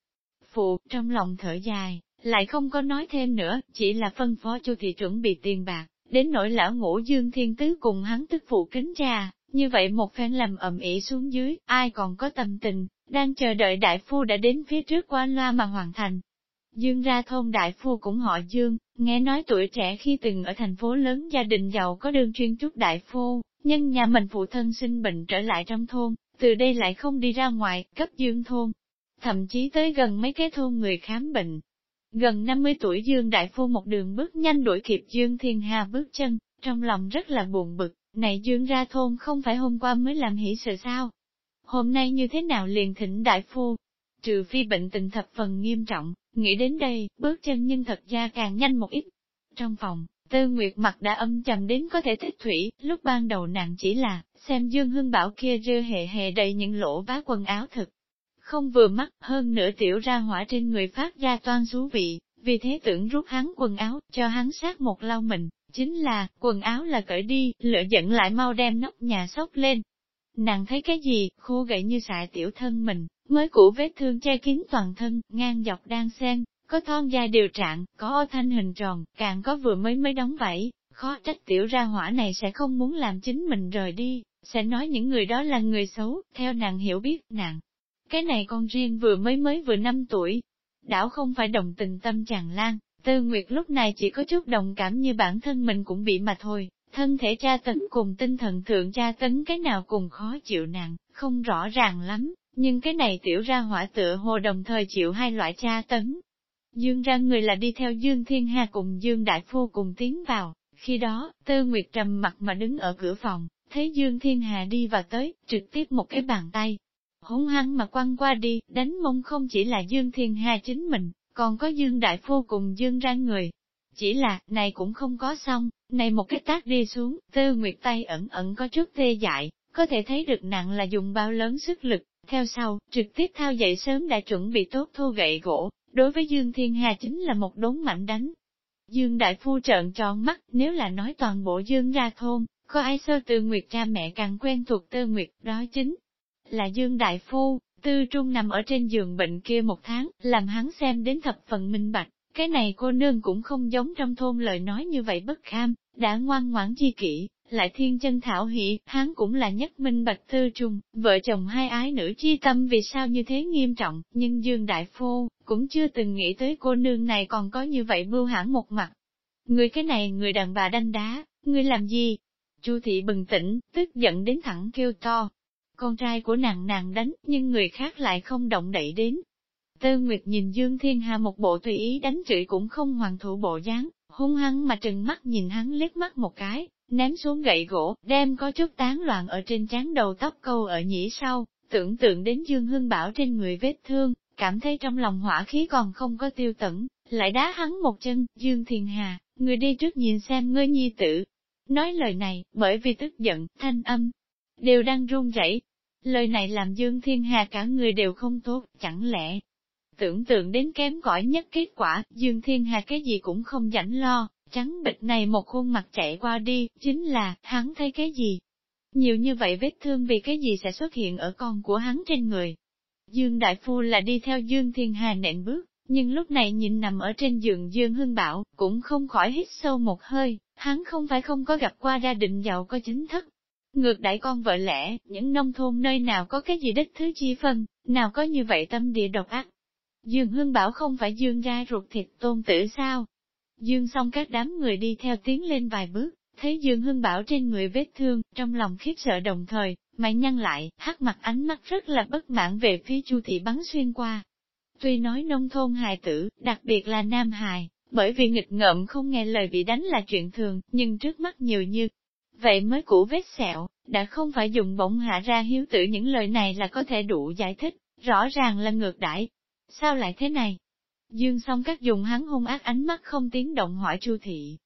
[SPEAKER 1] Phụ, trong lòng thở dài, lại không có nói thêm nữa, chỉ là phân phó Chu thị chuẩn bị tiền bạc, Đến nỗi lão ngũ Dương Thiên Tứ cùng hắn tức phụ kính trà, như vậy một phen làm ầm ĩ xuống dưới, ai còn có tâm tình, đang chờ đợi đại phu đã đến phía trước qua loa mà hoàn thành. Dương ra thôn đại phu cũng họ Dương, nghe nói tuổi trẻ khi từng ở thành phố lớn gia đình giàu có đơn chuyên trúc đại phu, nhưng nhà mình phụ thân sinh bệnh trở lại trong thôn, từ đây lại không đi ra ngoài, cấp Dương thôn. Thậm chí tới gần mấy cái thôn người khám bệnh, Gần 50 tuổi Dương Đại Phu một đường bước nhanh đuổi kịp Dương Thiên Hà bước chân, trong lòng rất là buồn bực, này Dương ra thôn không phải hôm qua mới làm hỷ sự sao? Hôm nay như thế nào liền thỉnh Đại Phu? Trừ phi bệnh tình thập phần nghiêm trọng, nghĩ đến đây, bước chân nhưng thật ra càng nhanh một ít. Trong phòng, Tư Nguyệt mặt đã âm trầm đến có thể thích thủy, lúc ban đầu nàng chỉ là, xem Dương Hưng Bảo kia rơ hề hề đầy những lỗ vá quần áo thực, không vừa mắt, hơn nữa tiểu ra hỏa trên người phát ra toan xú vị, vì thế tưởng rút hắn quần áo, cho hắn sát một lau mình, chính là, quần áo là cởi đi, lửa giận lại mau đem nóc nhà sốc lên. Nàng thấy cái gì, khô gậy như xài tiểu thân mình, mới cũ vết thương che kín toàn thân, ngang dọc đang xen, có thon dài điều trạng, có ô thanh hình tròn, càng có vừa mới mới đóng vảy, khó trách tiểu ra hỏa này sẽ không muốn làm chính mình rời đi, sẽ nói những người đó là người xấu, theo nàng hiểu biết, nàng cái này con riêng vừa mới mới vừa 5 tuổi. Đảo không phải đồng tình tâm chàng lan, Tư Nguyệt lúc này chỉ có chút đồng cảm như bản thân mình cũng bị mà thôi, thân thể tra tấn cùng tinh thần thượng tra tấn cái nào cùng khó chịu nặng, không rõ ràng lắm, nhưng cái này tiểu ra hỏa tựa hồ đồng thời chịu hai loại tra tấn. Dương ra người là đi theo Dương Thiên Hà cùng Dương Đại Phu cùng tiến vào, khi đó, Tơ Nguyệt trầm mặt mà đứng ở cửa phòng, thấy Dương Thiên Hà đi vào tới, trực tiếp một cái bàn tay. Hống hăng mà quăng qua đi, đánh mông không chỉ là Dương Thiên Hà chính mình, còn có Dương Đại Phu cùng Dương ra người. Chỉ là, này cũng không có xong, này một cái tác đi xuống, Tơ Nguyệt tay ẩn ẩn có chút tê dại, có thể thấy được nặng là dùng bao lớn sức lực, theo sau, trực tiếp thao dậy sớm đã chuẩn bị tốt thu gậy gỗ, đối với Dương Thiên Hà chính là một đốn mạnh đánh. Dương Đại Phu trợn tròn mắt, nếu là nói toàn bộ Dương ra thôn, có ai sơ từ Nguyệt cha mẹ càng quen thuộc Tư Nguyệt, đó chính là Dương Đại Phu, Tư Trung nằm ở trên giường bệnh kia một tháng, làm hắn xem đến thập phần minh bạch, cái này cô nương cũng không giống trong thôn lời nói như vậy bất kham, đã ngoan ngoãn chi kỷ, lại thiên chân thảo hỷ, hắn cũng là nhất minh bạch Tư Trung, vợ chồng hai ái nữ chi tâm vì sao như thế nghiêm trọng, nhưng Dương Đại Phu cũng chưa từng nghĩ tới cô nương này còn có như vậy bưu hãn một mặt. Người cái này người đàn bà đanh đá, người làm gì, Chu thị bừng tỉnh, tức giận đến thẳng kêu to. Con trai của nàng nàng đánh, nhưng người khác lại không động đậy đến. Tư Nguyệt nhìn Dương Thiên Hà một bộ tùy ý đánh chửi cũng không hoàn thủ bộ dáng, hung hăng mà trừng mắt nhìn hắn liếc mắt một cái, ném xuống gậy gỗ, đem có chút tán loạn ở trên trán đầu tóc câu ở nhĩ sau, tưởng tượng đến Dương Hưng Bảo trên người vết thương, cảm thấy trong lòng hỏa khí còn không có tiêu tẩn, lại đá hắn một chân, Dương Thiên Hà, người đi trước nhìn xem ngươi nhi tử, Nói lời này, bởi vì tức giận, thanh âm, đều đang run rẩy. Lời này làm Dương Thiên Hà cả người đều không tốt, chẳng lẽ, tưởng tượng đến kém cỏi nhất kết quả, Dương Thiên Hà cái gì cũng không rảnh lo, trắng bịch này một khuôn mặt chạy qua đi, chính là, hắn thấy cái gì? Nhiều như vậy vết thương vì cái gì sẽ xuất hiện ở con của hắn trên người? Dương Đại Phu là đi theo Dương Thiên Hà nện bước, nhưng lúc này nhìn nằm ở trên giường Dương Hưng Bảo, cũng không khỏi hít sâu một hơi, hắn không phải không có gặp qua gia đình giàu có chính thức. Ngược đãi con vợ lẽ, những nông thôn nơi nào có cái gì đích thứ chi phân, nào có như vậy tâm địa độc ác. Dương Hưng Bảo không phải Dương ra ruột thịt tôn tử sao? Dương xong các đám người đi theo tiến lên vài bước, thấy Dương Hưng Bảo trên người vết thương, trong lòng khiếp sợ đồng thời, mày nhăn lại, hắc mặt ánh mắt rất là bất mãn về phía Chu thị bắn xuyên qua. Tuy nói nông thôn hài tử, đặc biệt là nam hài, bởi vì nghịch ngợm không nghe lời bị đánh là chuyện thường, nhưng trước mắt nhiều như. Vậy mới cũ vết sẹo, đã không phải dùng bỗng hạ ra hiếu tử những lời này là có thể đủ giải thích, rõ ràng là ngược đãi. Sao lại thế này? Dương song các dùng hắn hung ác ánh mắt không tiếng động hỏi Chu thị.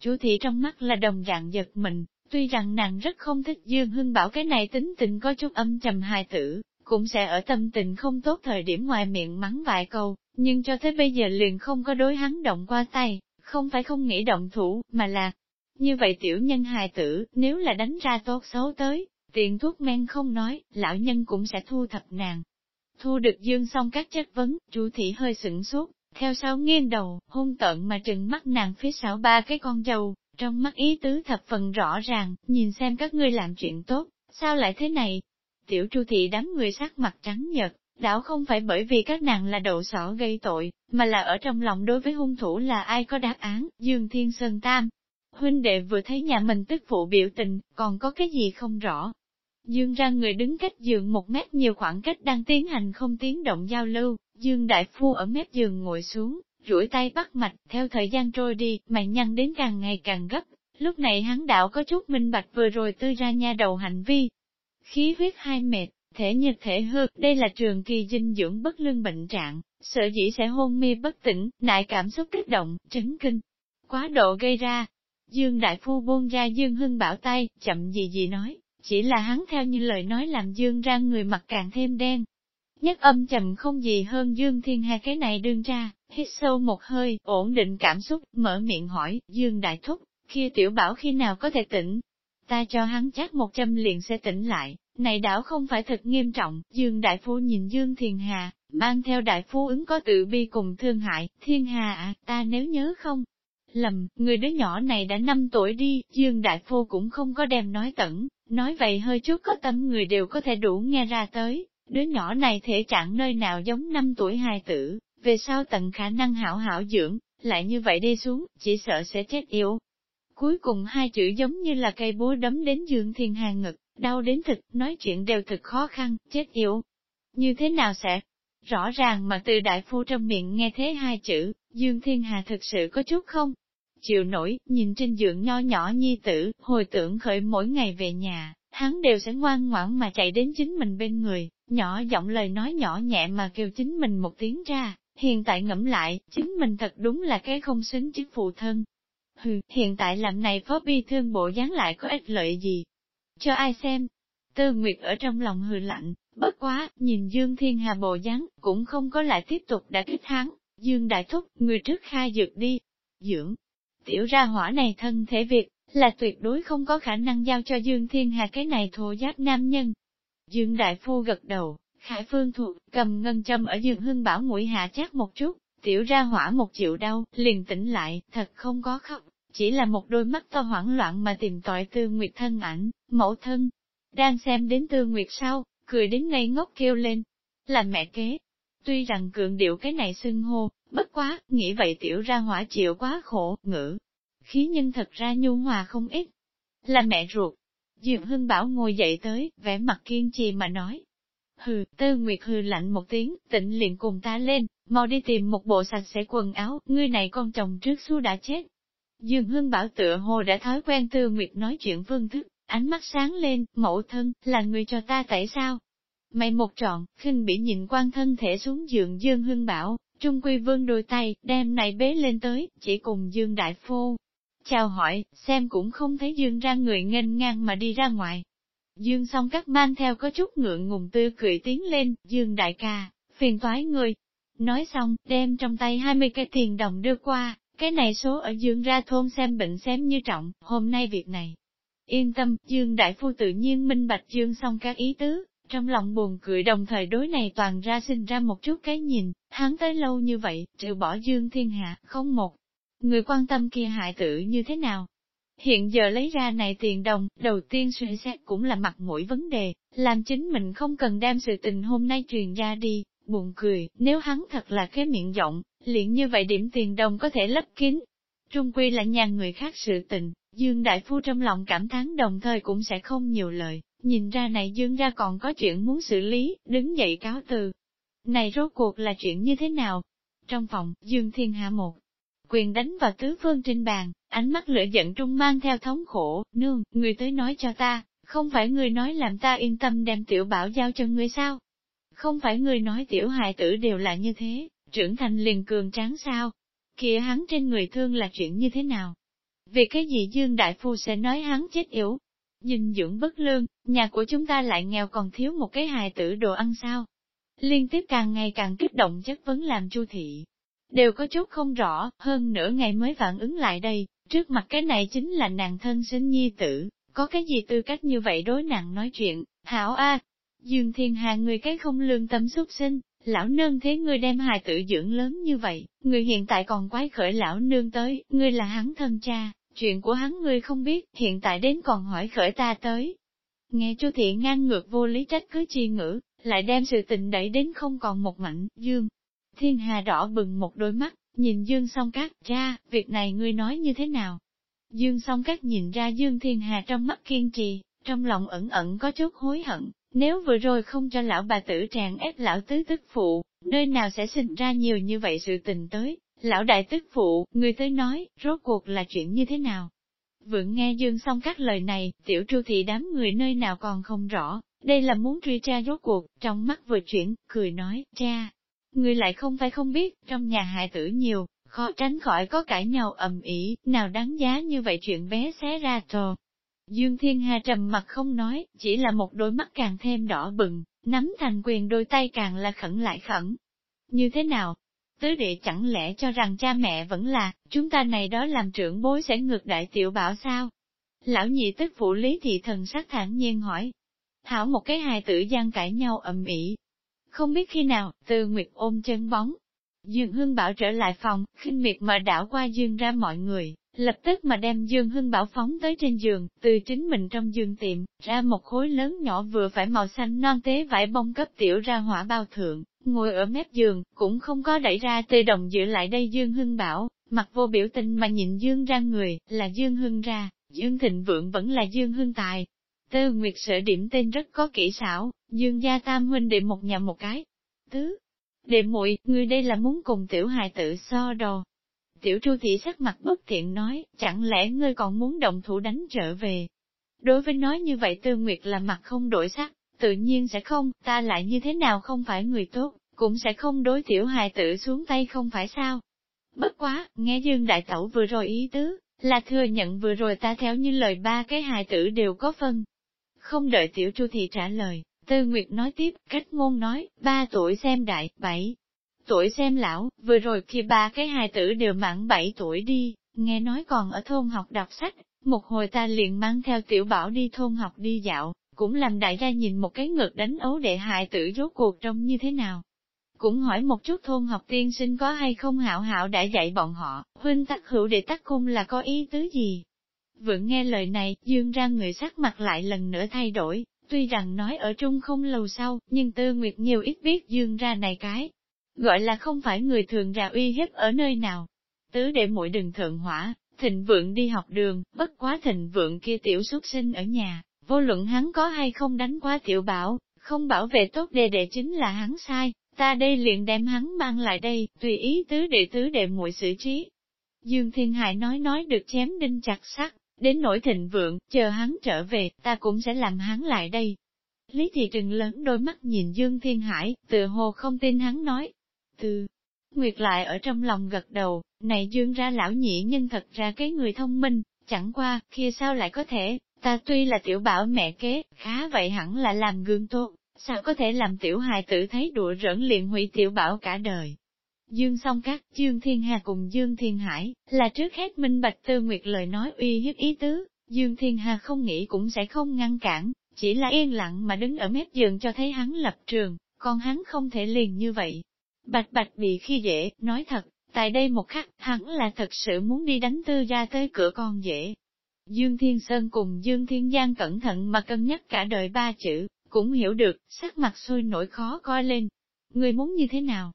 [SPEAKER 1] Chu thị trong mắt là đồng dạng giật mình, tuy rằng nàng rất không thích Dương Hưng bảo cái này tính tình có chút âm trầm hài tử, cũng sẽ ở tâm tình không tốt thời điểm ngoài miệng mắng vài câu, nhưng cho tới bây giờ liền không có đối hắn động qua tay, không phải không nghĩ động thủ, mà là, như vậy tiểu nhân hài tử, nếu là đánh ra tốt xấu tới, tiền thuốc men không nói, lão nhân cũng sẽ thu thập nàng. Thu được dương xong các chất vấn, chú thị hơi sửng sốt, theo sau nghiêng đầu, hung tợn mà trừng mắt nàng phía sau ba cái con dâu, trong mắt ý tứ thập phần rõ ràng, nhìn xem các ngươi làm chuyện tốt, sao lại thế này? Tiểu chu thị đám người sắc mặt trắng nhợt, Đảo không phải bởi vì các nàng là đậu sỏ gây tội, mà là ở trong lòng đối với hung thủ là ai có đáp án, Dương Thiên Sơn Tam. Huynh đệ vừa thấy nhà mình tức phụ biểu tình, còn có cái gì không rõ. Dương ra người đứng cách giường một mét nhiều khoảng cách đang tiến hành không tiếng động giao lưu, Dương Đại Phu ở mép giường ngồi xuống, duỗi tay bắt mạch, theo thời gian trôi đi, mày nhăn đến càng ngày càng gấp. Lúc này hắn đạo có chút minh bạch vừa rồi tư ra nha đầu hành vi. Khí huyết hai mệt, thể nhiệt thể hư, đây là trường kỳ dinh dưỡng bất lương bệnh trạng, sợ dĩ sẽ hôn mê bất tỉnh, nại cảm xúc kích động, chấn kinh. Quá độ gây ra. Dương Đại Phu buông ra Dương Hưng bảo tay, chậm gì gì nói, chỉ là hắn theo như lời nói làm Dương ra người mặt càng thêm đen. Nhất âm trầm không gì hơn Dương Thiên hà cái này đương ra, hít sâu một hơi, ổn định cảm xúc, mở miệng hỏi, Dương Đại Thúc, kia tiểu bảo khi nào có thể tỉnh? Ta cho hắn chắc một trăm liền sẽ tỉnh lại, này đảo không phải thật nghiêm trọng, Dương Đại Phu nhìn Dương thiên Hà, mang theo Đại Phu ứng có tự bi cùng thương hại, Thiên Hà à, ta nếu nhớ không? Lầm, người đứa nhỏ này đã 5 tuổi đi, Dương Đại Phu cũng không có đem nói tẩn, nói vậy hơi chút có tâm người đều có thể đủ nghe ra tới, đứa nhỏ này thể trạng nơi nào giống 5 tuổi hài tử, về sau tận khả năng hảo hảo dưỡng, lại như vậy đi xuống, chỉ sợ sẽ chết yếu. Cuối cùng hai chữ giống như là cây búa đấm đến Dương Thiên Hà ngực, đau đến thực, nói chuyện đều thực khó khăn, chết yếu. Như thế nào sẽ? Rõ ràng mà từ đại phu trong miệng nghe thế hai chữ, Dương Thiên Hà thực sự có chút không? Chịu nổi, nhìn trên giường nho nhỏ nhi tử, hồi tưởng khởi mỗi ngày về nhà, hắn đều sẽ ngoan ngoãn mà chạy đến chính mình bên người, nhỏ giọng lời nói nhỏ nhẹ mà kêu chính mình một tiếng ra, hiện tại ngẫm lại, chính mình thật đúng là cái không xứng chức phụ thân. Hừ, hiện tại làm này phó bi thương bộ dáng lại có ích lợi gì? Cho ai xem? Tư Nguyệt ở trong lòng hừ lạnh, bất quá, nhìn Dương Thiên Hà bộ dáng, cũng không có lại tiếp tục đã kích hắn. Dương Đại Thúc, người trước khai dược đi. Dưỡng, tiểu ra hỏa này thân thể việc, là tuyệt đối không có khả năng giao cho Dương Thiên Hà cái này thô giác nam nhân. Dương Đại Phu gật đầu, Khải Phương thuộc, cầm ngân châm ở Dương Hưng Bảo mũi hạ chát một chút, tiểu ra hỏa một triệu đau, liền tỉnh lại, thật không có khóc, chỉ là một đôi mắt to hoảng loạn mà tìm tòi Tư Nguyệt thân ảnh, mẫu thân. Đang xem đến Tư Nguyệt sau, cười đến ngây ngốc kêu lên, là mẹ kế. Tuy rằng cường điệu cái này xưng hô, bất quá, nghĩ vậy tiểu ra hỏa chịu quá khổ, ngữ. Khí nhân thật ra nhu hòa không ít. Là mẹ ruột. Diệp Hưng Bảo ngồi dậy tới, vẻ mặt kiên trì mà nói. Hừ, Tư Nguyệt hừ lạnh một tiếng, tịnh liền cùng ta lên, mau đi tìm một bộ sạch sẽ quần áo, ngươi này con chồng trước xu đã chết. Dương Hưng Bảo tựa hồ đã thói quen Tư Nguyệt nói chuyện phương thức, ánh mắt sáng lên, mẫu thân, là người cho ta tại sao? Mày một trọn, khinh bị nhìn quan thân thể xuống giường Dương Hưng Bảo, Trung Quy Vương đôi tay, đem này bế lên tới, chỉ cùng Dương Đại Phu. Chào hỏi, xem cũng không thấy Dương ra người nghênh ngang mà đi ra ngoài. Dương song các mang theo có chút ngượng ngùng tươi cười tiến lên, Dương đại ca, phiền toái người. Nói xong, đem trong tay 20 cái tiền đồng đưa qua, cái này số ở Dương ra thôn xem bệnh xem như trọng, hôm nay việc này. Yên tâm, Dương đại phu tự nhiên minh bạch Dương song các ý tứ, trong lòng buồn cười đồng thời đối này toàn ra sinh ra một chút cái nhìn, hắn tới lâu như vậy, trừ bỏ Dương thiên hạ, không một. Người quan tâm kia hại tử như thế nào? Hiện giờ lấy ra này tiền đồng, đầu tiên suy xét cũng là mặt mũi vấn đề, làm chính mình không cần đem sự tình hôm nay truyền ra đi, buồn cười, nếu hắn thật là cái miệng rộng, liền như vậy điểm tiền đồng có thể lấp kín. Trung quy là nhà người khác sự tình, Dương Đại Phu trong lòng cảm thán đồng thời cũng sẽ không nhiều lời, nhìn ra này Dương ra còn có chuyện muốn xử lý, đứng dậy cáo từ. Này rốt cuộc là chuyện như thế nào? Trong phòng, Dương Thiên Hạ một quyền đánh vào tứ phương trên bàn, ánh mắt lửa giận trung mang theo thống khổ, nương, người tới nói cho ta, không phải người nói làm ta yên tâm đem tiểu bảo giao cho người sao? Không phải người nói tiểu hài tử đều là như thế, trưởng thành liền cường tráng sao? Kìa hắn trên người thương là chuyện như thế nào? Vì cái gì Dương Đại Phu sẽ nói hắn chết yếu? Dinh dưỡng bất lương, nhà của chúng ta lại nghèo còn thiếu một cái hài tử đồ ăn sao? Liên tiếp càng ngày càng kích động chất vấn làm chu thị. Đều có chút không rõ, hơn nửa ngày mới phản ứng lại đây, trước mặt cái này chính là nàng thân sinh nhi tử, có cái gì tư cách như vậy đối nàng nói chuyện, hảo a Dương Thiên Hà người cái không lương tâm xuất sinh, lão nương thế ngươi đem hài tử dưỡng lớn như vậy, người hiện tại còn quái khởi lão nương tới, ngươi là hắn thân cha, chuyện của hắn ngươi không biết, hiện tại đến còn hỏi khởi ta tới. Nghe Chu Thiện ngang ngược vô lý trách cứ chi ngữ, lại đem sự tình đẩy đến không còn một mảnh, Dương. Thiên Hà đỏ bừng một đôi mắt, nhìn Dương song cát, cha, việc này ngươi nói như thế nào? Dương song cát nhìn ra Dương Thiên Hà trong mắt kiên trì, trong lòng ẩn ẩn có chút hối hận, nếu vừa rồi không cho lão bà tử tràn ép lão tứ tức phụ, nơi nào sẽ sinh ra nhiều như vậy sự tình tới, lão đại tức phụ, người tới nói, rốt cuộc là chuyện như thế nào? vượng nghe Dương xong các lời này, tiểu tru thị đám người nơi nào còn không rõ, đây là muốn truy tra rốt cuộc, trong mắt vừa chuyển, cười nói, cha, người lại không phải không biết, trong nhà hại tử nhiều, khó tránh khỏi có cãi nhau ầm ĩ, nào đáng giá như vậy chuyện bé xé ra trò. Dương Thiên Hà trầm mặt không nói, chỉ là một đôi mắt càng thêm đỏ bừng, nắm thành quyền đôi tay càng là khẩn lại khẩn. Như thế nào? Tứ đệ chẳng lẽ cho rằng cha mẹ vẫn là, chúng ta này đó làm trưởng bối sẽ ngược đại tiểu bảo sao? Lão nhị tức phụ lý thị thần sắc thản nhiên hỏi. Thảo một cái hài tử gian cãi nhau ầm ĩ, không biết khi nào, từ Nguyệt ôm chân bóng. Dương Hưng Bảo trở lại phòng, khinh miệt mà đảo qua Dương ra mọi người, lập tức mà đem Dương Hưng Bảo phóng tới trên giường, từ chính mình trong giường tiệm, ra một khối lớn nhỏ vừa phải màu xanh non tế vải bông cấp tiểu ra hỏa bao thượng, ngồi ở mép giường, cũng không có đẩy ra tê đồng giữ lại đây Dương Hưng Bảo, mặt vô biểu tình mà nhìn Dương ra người, là Dương Hưng ra, Dương Thịnh Vượng vẫn là Dương Hưng Tài. Tư Nguyệt sở điểm tên rất có kỹ xảo, Dương gia tam huynh đệ một nhà một cái. Tứ, đệ muội, người đây là muốn cùng tiểu hài tự so đồ. Tiểu Chu thị sắc mặt bất thiện nói, chẳng lẽ ngươi còn muốn động thủ đánh trở về. Đối với nói như vậy Tư Nguyệt là mặt không đổi sắc, tự nhiên sẽ không, ta lại như thế nào không phải người tốt, cũng sẽ không đối tiểu hài Tử xuống tay không phải sao. Bất quá, nghe Dương Đại Tẩu vừa rồi ý tứ, là thừa nhận vừa rồi ta theo như lời ba cái hài tử đều có phân. Không đợi tiểu chu thị trả lời, Tư Nguyệt nói tiếp, cách ngôn nói, ba tuổi xem đại, bảy tuổi xem lão, vừa rồi khi ba cái hài tử đều mãn bảy tuổi đi, nghe nói còn ở thôn học đọc sách, một hồi ta liền mang theo tiểu bảo đi thôn học đi dạo, cũng làm đại gia nhìn một cái ngược đánh ấu đệ hại tử rốt cuộc trông như thế nào. Cũng hỏi một chút thôn học tiên sinh có hay không hảo hảo đã dạy bọn họ, huynh tắc hữu đệ tắc khung là có ý tứ gì. Vượng nghe lời này, dương ra người sắc mặt lại lần nữa thay đổi, tuy rằng nói ở trung không lâu sau, nhưng tư nguyệt nhiều ít biết dương ra này cái. Gọi là không phải người thường ra uy hiếp ở nơi nào. Tứ để muội đừng thượng hỏa, thịnh vượng đi học đường, bất quá thịnh vượng kia tiểu xuất sinh ở nhà, vô luận hắn có hay không đánh qua tiểu bảo, không bảo vệ tốt đề đệ chính là hắn sai, ta đây liền đem hắn mang lại đây, tùy ý tứ đệ tứ đệ muội xử trí. Dương Thiên Hải nói nói được chém đinh chặt sắt, đến nỗi thịnh vượng, chờ hắn trở về, ta cũng sẽ làm hắn lại đây. Lý Thị Trừng lớn đôi mắt nhìn Dương Thiên Hải, tự hồ không tin hắn nói. Từ, Nguyệt lại ở trong lòng gật đầu, này Dương ra lão nhị nhân thật ra cái người thông minh, chẳng qua, kia sao lại có thể, ta tuy là tiểu bảo mẹ kế, khá vậy hẳn là làm gương tốt, sao có thể làm tiểu hài tử thấy đùa rỡn liền hủy tiểu bảo cả đời. Dương song các, Dương Thiên Hà cùng Dương Thiên Hải, là trước hết minh bạch tư nguyệt lời nói uy hiếp ý tứ, Dương Thiên Hà không nghĩ cũng sẽ không ngăn cản, chỉ là yên lặng mà đứng ở mép giường cho thấy hắn lập trường, còn hắn không thể liền như vậy. Bạch bạch bị khi dễ, nói thật, tại đây một khắc, hắn là thật sự muốn đi đánh tư gia tới cửa con dễ. Dương Thiên Sơn cùng Dương Thiên Giang cẩn thận mà cân nhắc cả đời ba chữ, cũng hiểu được, sắc mặt sôi nổi khó coi lên. Người muốn như thế nào?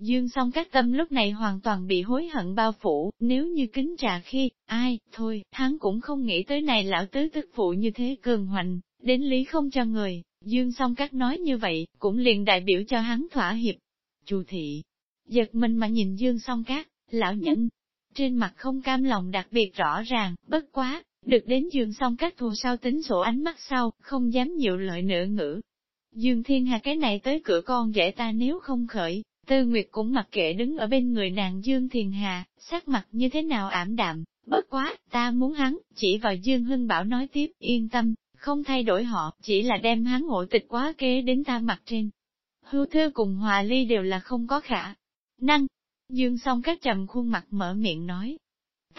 [SPEAKER 1] Dương song các tâm lúc này hoàn toàn bị hối hận bao phủ, nếu như kính trà khi, ai, thôi, hắn cũng không nghĩ tới này lão tứ tức phụ như thế cường hoành, đến lý không cho người, Dương song các nói như vậy, cũng liền đại biểu cho hắn thỏa hiệp. Chu thị, giật mình mà nhìn Dương song các, lão nhẫn, trên mặt không cam lòng đặc biệt rõ ràng, bất quá, được đến Dương song các thù sau tính sổ ánh mắt sau, không dám nhiều lợi nửa ngữ. Dương Thiên Hà cái này tới cửa con dễ ta nếu không khởi, Tư Nguyệt cũng mặc kệ đứng ở bên người nàng Dương Thiên Hà, sắc mặt như thế nào ảm đạm, bất quá, ta muốn hắn, chỉ vào Dương Hưng Bảo nói tiếp, yên tâm, không thay đổi họ, chỉ là đem hắn ngộ tịch quá kế đến ta mặt trên. Hưu thư cùng Hòa Ly đều là không có khả năng. Dương song các trầm khuôn mặt mở miệng nói.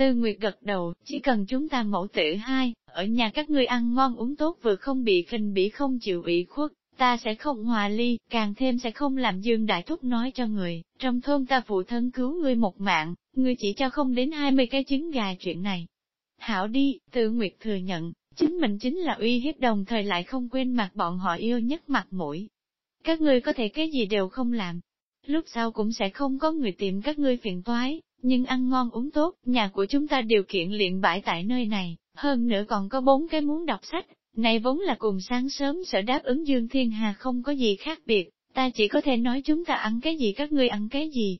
[SPEAKER 1] Tư Nguyệt gật đầu, chỉ cần chúng ta mẫu tử hai, ở nhà các ngươi ăn ngon uống tốt vừa không bị khinh bỉ không chịu ủy khuất, ta sẽ không hòa ly, càng thêm sẽ không làm Dương Đại Thúc nói cho người, trong thôn ta phụ thân cứu ngươi một mạng, ngươi chỉ cho không đến 20 cái trứng gà chuyện này. Hảo đi, Tư nguyệt thừa nhận, chính mình chính là uy hiếp đồng thời lại không quên mặt bọn họ yêu nhất mặt mũi. Các ngươi có thể cái gì đều không làm, lúc sau cũng sẽ không có người tìm các ngươi phiền toái, nhưng ăn ngon uống tốt, nhà của chúng ta điều kiện luyện bãi tại nơi này, hơn nữa còn có bốn cái muốn đọc sách, này vốn là cùng sáng sớm sở đáp ứng Dương Thiên Hà không có gì khác biệt, ta chỉ có thể nói chúng ta ăn cái gì các ngươi ăn cái gì.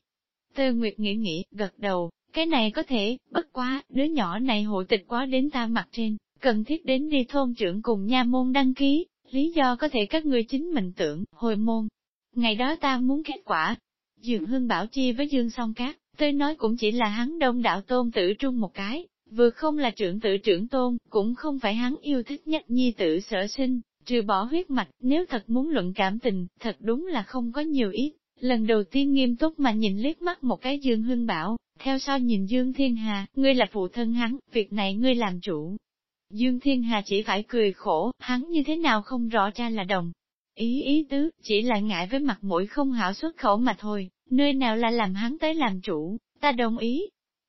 [SPEAKER 1] Tư Nguyệt nghĩ nghĩ, gật đầu, cái này có thể, bất quá, đứa nhỏ này hộ tịch quá đến ta mặt trên, cần thiết đến đi thôn trưởng cùng nha môn đăng ký, lý do có thể các ngươi chính mình tưởng, hồi môn. Ngày đó ta muốn kết quả. Dương Hương Bảo Chi với Dương Song Cát, tôi nói cũng chỉ là hắn đông đạo tôn tử trung một cái, Vừa không là trưởng tử trưởng tôn, cũng không phải hắn yêu thích nhất nhi tử sở sinh, trừ bỏ huyết mạch, nếu thật muốn luận cảm tình, thật đúng là không có nhiều ít. Lần đầu tiên nghiêm túc mà nhìn liếc mắt một cái Dương Hưng Bảo, theo sau nhìn Dương Thiên Hà, ngươi là phụ thân hắn, việc này ngươi làm chủ. Dương Thiên Hà chỉ phải cười khổ, hắn như thế nào không rõ ra là đồng. Ý ý tứ, chỉ là ngại với mặt mũi không hảo xuất khẩu mà thôi, nơi nào là làm hắn tới làm chủ, ta đồng ý,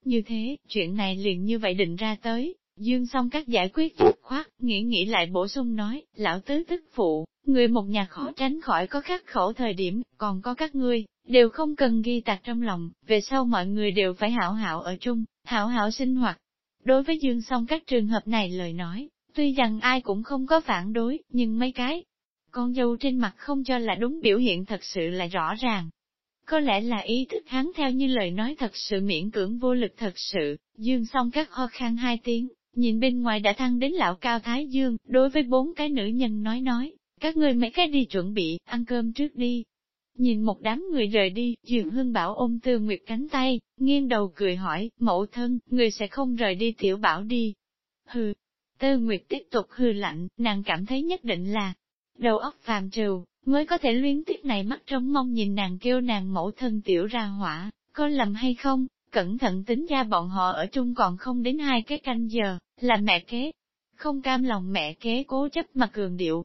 [SPEAKER 1] như thế, chuyện này liền như vậy định ra tới, Dương song các giải quyết dứt khoát, nghĩ nghĩ lại bổ sung nói, lão tứ tức phụ, người một nhà khó tránh khỏi có khắc khẩu thời điểm, còn có các ngươi, đều không cần ghi tạc trong lòng, về sau mọi người đều phải hảo hảo ở chung, hảo hảo sinh hoạt. Đối với Dương song các trường hợp này lời nói, tuy rằng ai cũng không có phản đối, nhưng mấy cái, con dâu trên mặt không cho là đúng biểu hiện thật sự là rõ ràng. Có lẽ là ý thức hắn theo như lời nói thật sự miễn cưỡng vô lực thật sự, dương xong các ho khan hai tiếng, nhìn bên ngoài đã thăng đến lão cao thái dương, đối với bốn cái nữ nhân nói nói, các người mấy cái đi chuẩn bị, ăn cơm trước đi. Nhìn một đám người rời đi, Dường hương Bảo ôm Tư Nguyệt cánh tay, nghiêng đầu cười hỏi, mẫu thân, người sẽ không rời đi tiểu bảo đi. Hừ, Tư Nguyệt tiếp tục hư lạnh, nàng cảm thấy nhất định là, đầu óc phàm trừ, mới có thể luyến tiếc này mắt trong mong nhìn nàng kêu nàng mẫu thân tiểu ra hỏa, có lầm hay không, cẩn thận tính ra bọn họ ở chung còn không đến hai cái canh giờ, là mẹ kế. Không cam lòng mẹ kế cố chấp mà cường điệu,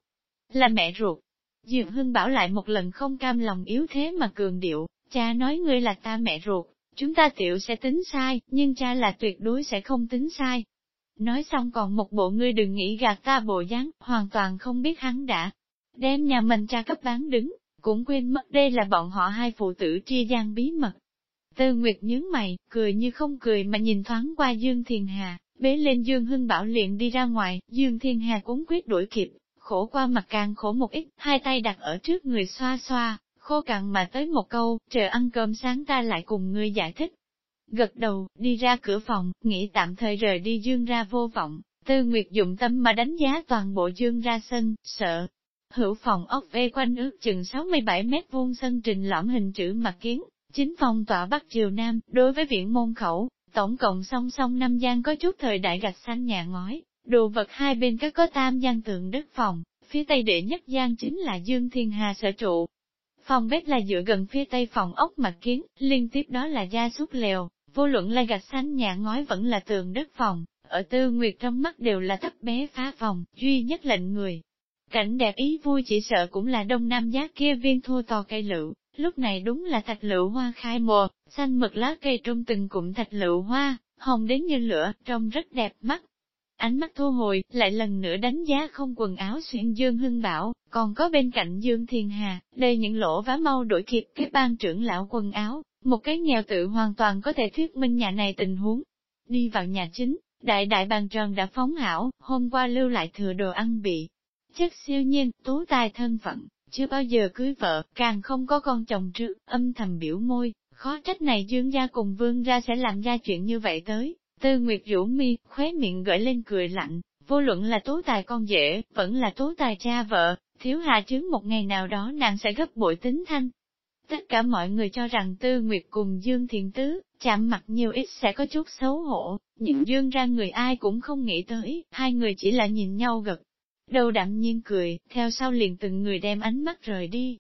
[SPEAKER 1] là mẹ ruột. Dược Hưng bảo lại một lần không cam lòng yếu thế mà cường điệu, cha nói ngươi là ta mẹ ruột, chúng ta tiểu sẽ tính sai, nhưng cha là tuyệt đối sẽ không tính sai. Nói xong còn một bộ ngươi đừng nghĩ gạt ta bộ dáng, hoàn toàn không biết hắn đã đem nhà mình cha cấp bán đứng, cũng quên mất đây là bọn họ hai phụ tử chia gian bí mật. Tư Nguyệt nhướng mày, cười như không cười mà nhìn thoáng qua Dương Thiền Hà, bế lên Dương Hưng Bảo liền đi ra ngoài, Dương Thiên Hà cũng quyết đuổi kịp, khổ qua mặt càng khổ một ít, hai tay đặt ở trước người xoa xoa, khô cằn mà tới một câu, chờ ăn cơm sáng ta lại cùng ngươi giải thích. Gật đầu, đi ra cửa phòng, nghĩ tạm thời rời đi Dương ra vô vọng, Tư Nguyệt dụng tâm mà đánh giá toàn bộ Dương ra sân, sợ, Hữu phòng ốc vây quanh ước chừng 67 mét vuông sân trình lõm hình chữ mặt kiến, chính phòng tọa bắc triều nam, đối với viện môn khẩu, tổng cộng song song năm gian có chút thời đại gạch xanh nhà ngói, đồ vật hai bên các có tam gian tượng đất phòng, phía tây đệ nhất gian chính là Dương Thiên Hà sở trụ. Phòng bếp là dựa gần phía tây phòng ốc mặt kiến, liên tiếp đó là gia súc lèo, vô luận là gạch xanh nhà ngói vẫn là tường đất phòng, ở tư nguyệt trong mắt đều là thấp bé phá phòng, duy nhất lệnh người, Cảnh đẹp ý vui chỉ sợ cũng là đông nam giác kia viên thua to cây lựu, lúc này đúng là thạch lựu hoa khai mùa, xanh mực lá cây trung từng cụm thạch lựu hoa, hồng đến như lửa, trông rất đẹp mắt. Ánh mắt thu hồi, lại lần nữa đánh giá không quần áo xuyên Dương Hưng Bảo, còn có bên cạnh Dương Thiên Hà, đây những lỗ vá mau đổi kịp cái ban trưởng lão quần áo, một cái nghèo tự hoàn toàn có thể thuyết minh nhà này tình huống. Đi vào nhà chính, đại đại bàn tròn đã phóng hảo, hôm qua lưu lại thừa đồ ăn bị, chất siêu nhiên, tú tài thân phận, chưa bao giờ cưới vợ, càng không có con chồng trước, âm thầm biểu môi, khó trách này dương gia cùng vương ra sẽ làm ra chuyện như vậy tới. Tư Nguyệt rũ mi, khóe miệng gợi lên cười lạnh, vô luận là tú tài con dễ, vẫn là tú tài cha vợ, thiếu hà chứng một ngày nào đó nàng sẽ gấp bội tính thanh. Tất cả mọi người cho rằng Tư Nguyệt cùng Dương Thiện Tứ, chạm mặt nhiều ít sẽ có chút xấu hổ, nhưng Dương ra người ai cũng không nghĩ tới, hai người chỉ là nhìn nhau gật Đầu đạm nhiên cười, theo sau liền từng người đem ánh mắt rời đi.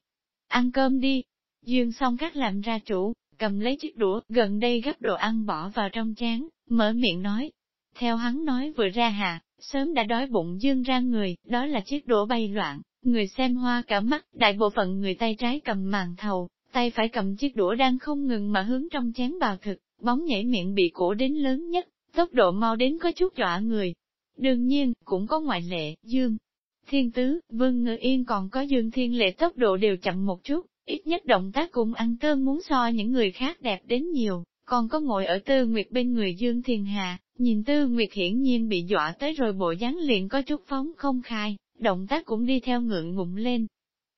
[SPEAKER 1] Ăn cơm đi. Dương xong các làm ra chủ, cầm lấy chiếc đũa, gần đây gấp đồ ăn bỏ vào trong chén, mở miệng nói. Theo hắn nói vừa ra hà, sớm đã đói bụng dương ra người, đó là chiếc đũa bay loạn, người xem hoa cả mắt, đại bộ phận người tay trái cầm màn thầu, tay phải cầm chiếc đũa đang không ngừng mà hướng trong chén bào thực, bóng nhảy miệng bị cổ đến lớn nhất, tốc độ mau đến có chút dọa người, Đương nhiên, cũng có ngoại lệ, Dương. Thiên Tứ, Vương Ngự Yên còn có Dương Thiên Lệ tốc độ đều chậm một chút, ít nhất động tác cũng ăn cơm muốn so những người khác đẹp đến nhiều, còn có ngồi ở Tư Nguyệt bên người Dương Thiên Hà, nhìn Tư Nguyệt hiển nhiên bị dọa tới rồi bộ dáng liền có chút phóng không khai, động tác cũng đi theo ngượng ngụm lên.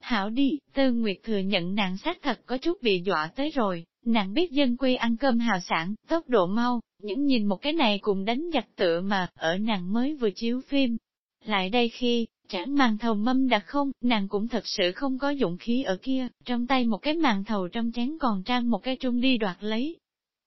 [SPEAKER 1] Hảo đi, Tư Nguyệt thừa nhận nàng xác thật có chút bị dọa tới rồi, nàng biết dân quê ăn cơm hào sản, tốc độ mau, những nhìn một cái này cùng đánh giặc tựa mà, ở nàng mới vừa chiếu phim. Lại đây khi, chẳng màn thầu mâm đặt không, nàng cũng thật sự không có dụng khí ở kia, trong tay một cái màn thầu trong chén còn trang một cái trung đi đoạt lấy.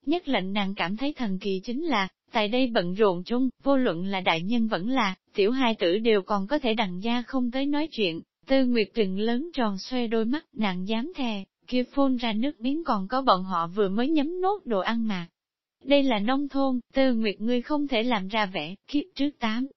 [SPEAKER 1] Nhất lệnh nàng cảm thấy thần kỳ chính là, tại đây bận rộn chung, vô luận là đại nhân vẫn là, tiểu hai tử đều còn có thể đằng gia không tới nói chuyện, tư nguyệt trừng lớn tròn xoay đôi mắt, nàng dám thè, kia phun ra nước miếng còn có bọn họ vừa mới nhấm nốt đồ ăn mà. Đây là nông thôn, tư nguyệt ngươi không thể làm ra vẻ, kiếp trước tám.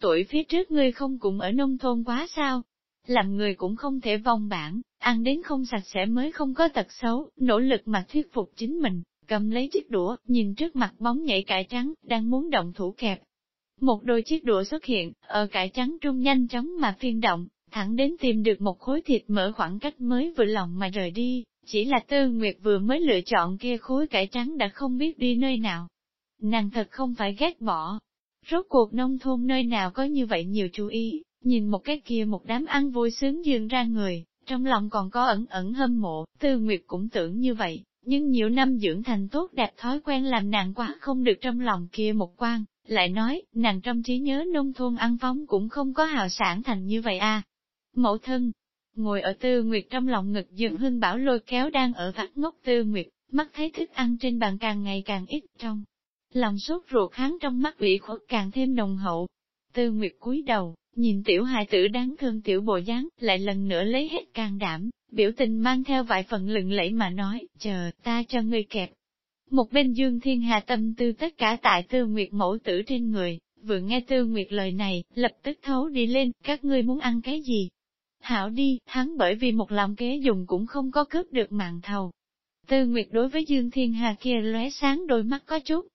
[SPEAKER 1] Tuổi phía trước ngươi không cũng ở nông thôn quá sao? Làm người cũng không thể vong bản, ăn đến không sạch sẽ mới không có tật xấu, nỗ lực mà thuyết phục chính mình, cầm lấy chiếc đũa, nhìn trước mặt bóng nhảy cải trắng, đang muốn động thủ kẹp. Một đôi chiếc đũa xuất hiện, ở cải trắng trung nhanh chóng mà phiên động, thẳng đến tìm được một khối thịt mỡ khoảng cách mới vừa lòng mà rời đi, chỉ là Tư Nguyệt vừa mới lựa chọn kia khối cải trắng đã không biết đi nơi nào. Nàng thật không phải ghét bỏ. Rốt cuộc nông thôn nơi nào có như vậy nhiều chú ý, nhìn một cái kia một đám ăn vui sướng dương ra người, trong lòng còn có ẩn ẩn hâm mộ, Tư Nguyệt cũng tưởng như vậy, nhưng nhiều năm dưỡng thành tốt đẹp thói quen làm nàng quá không được trong lòng kia một quan, lại nói, nàng trong trí nhớ nông thôn ăn phóng cũng không có hào sản thành như vậy à. Mẫu thân, ngồi ở Tư Nguyệt trong lòng ngực dường hưng bảo lôi kéo đang ở vắt ngốc Tư Nguyệt, mắt thấy thức ăn trên bàn càng ngày càng ít trong. Lòng sốt ruột hắn trong mắt ủy khuất càng thêm nồng hậu. Tư Nguyệt cúi đầu, nhìn tiểu hài tử đáng thương tiểu bộ dáng, lại lần nữa lấy hết can đảm, biểu tình mang theo vài phần lừng lẫy mà nói, chờ, ta cho ngươi kẹp. Một bên Dương Thiên Hà tâm tư tất cả tại Tư Nguyệt mẫu tử trên người, vừa nghe Tư Nguyệt lời này, lập tức thấu đi lên, các ngươi muốn ăn cái gì? Hảo đi, hắn bởi vì một lòng kế dùng cũng không có cướp được mạng thầu. Tư Nguyệt đối với Dương Thiên Hà kia lóe sáng đôi mắt có chút.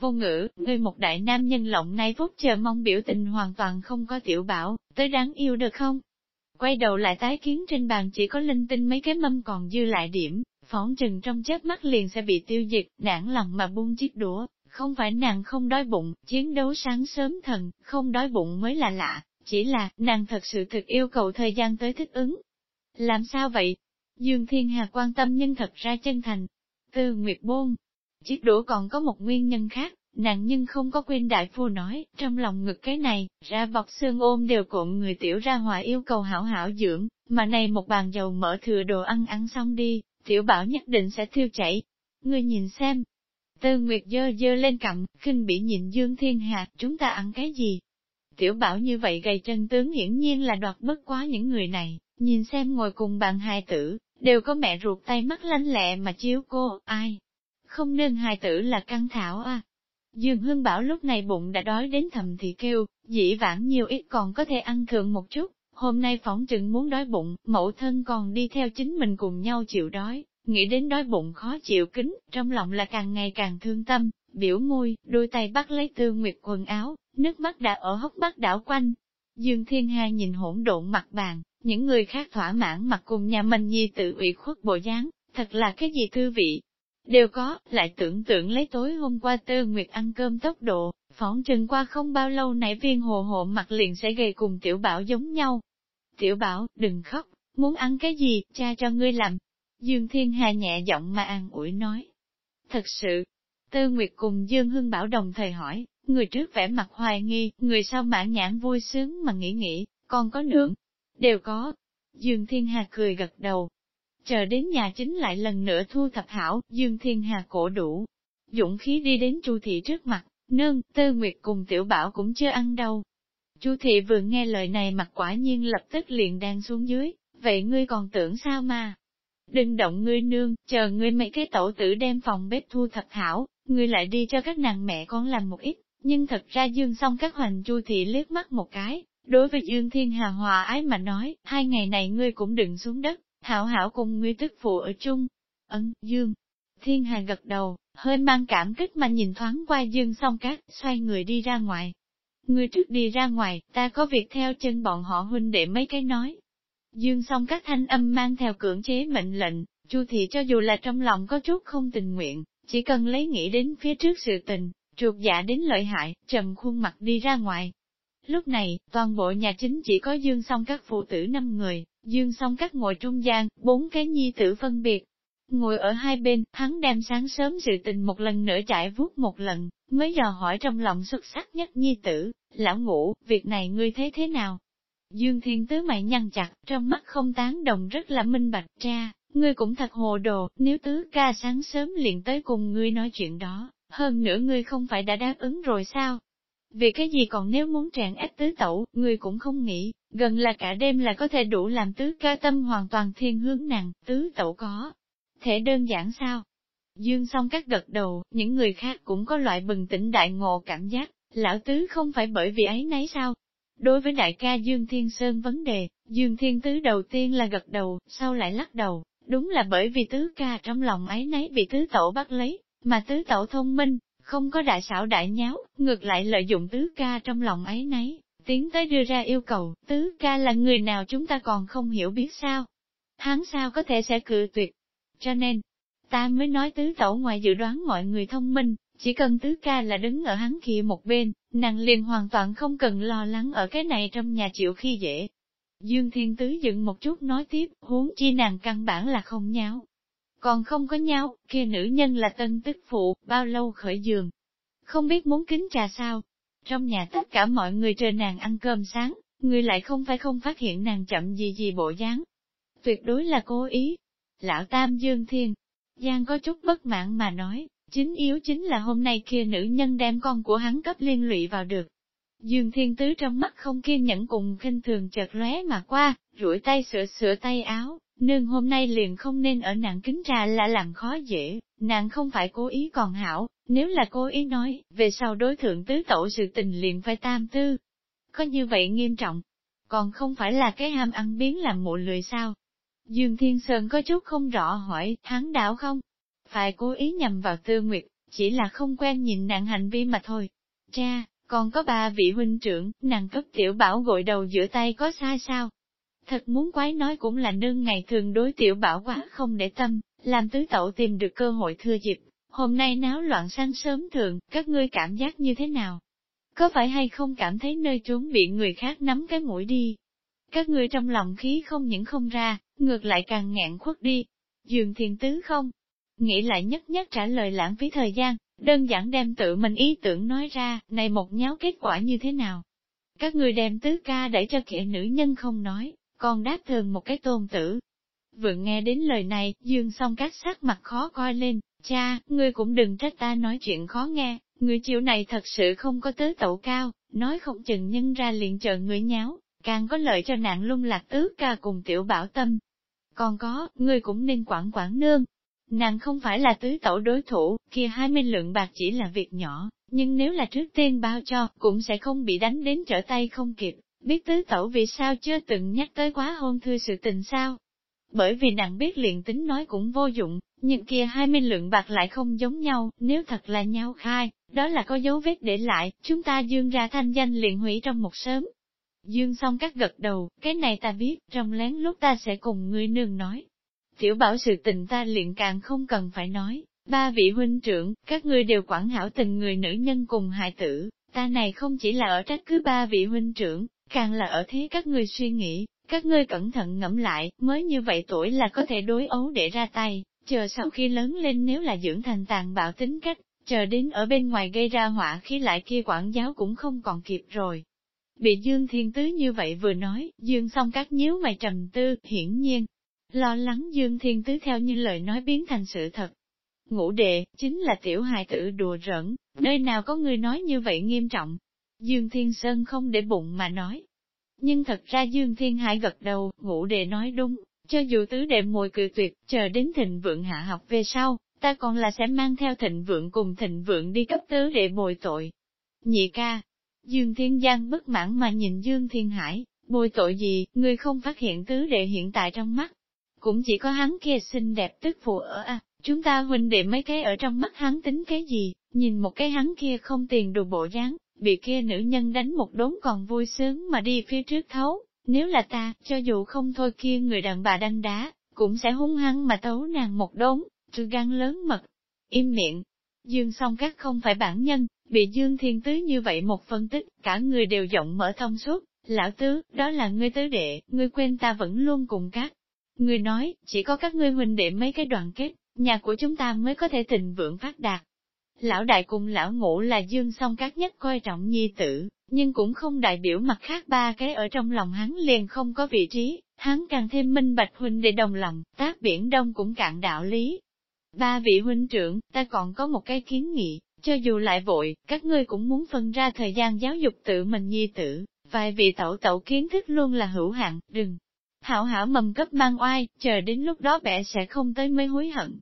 [SPEAKER 1] Vô ngữ, người một đại nam nhân lộng nay phút chờ mong biểu tình hoàn toàn không có tiểu bảo, tới đáng yêu được không? Quay đầu lại tái kiến trên bàn chỉ có linh tinh mấy cái mâm còn dư lại điểm, phóng chừng trong chớp mắt liền sẽ bị tiêu diệt, nản lòng mà buông chiếc đũa, không phải nàng không đói bụng, chiến đấu sáng sớm thần, không đói bụng mới là lạ, chỉ là, nàng thật sự thực yêu cầu thời gian tới thích ứng. Làm sao vậy? Dương Thiên Hà quan tâm nhưng thật ra chân thành. Tư Nguyệt Bôn, chiếc đũa còn có một nguyên nhân khác, nàng nhưng không có quên đại phu nói, trong lòng ngực cái này, ra bọc xương ôm đều cộm người tiểu ra hòa yêu cầu hảo hảo dưỡng, mà này một bàn dầu mỡ thừa đồ ăn ăn xong đi, tiểu bảo nhất định sẽ thiêu chảy. Ngươi nhìn xem. Tư Nguyệt dơ dơ lên cặm, khinh bị nhìn Dương Thiên Hà, chúng ta ăn cái gì? Tiểu bảo như vậy gầy chân tướng hiển nhiên là đoạt bất quá những người này, nhìn xem ngồi cùng bạn hài tử, đều có mẹ ruột tay mắt lanh lẹ mà chiếu cô, ai? Không nên hài tử là căng thảo à? Dương Hương Bảo lúc này bụng đã đói đến thầm thì kêu, dĩ vãng nhiều ít còn có thể ăn thường một chút, hôm nay phỏng chừng muốn đói bụng, mẫu thân còn đi theo chính mình cùng nhau chịu đói, nghĩ đến đói bụng khó chịu kính, trong lòng là càng ngày càng thương tâm, biểu môi, đôi tay bắt lấy tư nguyệt quần áo, nước mắt đã ở hốc mắt đảo quanh. Dương Thiên Hà nhìn hỗn độn mặt bàn, những người khác thỏa mãn mặt cùng nhà mình nhi tự ủy khuất bộ dáng, thật là cái gì thư vị, Đều có, lại tưởng tượng lấy tối hôm qua Tư Nguyệt ăn cơm tốc độ, phóng chừng qua không bao lâu nãy viên hồ hộ mặt liền sẽ gầy cùng tiểu bảo giống nhau. Tiểu bảo, đừng khóc, muốn ăn cái gì, cha cho ngươi làm. Dương Thiên Hà nhẹ giọng mà an ủi nói. Thật sự, Tư Nguyệt cùng Dương Hưng Bảo đồng thời hỏi, người trước vẻ mặt hoài nghi, người sau mãn nhãn vui sướng mà nghĩ nghĩ, còn có nượng, đều có. Dương Thiên Hà cười gật đầu, Chờ đến nhà chính lại lần nữa thu thập hảo, Dương Thiên Hà cổ đủ. Dũng khí đi đến Chu thị trước mặt, nương, Tơ Nguyệt cùng Tiểu Bảo cũng chưa ăn đâu. Chu thị vừa nghe lời này mặt quả nhiên lập tức liền đang xuống dưới, vậy ngươi còn tưởng sao mà? Đừng động ngươi nương, chờ ngươi mấy cái tổ tử đem phòng bếp thu thập hảo, ngươi lại đi cho các nàng mẹ con làm một ít, nhưng thật ra Dương xong các hoành Chu thị liếc mắt một cái, đối với Dương Thiên Hà hòa ái mà nói, hai ngày này ngươi cũng đừng xuống đất, Hảo hảo cùng ngươi tức phụ ở chung. Ấn, Dương. Thiên Hà gật đầu, hơi mang cảm kích mà nhìn thoáng qua Dương song cát, xoay người đi ra ngoài. Ngươi trước đi ra ngoài, ta có việc theo chân bọn họ huynh để mấy cái nói. Dương song các thanh âm mang theo cưỡng chế mệnh lệnh, Chu thị cho dù là trong lòng có chút không tình nguyện, chỉ cần lấy nghĩ đến phía trước sự tình, trượt dạ đến lợi hại, trầm khuôn mặt đi ra ngoài. Lúc này, toàn bộ nhà chính chỉ có Dương song các phụ tử năm người, Dương song các ngồi trung gian, bốn cái nhi tử phân biệt. Ngồi ở hai bên, hắn đem sáng sớm sự tình một lần nữa trải vuốt một lần, mới dò hỏi trong lòng xuất sắc nhất nhi tử, lão ngũ, việc này ngươi thấy thế nào? Dương Thiên Tứ mày nhăn chặt, trong mắt không tán đồng rất là minh bạch cha, ngươi cũng thật hồ đồ, nếu tứ ca sáng sớm liền tới cùng ngươi nói chuyện đó, hơn nữa ngươi không phải đã đáp ứng rồi sao? Vì cái gì còn nếu muốn trạng ép tứ tẩu, ngươi cũng không nghĩ, gần là cả đêm là có thể đủ làm tứ ca tâm hoàn toàn thiên hướng nặng, tứ tẩu có. Thể đơn giản sao? Dương song các gật đầu, những người khác cũng có loại bừng tỉnh đại ngộ cảm giác, lão tứ không phải bởi vì ấy nấy sao? Đối với đại ca Dương Thiên Sơn vấn đề, Dương Thiên Tứ đầu tiên là gật đầu, sau lại lắc đầu, đúng là bởi vì tứ ca trong lòng ấy nấy bị tứ tẩu bắt lấy, mà tứ tẩu thông minh, không có đại xảo đại nháo, ngược lại lợi dụng tứ ca trong lòng ấy nấy, tiến tới đưa ra yêu cầu, tứ ca là người nào chúng ta còn không hiểu biết sao. Hắn sao có thể sẽ cự tuyệt. Cho nên, ta mới nói tứ tẩu ngoài dự đoán mọi người thông minh, chỉ cần tứ ca là đứng ở hắn kia một bên, nàng liền hoàn toàn không cần lo lắng ở cái này trong nhà chịu khi dễ. Dương Thiên Tứ dựng một chút nói tiếp, huống chi nàng căn bản là không nháo. Còn không có nhau, kia nữ nhân là tân tức phụ, bao lâu khởi giường. Không biết muốn kính trà sao. Trong nhà tất cả mọi người chờ nàng ăn cơm sáng, người lại không phải không phát hiện nàng chậm gì gì bộ dáng. Tuyệt đối là cố ý. Lão Tam Dương Thiên, Giang có chút bất mãn mà nói, chính yếu chính là hôm nay kia nữ nhân đem con của hắn cấp liên lụy vào được. Dương Thiên Tứ trong mắt không kiên nhẫn cùng khinh thường chợt lóe mà qua, rủi tay sửa sửa tay áo, nương hôm nay liền không nên ở nàng kính trà là làm khó dễ, nàng không phải cố ý còn hảo, nếu là cố ý nói, về sau đối thượng tứ tổ sự tình liền phải tam tư. Có như vậy nghiêm trọng, còn không phải là cái ham ăn biến làm mụ lười sao? Dương Thiên Sơn có chút không rõ hỏi, hắn đảo không? Phải cố ý nhầm vào tư nguyệt, chỉ là không quen nhìn nàng hành vi mà thôi. Cha, còn có ba vị huynh trưởng, nàng cấp tiểu bảo gội đầu giữa tay có sai sao? Thật muốn quái nói cũng là nương ngày thường đối tiểu bảo quá không để tâm, làm tứ tẩu tìm được cơ hội thừa dịp. Hôm nay náo loạn sang sớm thường, các ngươi cảm giác như thế nào? Có phải hay không cảm thấy nơi trốn bị người khác nắm cái mũi đi? Các ngươi trong lòng khí không những không ra, ngược lại càng ngẹn khuất đi. Dường thiền tứ không? Nghĩ lại nhất nhất trả lời lãng phí thời gian, đơn giản đem tự mình ý tưởng nói ra, này một nháo kết quả như thế nào? Các người đem tứ ca đẩy cho kẻ nữ nhân không nói, con đáp thường một cái tôn tử. Vừa nghe đến lời này, dương song các sắc mặt khó coi lên, cha, ngươi cũng đừng trách ta nói chuyện khó nghe, người chiều này thật sự không có tớ tẩu cao, nói không chừng nhân ra liền chờ người nháo, càng có lợi cho nạn lung lạc tứ ca cùng tiểu bảo tâm. Còn có, ngươi cũng nên quản quản nương. Nàng không phải là tứ tẩu đối thủ, kia hai mươi lượng bạc chỉ là việc nhỏ, nhưng nếu là trước tiên bao cho, cũng sẽ không bị đánh đến trở tay không kịp. Biết tứ tẩu vì sao chưa từng nhắc tới quá hôn thư sự tình sao? Bởi vì nàng biết liền tính nói cũng vô dụng, nhưng kia hai mươi lượng bạc lại không giống nhau, nếu thật là nhau khai, đó là có dấu vết để lại, chúng ta dương ra thanh danh liền hủy trong một sớm, Dương song các gật đầu, cái này ta biết, trong lén lúc ta sẽ cùng ngươi nương nói. Tiểu bảo sự tình ta liền càng không cần phải nói, ba vị huynh trưởng, các ngươi đều quản hảo tình người nữ nhân cùng hài tử, ta này không chỉ là ở trách cứ ba vị huynh trưởng, càng là ở thế các ngươi suy nghĩ, các ngươi cẩn thận ngẫm lại, mới như vậy tuổi là có thể đối ấu để ra tay, chờ sau khi lớn lên nếu là dưỡng thành tàn bạo tính cách, chờ đến ở bên ngoài gây ra họa khí lại kia quản giáo cũng không còn kịp rồi. Bị Dương Thiên Tứ như vậy vừa nói, Dương song các nhíu mày trầm tư, hiển nhiên, lo lắng Dương Thiên Tứ theo như lời nói biến thành sự thật. Ngũ đệ, chính là tiểu hài tử đùa rỡn, nơi nào có người nói như vậy nghiêm trọng. Dương Thiên Sơn không để bụng mà nói. Nhưng thật ra Dương Thiên Hải gật đầu, ngũ đệ nói đúng, cho dù tứ đệ mùi cự tuyệt, chờ đến thịnh vượng hạ học về sau, ta còn là sẽ mang theo thịnh vượng cùng thịnh vượng đi cấp tứ đệ bồi tội. Nhị ca, Dương Thiên Giang bất mãn mà nhìn Dương Thiên Hải, bồi tội gì, ngươi không phát hiện tứ đệ hiện tại trong mắt. Cũng chỉ có hắn kia xinh đẹp tức phụ ở à, chúng ta huynh đệ mấy cái ở trong mắt hắn tính cái gì, nhìn một cái hắn kia không tiền đồ bộ dáng, bị kia nữ nhân đánh một đốn còn vui sướng mà đi phía trước thấu. Nếu là ta, cho dù không thôi kia người đàn bà đánh đá, cũng sẽ hung hăng mà tấu nàng một đốn, trừ gan lớn mật. Im miệng, Dương song các không phải bản nhân, bị Dương Thiên Tứ như vậy một phân tích, cả người đều giọng mở thông suốt, lão tứ, đó là ngươi tứ đệ, ngươi quên ta vẫn luôn cùng các. Ngươi nói, chỉ có các ngươi huynh đệ mấy cái đoàn kết, nhà của chúng ta mới có thể thịnh vượng phát đạt. Lão đại cùng lão ngũ là Dương song các nhất coi trọng nhi tử, nhưng cũng không đại biểu mặt khác ba cái ở trong lòng hắn liền không có vị trí, hắn càng thêm minh bạch huynh đệ đồng lòng, tác biển đông cũng cạn đạo lý, Ba vị huynh trưởng, ta còn có một cái kiến nghị, cho dù lại vội, các ngươi cũng muốn phân ra thời gian giáo dục tự mình nhi tử, vài vị tẩu tẩu kiến thức luôn là hữu hạn, đừng. Hảo hảo mầm cấp mang oai, chờ đến lúc đó bẻ sẽ không tới mới hối hận.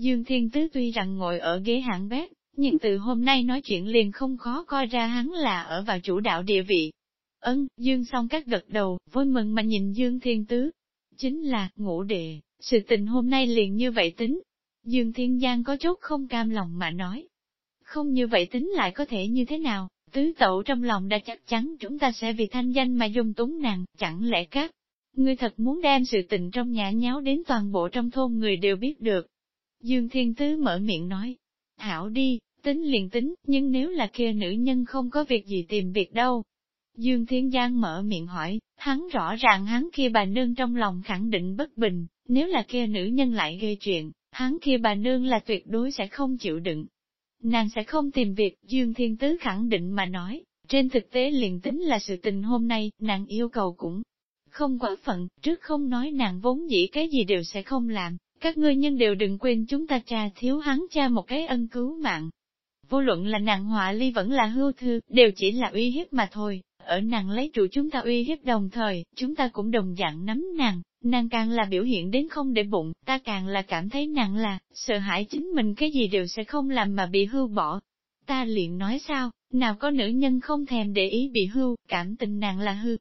[SPEAKER 1] Dương Thiên Tứ tuy rằng ngồi ở ghế hạng bếp, nhưng từ hôm nay nói chuyện liền không khó coi ra hắn là ở vào chủ đạo địa vị. Ân Dương song các gật đầu, vui mừng mà nhìn Dương Thiên Tứ. Chính là, ngũ đệ, sự tình hôm nay liền như vậy tính, Dương Thiên Giang có chút không cam lòng mà nói. không như vậy tính lại có thể như thế nào, tứ tẩu trong lòng đã chắc chắn chúng ta sẽ vì thanh danh mà dung túng nàng, chẳng lẽ các ngươi thật muốn đem sự tình trong nhà nháo đến toàn bộ trong thôn người đều biết được. Dương Thiên Tứ mở miệng nói, hảo đi, tính liền tính, nhưng nếu là kia nữ nhân không có việc gì tìm việc đâu. Dương Thiên Giang mở miệng hỏi, hắn rõ ràng hắn kia bà nương trong lòng khẳng định bất bình, nếu là kia nữ nhân lại gây chuyện, hắn kia bà nương là tuyệt đối sẽ không chịu đựng. Nàng sẽ không tìm việc, Dương Thiên Tứ khẳng định mà nói, trên thực tế liền tính là sự tình hôm nay, nàng yêu cầu cũng không quả phận, trước không nói nàng vốn dĩ cái gì đều sẽ không làm, các ngươi nhân đều đừng quên chúng ta cha thiếu hắn cha một cái ân cứu mạng. Vô luận là nàng họa ly vẫn là hưu thư, đều chỉ là uy hiếp mà thôi, ở nàng lấy trụ chúng ta uy hiếp đồng thời, chúng ta cũng đồng dạng nắm nàng, nàng càng là biểu hiện đến không để bụng, ta càng là cảm thấy nàng là, sợ hãi chính mình cái gì đều sẽ không làm mà bị hưu bỏ. Ta liền nói sao, nào có nữ nhân không thèm để ý bị hưu, cảm tình nàng là hư.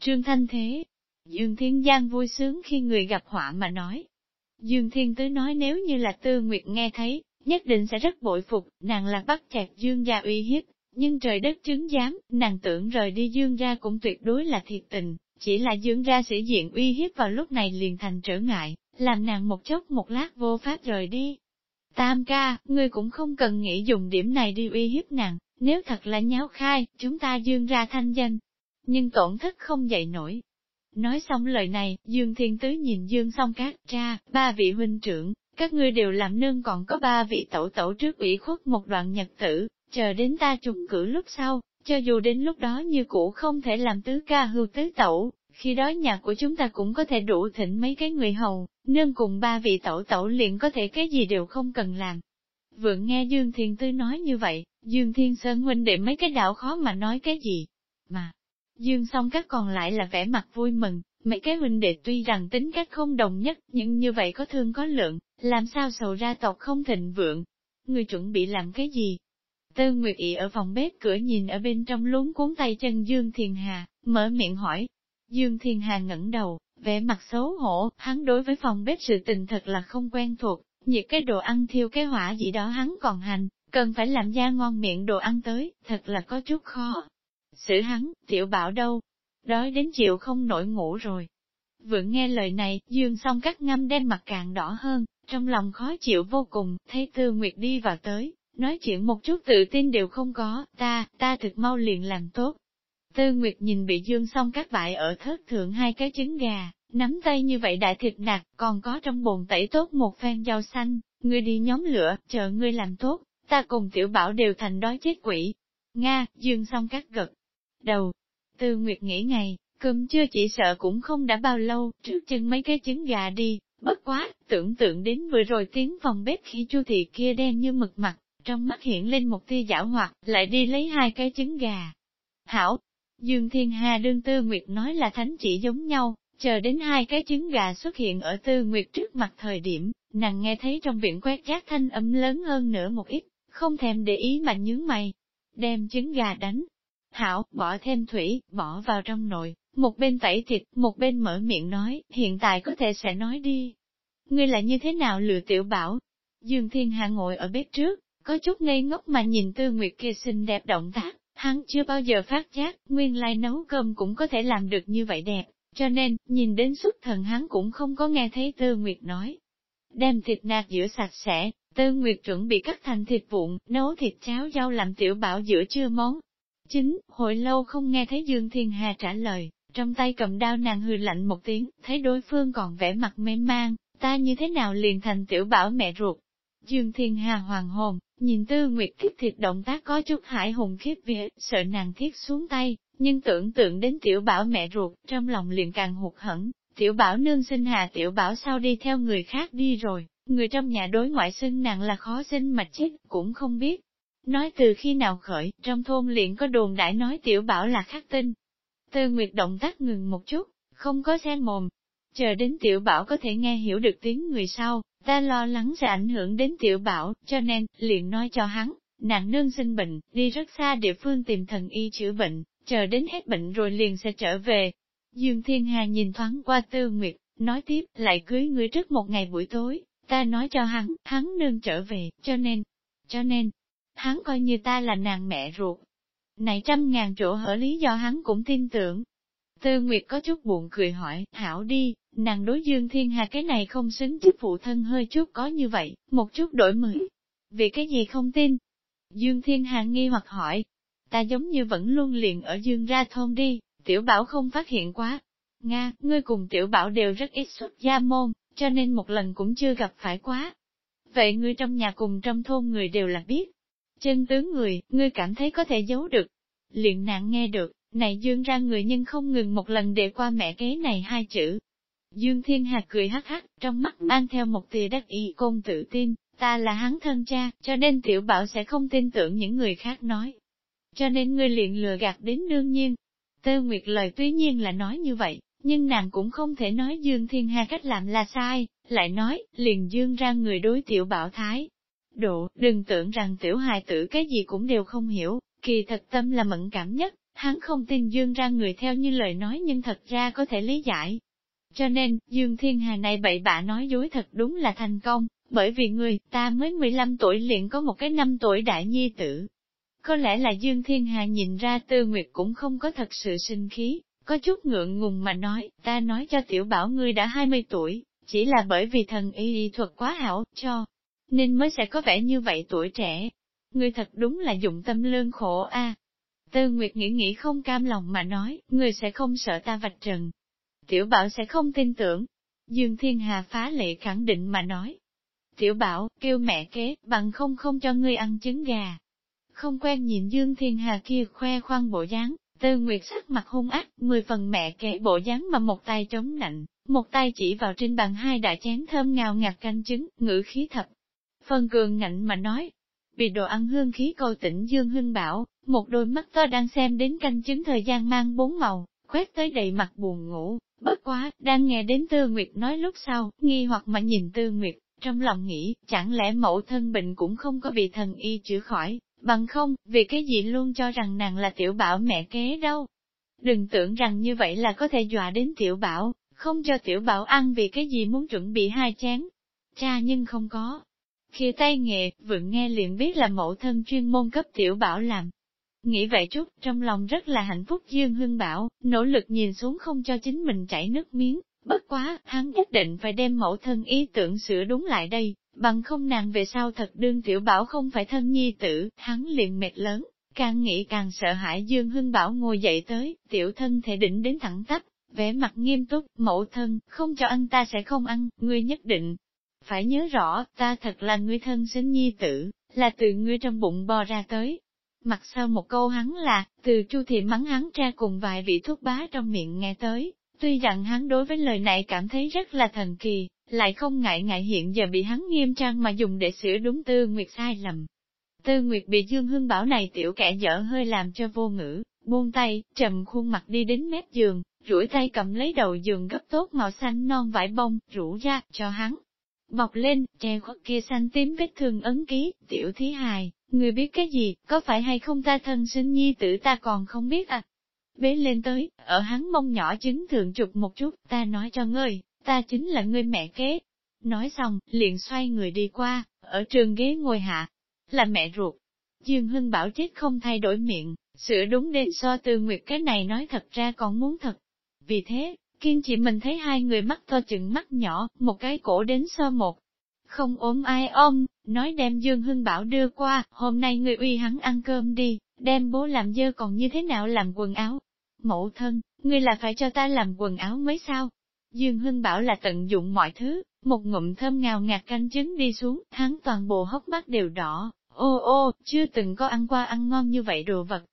[SPEAKER 1] Trương Thanh Thế, Dương Thiên Giang vui sướng khi người gặp họa mà nói. Dương Thiên Tứ nói nếu như là Tư Nguyệt nghe thấy, nhất định sẽ rất bội phục, nàng là bắt chẹt Dương gia uy hiếp, nhưng trời đất chứng giám, nàng tưởng rời đi Dương gia cũng tuyệt đối là thiệt tình, chỉ là Dương gia sĩ diện uy hiếp vào lúc này liền thành trở ngại, làm nàng một chốc một lát vô pháp rời đi. Tam ca, ngươi cũng không cần nghĩ dùng điểm này đi uy hiếp nàng, nếu thật là nháo khai, chúng ta Dương ra thanh danh. Nhưng tổn thất không dậy nổi, Nói xong lời này, Dương Thiên Tứ nhìn Dương song các cha, ba vị huynh trưởng, các ngươi đều làm nương còn có ba vị tẩu tẩu trước ủy khuất một đoạn nhật tử, chờ đến ta trùng cử lúc sau, cho dù đến lúc đó như cũ không thể làm tứ ca hưu tứ tẩu, khi đó nhà của chúng ta cũng có thể đủ thỉnh mấy cái người hầu, nương cùng ba vị tẩu tẩu liền có thể cái gì đều không cần làm. Vượng nghe Dương Thiên Tư nói như vậy, Dương Thiên Sơn huynh để mấy cái đạo khó mà nói cái gì, mà, Dương song các còn lại là vẻ mặt vui mừng, mấy cái huynh đệ tuy rằng tính cách không đồng nhất, nhưng như vậy có thương có lượng, làm sao sầu ra tộc không thịnh vượng. Người chuẩn bị làm cái gì? Tư Nguyệt ị ở phòng bếp cửa nhìn ở bên trong lún cuốn tay chân Dương Thiền Hà, mở miệng hỏi. Dương Thiền Hà ngẩng đầu, vẻ mặt xấu hổ, hắn đối với phòng bếp sự tình thật là không quen thuộc, nhiệt cái đồ ăn thiêu cái hỏa gì đó hắn còn hành, cần phải làm da ngon miệng đồ ăn tới, thật là có chút khó xử hắn, tiểu bảo đâu? Đói đến chịu không nổi ngủ rồi. Vừa nghe lời này, dương song cắt ngâm đen mặt càng đỏ hơn, trong lòng khó chịu vô cùng, thấy Tư Nguyệt đi vào tới, nói chuyện một chút tự tin đều không có, ta, ta thực mau liền làm tốt. Tư Nguyệt nhìn bị dương song cắt bại ở thớt thượng hai cái trứng gà, nắm tay như vậy đại thịt nạc, còn có trong bồn tẩy tốt một phen rau xanh, ngươi đi nhóm lửa, chờ ngươi làm tốt, ta cùng tiểu bảo đều thành đói chết quỷ. Nga, dương song cắt gật, đầu. Tư Nguyệt nghĩ ngày, cơm chưa chỉ sợ cũng không đã bao lâu, trước chân mấy cái trứng gà đi, bất quá, tưởng tượng đến vừa rồi tiến phòng bếp khi chu thị kia đen như mực mặt, trong mắt hiện lên một tia giả hoạt, lại đi lấy hai cái trứng gà. Hảo, Dương Thiên Hà đương Tư Nguyệt nói là thánh chỉ giống nhau, chờ đến hai cái trứng gà xuất hiện ở Tư Nguyệt trước mặt thời điểm, nàng nghe thấy trong viện quét rác thanh âm lớn hơn nữa một ít, không thèm để ý mà nhướng mày, đem trứng gà đánh, Hảo, bỏ thêm thủy, bỏ vào trong nồi, một bên tẩy thịt, một bên mở miệng nói, hiện tại có thể sẽ nói đi. Ngươi là như thế nào lừa tiểu bảo? Dương Thiên Hạ ngồi ở bếp trước, có chút ngây ngốc mà nhìn Tư Nguyệt kia xinh đẹp động tác, hắn chưa bao giờ phát giác, nguyên lai nấu cơm cũng có thể làm được như vậy đẹp, cho nên, nhìn đến xuất thần hắn cũng không có nghe thấy Tư Nguyệt nói. Đem thịt nạc giữa sạch sẽ, Tư Nguyệt chuẩn bị cắt thành thịt vụn, nấu thịt cháo rau làm tiểu bảo giữa trưa món, Chính, hồi lâu không nghe thấy Dương Thiên Hà trả lời, trong tay cầm đao nàng hừ lạnh một tiếng, thấy đối phương còn vẻ mặt mê mang, ta như thế nào liền thành tiểu bảo mẹ ruột. Dương Thiên Hà hoàng hồn, nhìn Tư Nguyệt thiết thịt động tác có chút hải hùng khiếp vía, sợ nàng thiết xuống tay, nhưng tưởng tượng đến tiểu bảo mẹ ruột, trong lòng liền càng hụt hẫng. Tiểu bảo nương sinh hà tiểu bảo sao đi theo người khác đi rồi, người trong nhà đối ngoại sinh nàng là khó sinh mà chết, cũng không biết, Nói từ khi nào khởi, trong thôn liền có đồn đãi nói tiểu bảo là khắc tinh. Tư Nguyệt động tác ngừng một chút, không có xen mồm. Chờ đến tiểu bảo có thể nghe hiểu được tiếng người sau, ta lo lắng sẽ ảnh hưởng đến tiểu bảo, cho nên, liền nói cho hắn, nàng nương sinh bệnh, đi rất xa địa phương tìm thần y chữa bệnh, chờ đến hết bệnh rồi liền sẽ trở về. Dương Thiên Hà nhìn thoáng qua Tư Nguyệt, nói tiếp, lại cưới người trước một ngày buổi tối, ta nói cho hắn, hắn nương trở về, cho nên, cho nên, hắn coi như ta là nàng mẹ ruột. Này trăm ngàn chỗ hở lý do hắn cũng tin tưởng. Tư Nguyệt có chút buồn cười hỏi, hảo đi, nàng đối dương thiên hà cái này không xứng chức phụ thân hơi chút có như vậy, một chút đổi mới. Vì cái gì không tin? Dương thiên hà nghi hoặc hỏi, ta giống như vẫn luôn liền ở dương ra thôn đi, tiểu bảo không phát hiện quá. Nga, ngươi cùng tiểu bảo đều rất ít xuất gia môn, cho nên một lần cũng chưa gặp phải quá. Vậy ngươi trong nhà cùng trong thôn người đều là biết. Chân tướng người, ngươi cảm thấy có thể giấu được. luyện nạn nghe được, này dương ra người nhưng không ngừng một lần để qua mẹ kế này hai chữ. Dương Thiên hà cười hắc hắc, trong mắt mang theo một tia đắc ý côn tự tin, ta là hắn thân cha, cho nên tiểu bảo sẽ không tin tưởng những người khác nói. Cho nên ngươi liền lừa gạt đến đương nhiên. Tơ Nguyệt lời tuy nhiên là nói như vậy, nhưng nàng cũng không thể nói Dương Thiên Hà cách làm là sai, lại nói, liền Dương ra người đối tiểu bảo thái. Độ, đừng tưởng rằng tiểu hài tử cái gì cũng đều không hiểu, kỳ thật tâm là mẫn cảm nhất, hắn không tin Dương ra người theo như lời nói nhưng thật ra có thể lý giải. Cho nên, Dương Thiên Hà này bậy bạ nói dối thật đúng là thành công, bởi vì người, ta mới 15 tuổi liền có một cái năm tuổi đại nhi tử. Có lẽ là Dương Thiên Hà nhìn ra Tư Nguyệt cũng không có thật sự sinh khí, có chút ngượng ngùng mà nói, ta nói cho tiểu bảo ngươi đã 20 tuổi, chỉ là bởi vì thần y y thuật quá hảo, cho, nên mới sẽ có vẻ như vậy tuổi trẻ. Ngươi thật đúng là dụng tâm lương khổ a. Tư Nguyệt nghĩ nghĩ không cam lòng mà nói, ngươi sẽ không sợ ta vạch trần. Tiểu bảo sẽ không tin tưởng. Dương Thiên Hà phá lệ khẳng định mà nói. Tiểu bảo, kêu mẹ kế, bằng không không cho ngươi ăn trứng gà. Không quen nhìn Dương Thiên Hà kia khoe khoang bộ dáng, Tư Nguyệt sắc mặt hung ác, mười phần mẹ kế bộ dáng mà một tay chống nạnh, một tay chỉ vào trên bàn hai đại chén thơm ngào ngạt canh trứng, ngữ khí thập. Phần cường ngạnh mà nói, vì đồ ăn hương khí câu tỉnh Dương Hưng Bảo, một đôi mắt to đang xem đến canh chứng thời gian mang bốn màu, quét tới đầy mặt buồn ngủ, bất quá, đang nghe đến Tư Nguyệt nói lúc sau, nghi hoặc mà nhìn Tư Nguyệt, trong lòng nghĩ, chẳng lẽ mẫu thân bệnh cũng không có bị thần y chữa khỏi, Bằng không, vì cái gì luôn cho rằng nàng là tiểu bảo mẹ kế đâu. Đừng tưởng rằng như vậy là có thể dọa đến tiểu bảo, không cho tiểu bảo ăn vì cái gì muốn chuẩn bị hai chén. Cha nhưng không có. Khi tay nghề, vượng nghe liền biết là mẫu thân chuyên môn cấp tiểu bảo làm. Nghĩ vậy chút, trong lòng rất là hạnh phúc Dương Hưng Bảo, nỗ lực nhìn xuống không cho chính mình chảy nước miếng, bất quá, hắn nhất định phải đem mẫu thân ý tưởng sửa đúng lại đây, Bằng không nàng về sau thật đương tiểu bảo không phải thân nhi tử, hắn liền mệt lớn, càng nghĩ càng sợ hãi Dương Hưng Bảo ngồi dậy tới, tiểu thân thể đỉnh đến thẳng tắp, vẻ mặt nghiêm túc, mẫu thân, không cho ăn ta sẽ không ăn, ngươi nhất định. Phải nhớ rõ, ta thật là ngươi thân sinh nhi tử, là từ ngươi trong bụng bò ra tới. Mặt sau một câu hắn là, từ chu thị mắng hắn ra cùng vài vị thuốc bá trong miệng nghe tới, tuy rằng hắn đối với lời này cảm thấy rất là thần kỳ, lại không ngại ngại hiện giờ bị hắn nghiêm trang mà dùng để sửa đúng Tư Nguyệt sai lầm. Tư Nguyệt bị Dương hương Bảo này tiểu kẻ dở hơi làm cho vô ngữ, buông tay, trầm khuôn mặt đi đến mép giường, rủi tay cầm lấy đầu giường gấp tốt màu xanh non vải bông, rủ ra, cho hắn. Bọc lên, che khuất kia xanh tím vết thương ấn ký, tiểu thí hài, người biết cái gì, có phải hay không ta thân sinh nhi tử ta còn không biết à? Bế lên tới, ở hắn mông nhỏ chứng thượng chụp một chút, ta nói cho ngươi, ta chính là ngươi mẹ kế. Nói xong, liền xoay người đi qua, ở trường ghế ngồi hạ, là mẹ ruột. Dương Hưng bảo chết không thay đổi miệng, sửa đúng đến so từ nguyệt cái này nói thật ra còn muốn thật. Vì thế, kiên chỉ mình thấy hai người mắt to chừng mắt nhỏ, một cái cổ đến so một. Không ốm ai ôm, nói đem Dương Hưng Bảo đưa qua, hôm nay người uy hắn ăn cơm đi, đem bố làm dơ còn như thế nào làm quần áo. Mẫu thân, ngươi là phải cho ta làm quần áo mới sao? Dương Hưng bảo là tận dụng mọi thứ, một ngụm thơm ngào ngạt canh trứng đi xuống, hắn toàn bộ hốc mắt đều đỏ, ô ô, chưa từng có ăn qua ăn ngon như vậy đồ vật.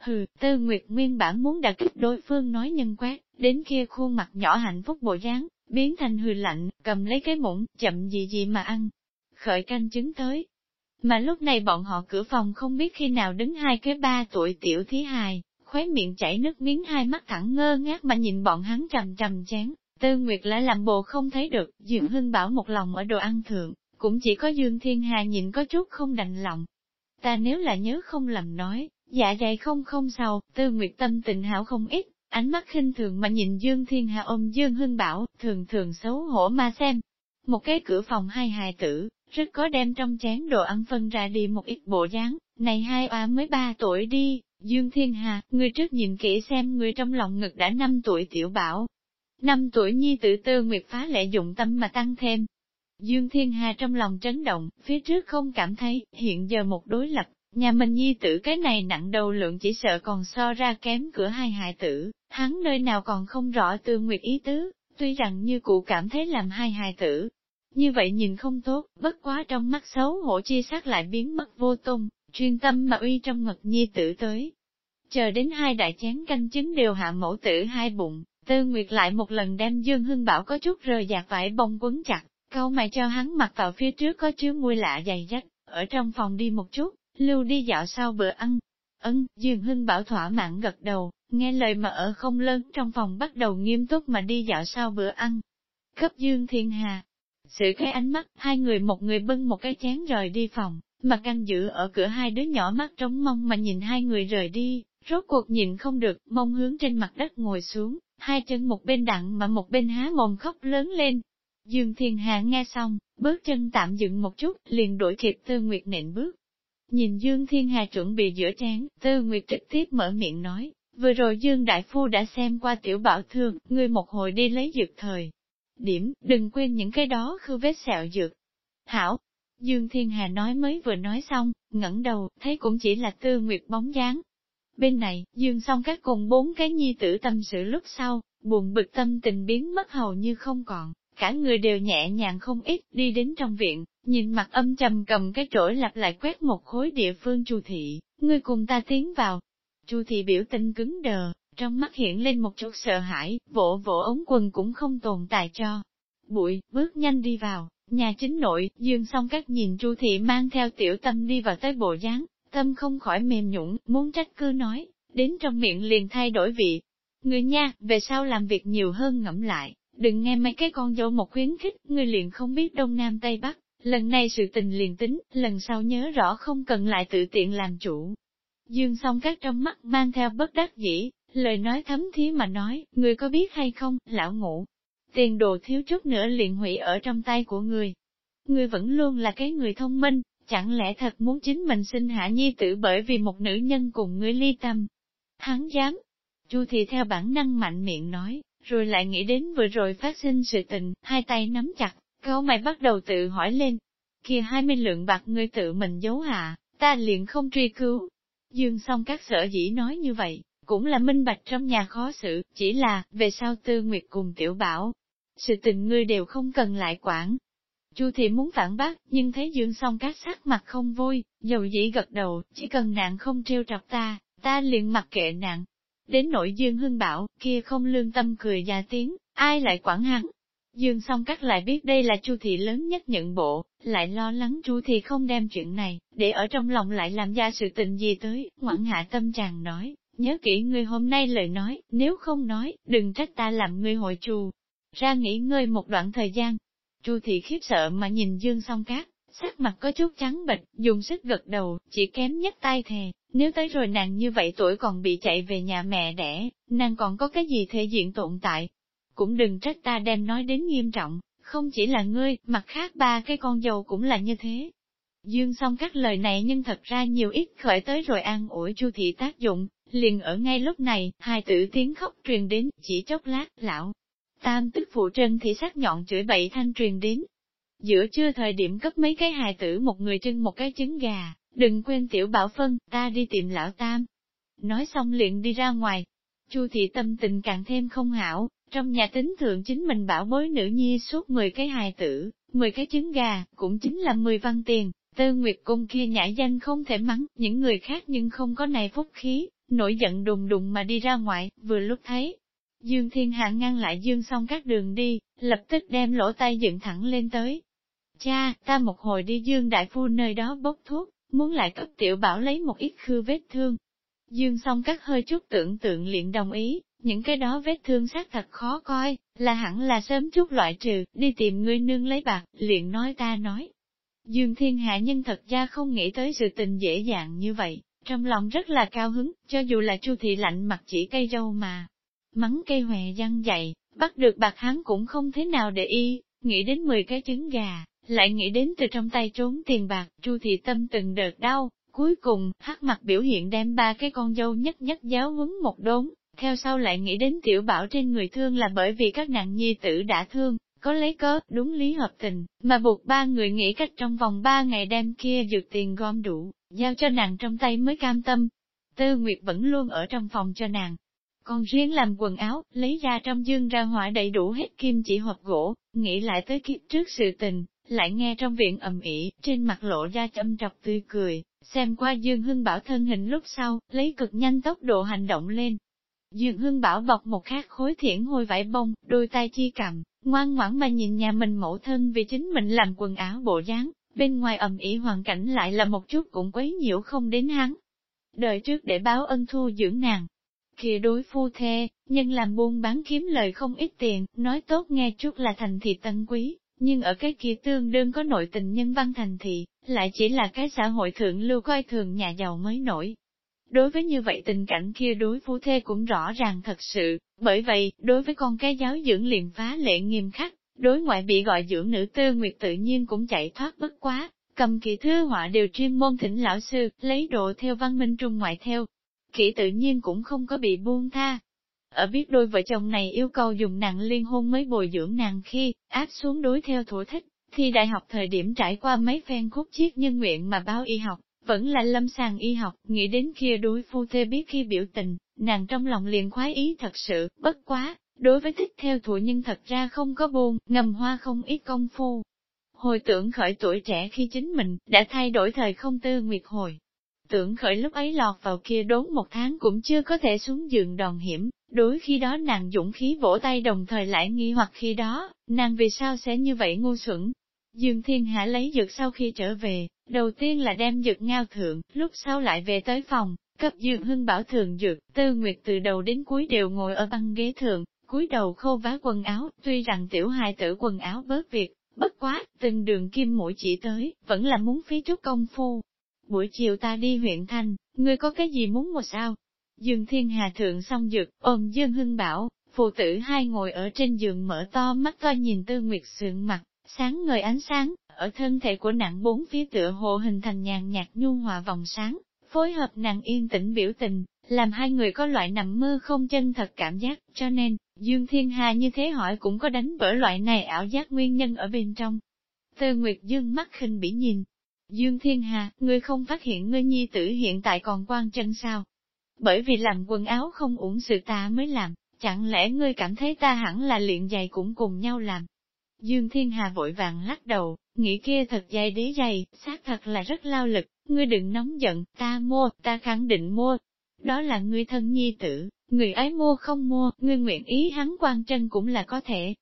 [SPEAKER 1] Hừ, Tư Nguyệt nguyên bản muốn đả kích đối phương nói nhân quét, đến kia khuôn mặt nhỏ hạnh phúc bộ dáng, biến thành hừ lạnh, cầm lấy cái muỗng, chậm gì gì mà ăn. Khởi canh trứng tới. Mà lúc này bọn họ cửa phòng không biết khi nào đứng hai cái ba tuổi tiểu thí hài, khóe miệng chảy nước miếng hai mắt thẳng ngơ ngác mà nhìn bọn hắn trầm trầm chán Tư Nguyệt lại làm bộ không thấy được, Dương Hưng bảo một lòng ở đồ ăn thượng, cũng chỉ có Dương Thiên Hà nhìn có chút không đành lòng. Ta nếu là nhớ không lầm nói, dạ dày không không sao, Tư Nguyệt tâm tình hảo không ít, ánh mắt khinh thường mà nhìn Dương Thiên Hà ôm Dương Hưng bảo, thường thường xấu hổ mà xem. Một cái cửa phòng hai hài tử, rất có đem trong chén đồ ăn phân ra đi một ít bộ dáng, này hai oa mới ba tuổi đi, Dương Thiên Hà, người trước nhìn kỹ xem người trong lòng ngực đã năm tuổi tiểu bảo. Năm tuổi nhi tử tư nguyệt phá lệ dụng tâm mà tăng thêm. Dương Thiên Hà trong lòng chấn động, phía trước không cảm thấy, hiện giờ một đối lập, nhà mình nhi tử cái này nặng đầu lượng chỉ sợ còn so ra kém cửa hai hài tử, hắn nơi nào còn không rõ tư nguyệt ý tứ, tuy rằng như cụ cảm thấy làm hai hài tử. Như vậy nhìn không tốt, bất quá trong mắt xấu hổ chi sắc lại biến mất vô tung, chuyên tâm mà uy trong ngực nhi tử tới. Chờ đến hai đại chén canh chứng đều hạ mẫu tử hai bụng, tư nguyệt lại một lần đem Dương Hưng Bảo có chút rời dạt vải bông quấn chặt, câu mày cho hắn mặc vào phía trước có chứa mùi lạ dày dắt, ở trong phòng đi một chút, lưu đi dạo sau bữa ăn. Ân, Dương Hưng Bảo thỏa mãn gật đầu, nghe lời mà ở không lớn trong phòng bắt đầu nghiêm túc mà đi dạo sau bữa ăn. Cấp Dương Thiên Hà, sự cái ánh mắt, hai người một người bưng một cái chén rời đi phòng, mà canh giữ ở cửa hai đứa nhỏ mắt trống mong mà nhìn hai người rời đi, rốt cuộc nhìn không được, mong hướng trên mặt đất ngồi xuống, hai chân một bên đặng mà một bên há mồm khóc lớn lên. Dương Thiên Hà nghe xong, bước chân tạm dừng một chút, liền đổi kịp Tư Nguyệt nện bước. Nhìn Dương Thiên Hà chuẩn bị giữa chén, Tư Nguyệt trực tiếp mở miệng nói, vừa rồi Dương Đại Phu đã xem qua tiểu bảo thương, ngươi một hồi đi lấy dược thời. Điểm, đừng quên những cái đó khư vết sẹo dược. Hảo, Dương Thiên Hà nói mới vừa nói xong, ngẩng đầu, thấy cũng chỉ là Tư Nguyệt bóng dáng. Bên này, Dương song các cùng bốn cái nhi tử tâm sự lúc sau, buồn bực tâm tình biến mất hầu như không còn, cả người đều nhẹ nhàng không ít, đi đến trong viện, nhìn mặt âm trầm cầm cái trỗi lặp lại quét một khối địa phương Chu thị, ngươi cùng ta tiến vào. Chu thị biểu tình cứng đờ, trong mắt hiện lên một chút sợ hãi, vỗ vỗ ống quần cũng không tồn tại cho. Bụi, bước nhanh đi vào, nhà chính nội, dương song các nhìn Chu thị mang theo tiểu tâm đi vào tới bộ dáng, tâm không khỏi mềm nhũng, muốn trách cứ nói, đến trong miệng liền thay đổi vị. Người nha, về sau làm việc nhiều hơn ngẫm lại, đừng nghe mấy cái con dâu một khuyến khích, người liền không biết đông nam tây bắc, lần này sự tình liền tính, lần sau nhớ rõ không cần lại tự tiện làm chủ. Dương song các trong mắt mang theo bất đắc dĩ, lời nói thấm thí mà nói, người có biết hay không, lão ngủ. Tiền đồ thiếu chút nữa liền hủy ở trong tay của người. Người vẫn luôn là cái người thông minh, chẳng lẽ thật muốn chính mình sinh hạ nhi tử bởi vì một nữ nhân cùng người ly tâm. Hắn dám. Chu thì theo bản năng mạnh miệng nói, rồi lại nghĩ đến vừa rồi phát sinh sự tình, hai tay nắm chặt, câu mày bắt đầu tự hỏi lên. Kia hai mươi lượng bạc ngươi tự mình giấu hạ, ta liền không truy cứu. Dương song các sở dĩ nói như vậy, cũng là minh bạch trong nhà khó xử, chỉ là, về sau tư nguyệt cùng tiểu bảo. Sự tình ngươi đều không cần lại quản. Chu thị muốn phản bác, nhưng thấy dương song các sắc mặt không vui, dầu dĩ gật đầu, chỉ cần nạn không trêu trọc ta, ta liền mặc kệ nạn. Đến nội dương hưng bảo, kia không lương tâm cười già tiếng, ai lại quản hắn. Dương song các lại biết đây là chu thị lớn nhất nhận bộ, lại lo lắng chu thị không đem chuyện này, để ở trong lòng lại làm ra sự tình gì tới, ngoãn hạ tâm chàng nói, nhớ kỹ ngươi hôm nay lời nói, nếu không nói, đừng trách ta làm ngươi hội trù. Ra nghỉ ngơi một đoạn thời gian, Chu thị khiếp sợ mà nhìn Dương song cát, sắc mặt có chút trắng bệch, dùng sức gật đầu, chỉ kém nhất tay thề, nếu tới rồi nàng như vậy tuổi còn bị chạy về nhà mẹ đẻ, nàng còn có cái gì thể diện tồn tại. Cũng đừng trách ta đem nói đến nghiêm trọng, không chỉ là ngươi, mặt khác ba cái con dâu cũng là như thế. Dương song các lời này nhưng thật ra nhiều ít khởi tới rồi an ủi chu thị tác dụng, liền ở ngay lúc này, hai tử tiếng khóc truyền đến, chỉ chốc lát, lão. Tam tức phụ trân thị sắc nhọn chửi bậy thanh truyền đến. Giữa trưa thời điểm cấp mấy cái hài tử một người trưng một cái trứng gà, đừng quên tiểu bảo phân, ta đi tìm lão tam. Nói xong liền đi ra ngoài. Chu thị tâm tình càng thêm không hảo, trong nhà tính thượng chính mình bảo bối nữ nhi suốt 10 cái hài tử, 10 cái trứng gà, cũng chính là 10 văn tiền. Tư Nguyệt Cung kia nhãi danh không thể mắng, những người khác nhưng không có này phúc khí, nổi giận đùng đùng mà đi ra ngoài, vừa lúc thấy. Dương Thiên Hạ ngăn lại Dương xong các đường đi, lập tức đem lỗ tay dựng thẳng lên tới. Cha, ta một hồi đi Dương Đại Phu nơi đó bốc thuốc, muốn lại cấp tiểu bảo lấy một ít khư vết thương. Dương xong các hơi chút tưởng tượng liền đồng ý, những cái đó vết thương xác thật khó coi, là hẳn là sớm chút loại trừ, đi tìm người nương lấy bạc, liền nói ta nói. Dương Thiên Hạ nhân thật ra không nghĩ tới sự tình dễ dàng như vậy, trong lòng rất là cao hứng, cho dù là chu thị lạnh mặt chỉ cây râu mà. Mắng cây hòe răng dậy, bắt được bạc hắn cũng không thế nào để y, nghĩ đến 10 cái trứng gà, lại nghĩ đến từ trong tay trốn tiền bạc, Chu thị tâm từng đợt đau, cuối cùng, hắc mặt biểu hiện đem ba cái con dâu nhất nhất giáo huấn một đốn, theo sau lại nghĩ đến tiểu bảo trên người thương là bởi vì các nạn nhi tử đã thương, có lấy cớ, đúng lý hợp tình, mà buộc ba người nghĩ cách trong vòng ba ngày đem kia dược tiền gom đủ, giao cho nàng trong tay mới cam tâm. Tư Nguyệt vẫn luôn ở trong phòng cho nàng. Còn riêng làm quần áo, lấy ra trong dương ra hỏa đầy đủ hết kim chỉ hộp gỗ, nghĩ lại tới kiếp trước sự tình, lại nghe trong viện ầm ĩ, trên mặt lộ ra châm trọc tươi cười, xem qua Dương Hưng Bảo thân hình lúc sau, lấy cực nhanh tốc độ hành động lên. Dương Hưng Bảo bọc một khát khối thiển hôi vải bông, đôi tay chi cầm, ngoan ngoãn mà nhìn nhà mình mẫu thân vì chính mình làm quần áo bộ dáng, bên ngoài ầm ĩ hoàn cảnh lại là một chút cũng quấy nhiễu không đến hắn. Đợi trước để báo ân thu dưỡng nàng. Kia đối phu thê, nhân làm buôn bán kiếm lời không ít tiền, nói tốt nghe chút là thành thị tân quý, nhưng ở cái kia tương đương có nội tình nhân văn thành thị, lại chỉ là cái xã hội thượng lưu coi thường nhà giàu mới nổi. Đối với như vậy tình cảnh kia đối phu thê cũng rõ ràng thật sự, bởi vậy, đối với con cái giáo dưỡng liền phá lệ nghiêm khắc, đối ngoại bị gọi dưỡng nữ tư nguyệt tự nhiên cũng chạy thoát bất quá, cầm kỳ thư họa đều chuyên môn thỉnh lão sư, lấy độ theo văn minh trung ngoại theo khỉ tự nhiên cũng không có bị buông tha, ở biết đôi vợ chồng này yêu cầu dùng nặng liên hôn mới bồi dưỡng nàng khi, áp xuống đối theo thủ thích, thì đại học thời điểm trải qua mấy phen khúc chiết nhân nguyện mà báo y học, vẫn là lâm sàng y học, nghĩ đến kia đối phu thê biết khi biểu tình, nàng trong lòng liền khoái ý thật sự, bất quá, đối với thích theo thủ nhân thật ra không có buồn, ngầm hoa không ít công phu. Hồi tưởng khởi tuổi trẻ khi chính mình, đã thay đổi thời không tư nguyệt hồi. Tưởng khởi lúc ấy lọt vào kia đốn một tháng cũng chưa có thể xuống giường đòn hiểm, Đối khi đó nàng dũng khí vỗ tay đồng thời lại nghi hoặc khi đó, nàng vì sao sẽ như vậy ngu xuẩn. Dương Thiên Hạ lấy dược sau khi trở về, đầu tiên là đem dược ngao thượng, lúc sau lại về tới phòng, cấp Dương Hưng bảo thường dược, tư nguyệt từ đầu đến cuối đều ngồi ở băng ghế thượng, cúi đầu khô vá quần áo, tuy rằng tiểu hài tử quần áo bớt việc, bất quá, từng đường kim mũi chỉ tới, vẫn là muốn phí chút công phu. Buổi chiều ta đi huyện thành, ngươi có cái gì muốn một sao? Dương Thiên Hà thượng xong dược, ôm Dương Hưng bảo, phụ tử hai ngồi ở trên giường mở to mắt to nhìn Tư Nguyệt sượng mặt, sáng ngời ánh sáng, ở thân thể của nặng bốn phía tựa hồ hình thành nhàn nhạt nhu hòa vòng sáng, phối hợp nàng yên tĩnh biểu tình, làm hai người có loại nằm mơ không chân thật cảm giác, cho nên, Dương Thiên Hà như thế hỏi cũng có đánh vỡ loại này ảo giác nguyên nhân ở bên trong. Tư Nguyệt Dương mắt khinh bỉ nhìn. Dương Thiên Hà, ngươi không phát hiện ngươi nhi tử hiện tại còn quan chân sao? Bởi vì làm quần áo không uổng sự ta mới làm, chẳng lẽ ngươi cảm thấy ta hẳn là luyện giày cũng cùng nhau làm. Dương Thiên Hà vội vàng lắc đầu, nghĩ kia thật dày đế dày, xác thật là rất lao lực, ngươi đừng nóng giận, ta mua, ta khẳng định mua. Đó là ngươi thân nhi tử, người ấy mua không mua, ngươi nguyện ý hắn quan chân cũng là có thể.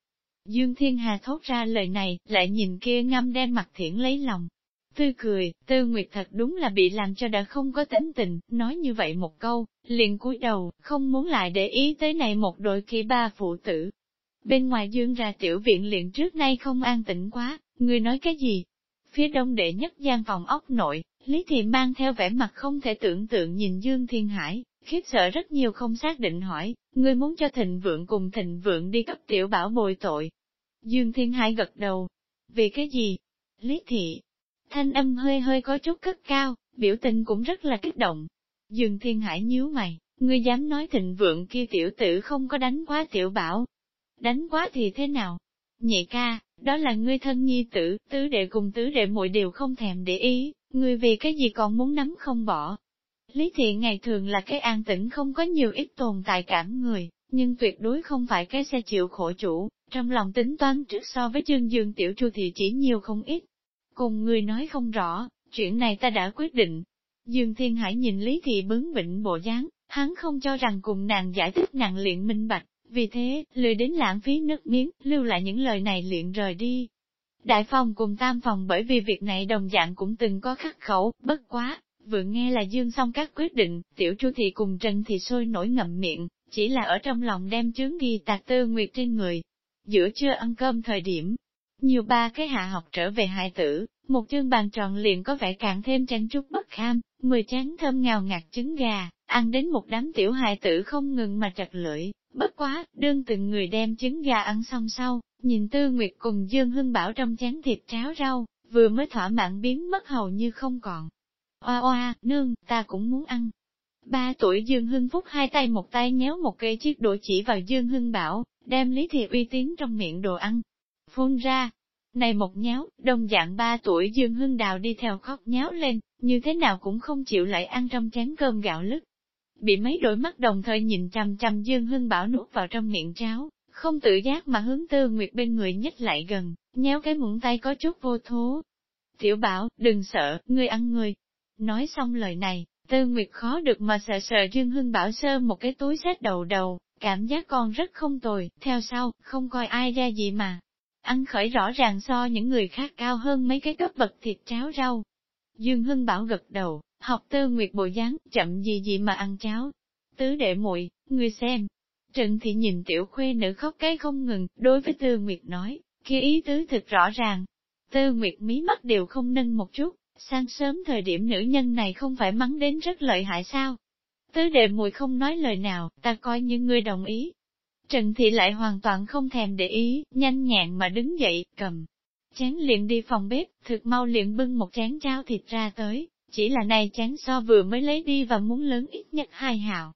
[SPEAKER 1] Dương Thiên Hà thốt ra lời này, lại nhìn kia ngâm đen mặt thiển lấy lòng, Tư cười, tư nguyệt thật đúng là bị làm cho đã không có tính tình, nói như vậy một câu, liền cúi đầu, không muốn lại để ý tới này một đội kỳ ba phụ tử. Bên ngoài dương ra tiểu viện liền trước nay không an tĩnh quá, người nói cái gì? Phía đông đệ nhất gian phòng ốc nội, Lý Thị mang theo vẻ mặt không thể tưởng tượng nhìn Dương Thiên Hải, khiếp sợ rất nhiều không xác định hỏi, người muốn cho thịnh vượng cùng thịnh vượng đi cấp tiểu bảo bồi tội. Dương Thiên Hải gật đầu. Vì cái gì? Lý Thị, thanh âm hơi hơi có chút cất cao, biểu tình cũng rất là kích động. Dương Thiên Hải nhíu mày, ngươi dám nói thịnh vượng kia tiểu tử không có đánh quá tiểu bảo. Đánh quá thì thế nào? Nhị ca, đó là ngươi thân nhi tử, tứ đệ cùng tứ đệ mọi đều không thèm để ý, ngươi vì cái gì còn muốn nắm không bỏ. Lý thị ngày thường là cái an tĩnh không có nhiều ít tồn tại cảm người, nhưng tuyệt đối không phải cái xe chịu khổ chủ, trong lòng tính toán trước so với chương dương tiểu chu thì chỉ nhiều không ít. Cùng người nói không rõ, chuyện này ta đã quyết định. Dương Thiên Hải nhìn Lý Thị bướng bỉnh bộ dáng, hắn không cho rằng cùng nàng giải thích nàng luyện minh bạch, vì thế, lười đến lãng phí nước miếng, lưu lại những lời này luyện rời đi. Đại phòng cùng tam phòng bởi vì việc này đồng dạng cũng từng có khắc khẩu, bất quá, vừa nghe là dương xong các quyết định, tiểu chu thị cùng Trần thì sôi nổi ngậm miệng, chỉ là ở trong lòng đem chướng ghi tạc tư nguyệt trên người. Giữa trưa ăn cơm thời điểm, nhiều ba cái hạ học trở về hài tử, một chương bàn tròn liền có vẻ càng thêm tranh trúc bất kham, mười chén thơm ngào ngạt trứng gà, ăn đến một đám tiểu hài tử không ngừng mà chặt lưỡi. Bất quá, đương từng người đem trứng gà ăn xong sau, Nhìn Tư Nguyệt cùng Dương Hưng Bảo trong chén thịt cháo rau, vừa mới thỏa mãn biến mất hầu như không còn. Oa oa, nương, ta cũng muốn ăn. Ba tuổi Dương Hưng Phúc hai tay một tay nhéo một cây chiếc đũa chỉ vào Dương Hưng Bảo, đem Lý Thiệp uy tín trong miệng đồ ăn. Phun ra, này một nháo, đồng dạng ba tuổi Dương Hưng Đào đi theo khóc nháo lên, như thế nào cũng không chịu lại ăn trong chén cơm gạo lứt. Bị mấy đôi mắt đồng thời nhìn chằm chằm Dương Hưng Bảo nuốt vào trong miệng cháo, không tự giác mà hướng Tư Nguyệt bên người nhích lại gần, nhéo cái muỗng tay có chút vô thố. Tiểu Bảo, đừng sợ, ngươi ăn ngươi. Nói xong lời này, Tư Nguyệt khó được mà sợ sợ Dương Hưng Bảo sơ một cái túi xét đầu đầu, cảm giác con rất không tồi, theo sau, không coi ai ra gì mà. Ăn khởi rõ ràng so những người khác cao hơn mấy cái cấp bậc thịt cháo rau. Dương Hưng Bảo gật đầu, học Tư Nguyệt bộ dáng, chậm gì gì mà ăn cháo. Tứ đệ muội, người xem, Trần Thị nhìn tiểu khuê nữ khóc cái không ngừng, đối với Tư Nguyệt nói, kia ý tứ thực rõ ràng. Tư Nguyệt mí mắt đều không nâng một chút, sang sớm thời điểm nữ nhân này không phải mắng đến rất lợi hại sao. Tứ đệ mùi không nói lời nào, ta coi như ngươi đồng ý. Trần Thị lại hoàn toàn không thèm để ý, nhanh nhẹn mà đứng dậy, cầm. Chén liền đi phòng bếp, thực mau liền bưng một chén cháo thịt ra tới, chỉ là này chén so vừa mới lấy đi và muốn lớn ít nhất hai hào.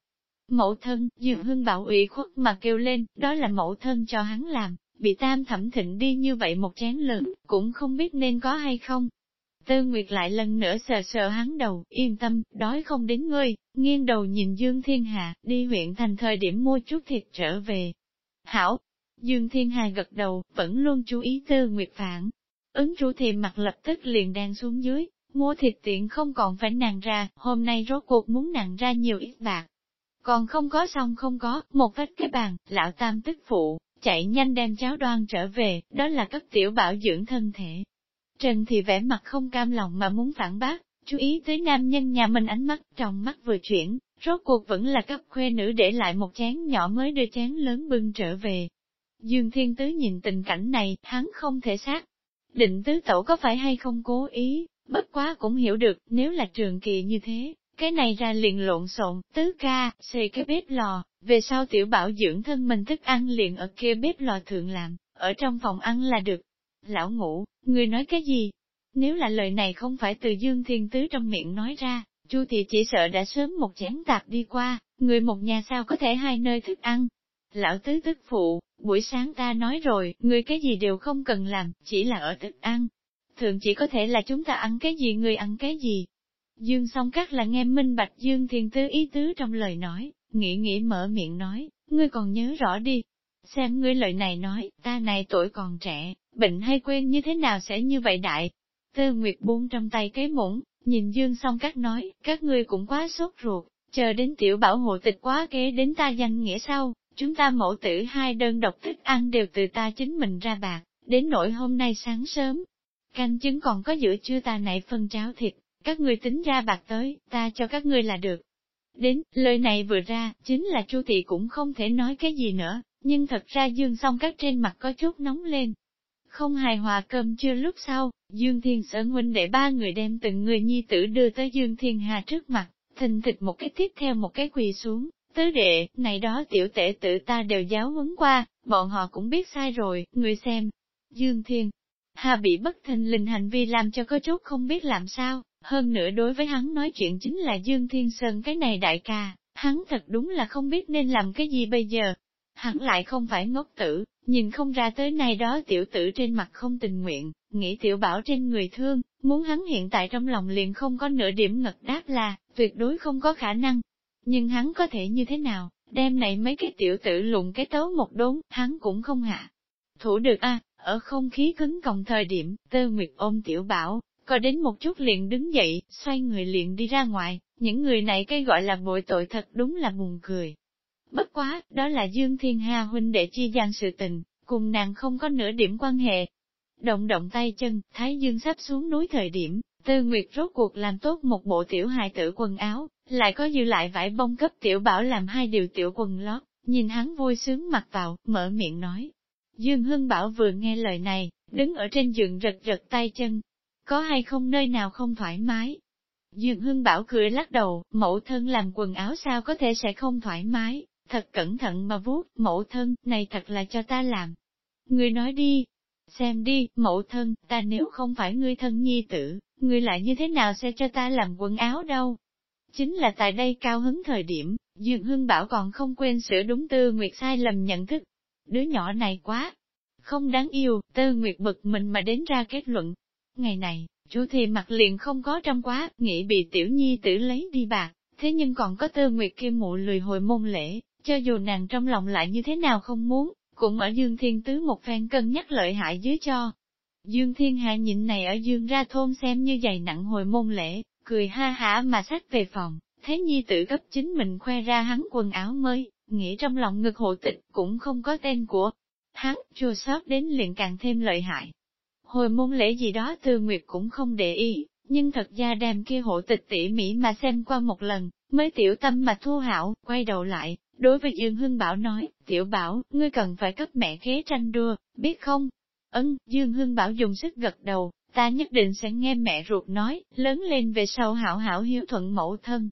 [SPEAKER 1] Mẫu thân, dường hương Bảo ủy khuất mà kêu lên, đó là mẫu thân cho hắn làm, bị tam thẩm thịnh đi như vậy một chén lớn, cũng không biết nên có hay không. Tư Nguyệt lại lần nữa sờ sờ hắn đầu, yên tâm, đói không đến ngươi, nghiêng đầu nhìn Dương Thiên Hà, đi huyện thành thời điểm mua chút thịt trở về. Hảo! Dương Thiên Hà gật đầu, vẫn luôn chú ý Tư Nguyệt phản. Ứng chủ thì mặt lập tức liền đang xuống dưới, mua thịt tiện không còn phải nàng ra, hôm nay rốt cuộc muốn nàng ra nhiều ít bạc. Còn không có xong không có, một vách cái bàn, lão tam tức phụ, chạy nhanh đem cháo đoan trở về, đó là các tiểu bảo dưỡng thân thể. Trần thì vẻ mặt không cam lòng mà muốn phản bác, chú ý tới nam nhân nhà mình ánh mắt, trong mắt vừa chuyển, rốt cuộc vẫn là cấp khuê nữ để lại một chén nhỏ mới đưa chén lớn bưng trở về. Dương Thiên Tứ nhìn tình cảnh này, hắn không thể xác. Định tứ tẩu có phải hay không cố ý, bất quá cũng hiểu được, nếu là trường kỳ như thế, cái này ra liền lộn xộn, tứ ca, xây cái bếp lò, về sau tiểu bảo dưỡng thân mình thức ăn liền ở kia bếp lò thượng làm, ở trong phòng ăn là được. Lão ngủ, người nói cái gì? Nếu là lời này không phải từ Dương Thiên Tứ trong miệng nói ra, Chu thì chỉ sợ đã sớm một chén tạp đi qua, người một nhà sao có thể hai nơi thức ăn. Lão Tứ tức phụ, buổi sáng ta nói rồi, người cái gì đều không cần làm, chỉ là ở thức ăn. Thường chỉ có thể là chúng ta ăn cái gì người ăn cái gì, Dương song các là nghe minh bạch Dương Thiên tứ ý tứ trong lời nói, nghĩ nghĩ mở miệng nói, ngươi còn nhớ rõ đi. Xem ngươi lời này nói, ta này tuổi còn trẻ, bệnh hay quên như thế nào sẽ như vậy đại. Tư Nguyệt buông trong tay cái muỗng, nhìn Dương song các nói, các ngươi cũng quá sốt ruột, chờ đến tiểu bảo hộ tịch quá kế đến ta danh nghĩa sau, chúng ta mẫu tử hai đơn độc thức ăn đều từ ta chính mình ra bạc, đến nỗi hôm nay sáng sớm. Canh chứng còn có giữa chưa ta nảy phân cháo thịt, các ngươi tính ra bạc tới, ta cho các ngươi là được. Đến, lời này vừa ra, chính là Chu thị cũng không thể nói cái gì nữa, nhưng thật ra Dương song các trên mặt có chút nóng lên. Không hài hòa cơm chưa lúc sau, Dương Thiên sở huynh để ba người đem từng người nhi tử đưa tới Dương Thiên Hà trước mặt, thình thịt một cái tiếp theo một cái quỳ xuống, tứ đệ, này đó tiểu tể tử ta đều giáo huấn qua, bọn họ cũng biết sai rồi, người xem. Dương Thiên Hà bị bất thình lình hành vi làm cho có chút không biết làm sao, hơn nữa đối với hắn nói chuyện chính là Dương Thiên Sơn cái này đại ca, hắn thật đúng là không biết nên làm cái gì bây giờ. Hắn lại không phải ngốc tử, nhìn không ra tới nay đó tiểu tử trên mặt không tình nguyện, nghĩ tiểu bảo trên người thương, muốn hắn hiện tại trong lòng liền không có nửa điểm ngật đáp là, tuyệt đối không có khả năng. Nhưng hắn có thể như thế nào, đem này mấy cái tiểu tử lụng cái tấu một đốn, hắn cũng không hạ. Thủ được a ở không khí cứng còng thời điểm, tơ nguyệt ôm tiểu bảo, có đến một chút liền đứng dậy, xoay người liền đi ra ngoài, những người này cái gọi là bội tội thật đúng là buồn cười. Bất quá, đó là Dương Thiên Hà huynh đệ chi gian sự tình, cùng nàng không có nửa điểm quan hệ. Động động tay chân, Thái Dương sắp xuống núi thời điểm, Tư Nguyệt rốt cuộc làm tốt một bộ tiểu hài tử quần áo, lại có dư lại vải bông cấp tiểu bảo làm hai điều tiểu quần lót, nhìn hắn vui sướng mặt vào, mở miệng nói. Dương Hưng Bảo vừa nghe lời này, đứng ở trên giường rật rật tay chân, có hay không nơi nào không thoải mái. Dương Hưng Bảo cười lắc đầu, mẫu thân làm quần áo sao có thể sẽ không thoải mái, thật cẩn thận mà vuốt, mẫu thân, này thật là cho ta làm. Ngươi nói đi, xem đi, mẫu thân, ta nếu không phải ngươi thân nhi tử, ngươi lại như thế nào sẽ cho ta làm quần áo đâu? Chính là tại đây cao hứng thời điểm, Dương Hưng Bảo còn không quên sửa đúng Tư Nguyệt sai lầm nhận thức. Đứa nhỏ này quá, không đáng yêu, Tư Nguyệt bực mình mà đến ra kết luận. Ngày này, chú thì mặt liền không có trong quá, nghĩ bị tiểu nhi tử lấy đi bạc, thế nhưng còn có Tư Nguyệt kia mụ lười hồi môn lễ, cho dù nàng trong lòng lại như thế nào không muốn, cũng ở Dương Thiên Tứ một phen cân nhắc lợi hại dưới cho. Dương Thiên Hạ nhịn này ở Dương ra thôn xem như dày nặng hồi môn lễ, cười ha hả mà sách về phòng, thế nhi tử cấp chính mình khoe ra hắn quần áo mới, nghĩ trong lòng ngực hộ tịch cũng không có tên của hắn, chua sót đến liền càng thêm lợi hại. Hồi môn lễ gì đó Tư Nguyệt cũng không để ý, nhưng thật ra đem kia hộ tịch tỉ mỉ mà xem qua một lần, mới tiểu tâm mà thu hảo, quay đầu lại, đối với Dương Hưng Bảo nói, tiểu bảo, ngươi cần phải cấp mẹ khế tranh đua, biết không? Ấn, Dương Hưng Bảo dùng sức gật đầu, ta nhất định sẽ nghe mẹ ruột nói, lớn lên về sau hảo hảo hiếu thuận mẫu thân.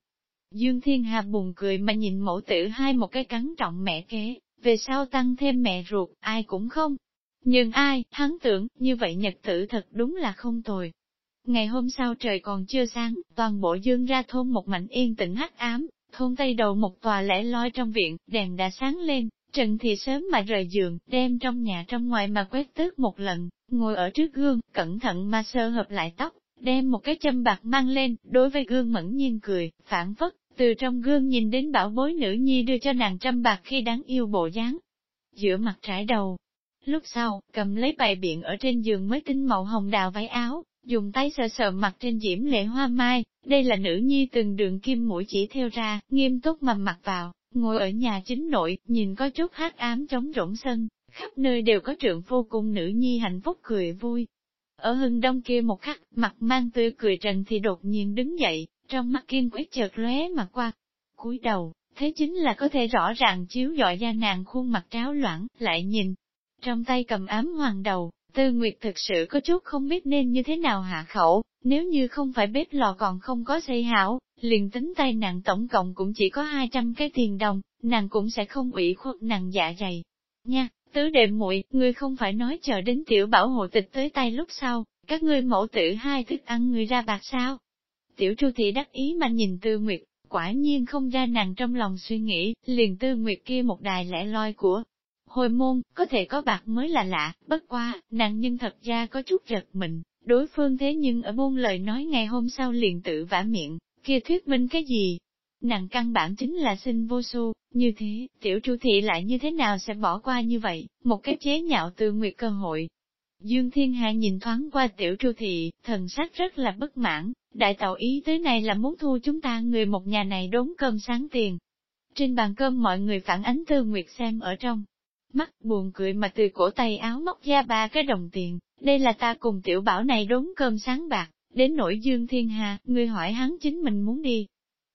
[SPEAKER 1] Dương Thiên Hà buồn cười mà nhìn mẫu tử hai một cái cắn trọng mẹ kế, về sau tăng thêm mẹ ruột, ai cũng không. Nhưng ai, hắn tưởng, như vậy nhật tử thật đúng là không tồi. Ngày hôm sau trời còn chưa sáng, toàn bộ dương ra thôn một mảnh yên tĩnh hắc ám, thôn tây đầu một tòa lẻ loi trong viện, đèn đã sáng lên, Trần thì sớm mà rời giường, đem trong nhà trong ngoài mà quét tước một lần, ngồi ở trước gương, cẩn thận mà sơ hợp lại tóc, đem một cái châm bạc mang lên, đối với gương mẫn nhiên cười, phản phất, từ trong gương nhìn đến bảo bối nữ nhi đưa cho nàng trăm bạc khi đáng yêu bộ dáng. Giữa mặt trải đầu, lúc sau, cầm lấy bài biện ở trên giường mới tinh màu hồng đào váy áo, dùng tay sờ sờ mặt trên diễm lệ hoa mai, đây là nữ nhi từng đường kim mũi chỉ theo ra, nghiêm túc mà mặc vào, ngồi ở nhà chính nội, nhìn có chút hát ám trống rỗng sân, khắp nơi đều có trượng vô cùng nữ nhi hạnh phúc cười vui. Ở hưng đông kia một khắc, mặt mang tươi cười trần thì đột nhiên đứng dậy, trong mắt kiên quyết chợt lóe mà qua. cúi đầu, thế chính là có thể rõ ràng chiếu dọi da nàng khuôn mặt tráo loãng, lại nhìn. Trong tay cầm ám hoàng đầu, Tư Nguyệt thực sự có chút không biết nên như thế nào hạ khẩu, nếu như không phải bếp lò còn không có xây hảo, liền tính tay nàng tổng cộng cũng chỉ có 200 cái tiền đồng, nàng cũng sẽ không ủy khuất nàng dạ dày. Nha, tứ đệ muội ngươi không phải nói chờ đến tiểu bảo hộ tịch tới tay lúc sau, các ngươi mẫu tử hai thức ăn người ra bạc sao? Tiểu Chu thị đắc ý mà nhìn Tư Nguyệt, quả nhiên không ra nàng trong lòng suy nghĩ, liền Tư Nguyệt kia một đài lẻ loi của hồi môn, có thể có bạc mới là lạ, bất qua, nàng nhưng thật ra có chút giật mình, đối phương thế nhưng ở môn lời nói ngày hôm sau liền tự vả miệng, kia thuyết minh cái gì? Nàng căn bản chính là sinh vô su, như thế, tiểu Chu thị lại như thế nào sẽ bỏ qua như vậy, một cái chế nhạo từ Nguyệt cơ hội, Dương Thiên Hạ nhìn thoáng qua tiểu tru thị, thần sắc rất là bất mãn, đại tàu ý tới này là muốn thu chúng ta người một nhà này đốn cơm sáng tiền. Trên bàn cơm mọi người phản ánh Tư Nguyệt xem ở trong. Mắt buồn cười mà từ cổ tay áo móc ra ba cái đồng tiền, đây là ta cùng tiểu bảo này đốn cơm sáng bạc, đến nỗi Dương Thiên Hà, Ngươi hỏi hắn chính mình muốn đi.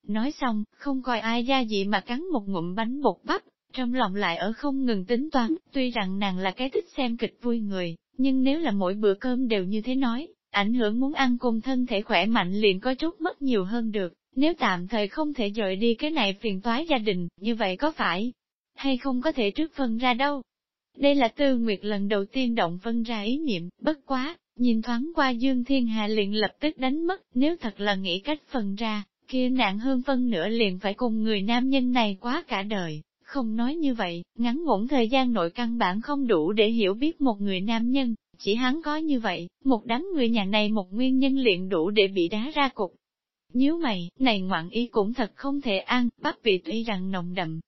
[SPEAKER 1] Nói xong, không coi ai ra gì mà cắn một ngụm bánh bột bắp, trong lòng lại ở không ngừng tính toán, tuy rằng nàng là cái thích xem kịch vui người, nhưng nếu là mỗi bữa cơm đều như thế nói, ảnh hưởng muốn ăn cùng thân thể khỏe mạnh liền có chút mất nhiều hơn được, nếu tạm thời không thể rời đi cái này phiền toái gia đình, như vậy có phải, hay không có thể trước phân ra đâu. Đây là tư nguyệt lần đầu tiên động phân ra ý niệm, bất quá, nhìn thoáng qua Dương Thiên Hà liền lập tức đánh mất, nếu thật là nghĩ cách phân ra, kia nạn hơn phân nửa liền phải cùng người nam nhân này quá cả đời. Không nói như vậy, ngắn ngủn thời gian nội căn bản không đủ để hiểu biết một người nam nhân, chỉ hắn có như vậy, một đám người nhà này một nguyên nhân liền đủ để bị đá ra cục. Nhíu mày, này ngoạn ý cũng thật không thể ăn, bắp vị tuy rằng nồng đậm.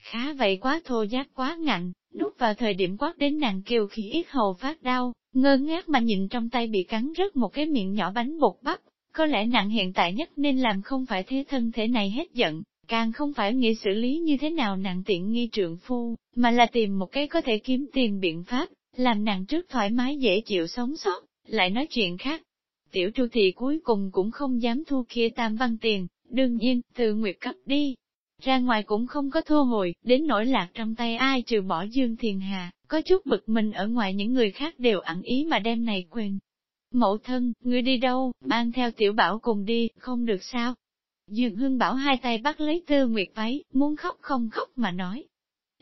[SPEAKER 1] Khá vậy quá thô giác quá ngạnh, đút vào thời điểm quát đến nàng kêu khi ít hầu phát đau, ngơ ngác mà nhìn trong tay bị cắn rớt một cái miệng nhỏ bánh bột bắp, có lẽ nặng hiện tại nhất nên làm không phải thế thân thể này hết giận, càng không phải nghĩ xử lý như thế nào nàng tiện nghi trượng phu, mà là tìm một cái có thể kiếm tiền biện pháp, làm nàng trước thoải mái dễ chịu sống sót, lại nói chuyện khác. Tiểu tru thị cuối cùng cũng không dám thu kia tam văn tiền, đương nhiên, từ nguyệt cấp đi. Ra ngoài cũng không có thu hồi, đến nỗi lạc trong tay ai trừ bỏ Dương Thiền Hà, có chút bực mình ở ngoài những người khác đều ẩn ý mà đem này quên. Mẫu thân, ngươi đi đâu, mang theo tiểu bảo cùng đi, không được sao? Dương Hưng Bảo hai tay bắt lấy Tư Nguyệt váy, muốn khóc không khóc mà nói.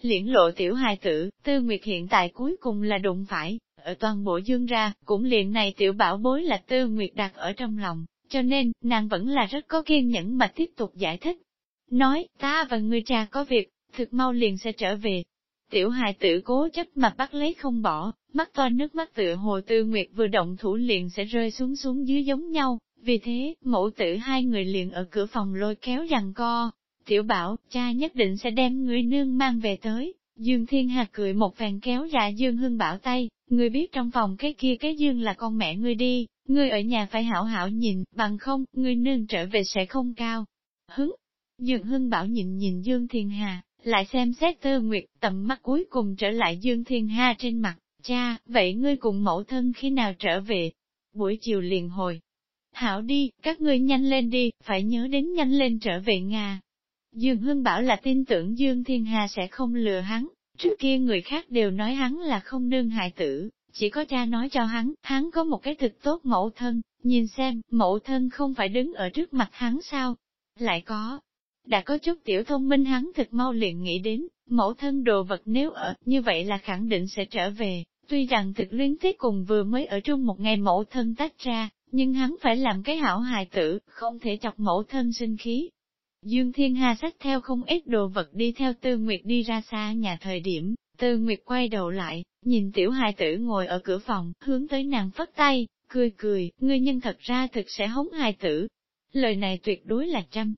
[SPEAKER 1] Liễn lộ tiểu hài tử, tư nguyệt hiện tại cuối cùng là đụng phải, ở toàn bộ dương ra, cũng liền này tiểu bảo bối là tư nguyệt đặt ở trong lòng, cho nên, nàng vẫn là rất có kiên nhẫn mà tiếp tục giải thích. Nói, ta và người cha có việc, thực mau liền sẽ trở về. Tiểu hài tử cố chấp mà bắt lấy không bỏ, mắt to nước mắt tựa hồ tư nguyệt vừa động thủ liền sẽ rơi xuống xuống dưới giống nhau, vì thế, mẫu tử hai người liền ở cửa phòng lôi kéo rằng co. Tiểu bảo, cha nhất định sẽ đem người nương mang về tới. Dương Thiên Hà cười một phèn kéo ra Dương Hưng bảo tay, người biết trong phòng cái kia cái Dương là con mẹ ngươi đi, ngươi ở nhà phải hảo hảo nhìn, bằng không, ngươi nương trở về sẽ không cao. Hứng! Dương Hưng bảo nhìn nhìn Dương Thiên Hà, lại xem xét tư nguyệt, tầm mắt cuối cùng trở lại Dương Thiên Hà trên mặt, cha, vậy ngươi cùng mẫu thân khi nào trở về? Buổi chiều liền hồi. Hảo đi, các ngươi nhanh lên đi, phải nhớ đến nhanh lên trở về Nga. Dương Hưng bảo là tin tưởng Dương Thiên Hà sẽ không lừa hắn, trước kia người khác đều nói hắn là không nương hại tử, chỉ có cha nói cho hắn, hắn có một cái thực tốt mẫu thân, nhìn xem, mẫu thân không phải đứng ở trước mặt hắn sao? Lại có, đã có chút tiểu thông minh hắn thực mau liền nghĩ đến, mẫu thân đồ vật nếu ở, như vậy là khẳng định sẽ trở về, tuy rằng thực luyến tiếc cùng vừa mới ở chung một ngày mẫu thân tách ra, nhưng hắn phải làm cái hảo hài tử, không thể chọc mẫu thân sinh khí. Dương Thiên Hà sách theo không ít đồ vật đi theo Tư Nguyệt đi ra xa nhà thời điểm, Tư Nguyệt quay đầu lại, nhìn tiểu hài tử ngồi ở cửa phòng, hướng tới nàng phất tay, cười cười, ngươi nhân thật ra thực sẽ hống hài tử. Lời này tuyệt đối là trăm.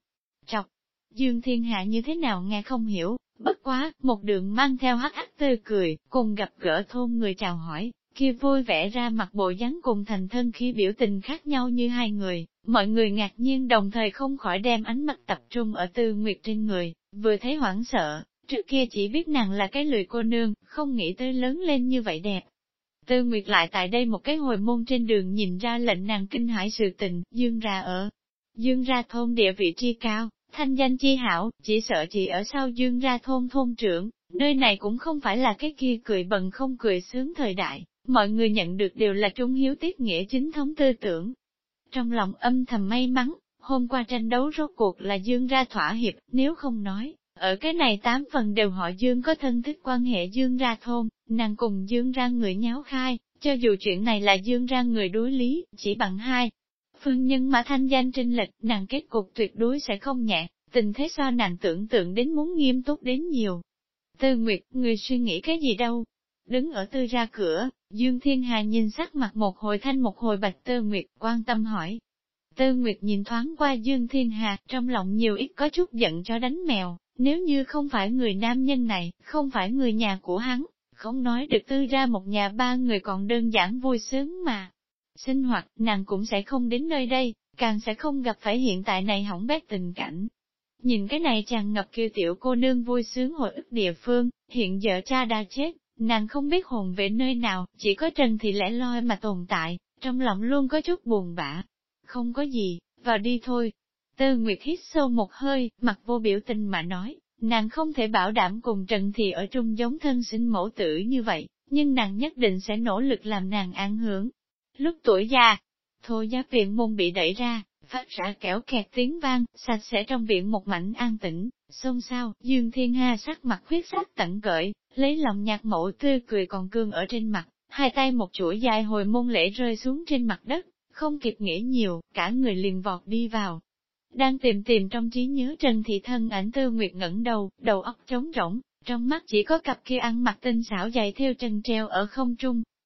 [SPEAKER 1] Dương Thiên Hạ như thế nào nghe không hiểu, bất quá, một đường mang theo hắc hắc tươi cười, cùng gặp gỡ thôn người chào hỏi, kia vui vẻ ra mặt bộ dáng cùng thành thân khi biểu tình khác nhau như hai người, mọi người ngạc nhiên đồng thời không khỏi đem ánh mắt tập trung ở tư nguyệt trên người, vừa thấy hoảng sợ, trước kia chỉ biết nàng là cái lười cô nương, không nghĩ tới lớn lên như vậy đẹp. Tư Nguyệt lại tại đây một cái hồi môn trên đường nhìn ra lệnh nàng kinh hãi sự tình, dương ra ở. Dương ra thôn địa vị tri cao, thanh danh chi hảo, chỉ sợ chỉ ở sau dương ra thôn thôn trưởng, nơi này cũng không phải là cái kia cười bần không cười sướng thời đại, mọi người nhận được đều là trung hiếu tiết nghĩa chính thống tư tưởng. Trong lòng âm thầm may mắn, hôm qua tranh đấu rốt cuộc là dương ra thỏa hiệp, nếu không nói, ở cái này tám phần đều họ dương có thân thích quan hệ dương ra thôn, nàng cùng dương ra người nháo khai, cho dù chuyện này là dương ra người đối lý, chỉ bằng hai. Phương nhân mà thanh danh trinh lệch, nàng kết cục tuyệt đối sẽ không nhẹ, tình thế so nàng tưởng tượng đến muốn nghiêm túc đến nhiều. Tư Nguyệt, người suy nghĩ cái gì đâu? Đứng ở tư ra cửa, Dương Thiên Hà nhìn sắc mặt một hồi thanh một hồi bạch Tư Nguyệt, quan tâm hỏi. Tư Nguyệt nhìn thoáng qua Dương Thiên Hà, trong lòng nhiều ít có chút giận cho đánh mèo, nếu như không phải người nam nhân này, không phải người nhà của hắn, không nói được tư ra một nhà ba người còn đơn giản vui sướng mà. Sinh hoạt, nàng cũng sẽ không đến nơi đây, càng sẽ không gặp phải hiện tại này hỏng bét tình cảnh. Nhìn cái này chàng ngập kêu tiểu cô nương vui sướng hồi ức địa phương, hiện giờ cha đã chết, nàng không biết hồn về nơi nào, chỉ có Trần thì lẽ loi mà tồn tại, trong lòng luôn có chút buồn bã. Không có gì, vào đi thôi, Tư Nguyệt hít sâu một hơi, mặt vô biểu tình mà nói, nàng không thể bảo đảm cùng Trần Thị ở chung giống thân sinh mẫu tử như vậy, nhưng nàng nhất định sẽ nỗ lực làm nàng an hưởng. Lúc tuổi già, thô giáp viện môn bị đẩy ra, phát ra kéo kẹt tiếng vang, sạch sẽ trong viện một mảnh an tĩnh, xôn xao, Dương Thiên Ha sắc mặt huyết sắc tận cởi, lấy lòng nhạc mẫu tươi cười còn cương ở trên mặt, hai tay một chuỗi dài hồi môn lễ rơi xuống trên mặt đất, không kịp nghĩ nhiều, cả người liền vọt đi vào, đang tìm tìm trong trí nhớ Trần Thị Thân ảnh Tư Nguyệt ngẩng đầu, đầu óc trống rỗng, trong mắt chỉ có cặp kia ăn mặc tinh xảo dày theo trần treo ở không trung,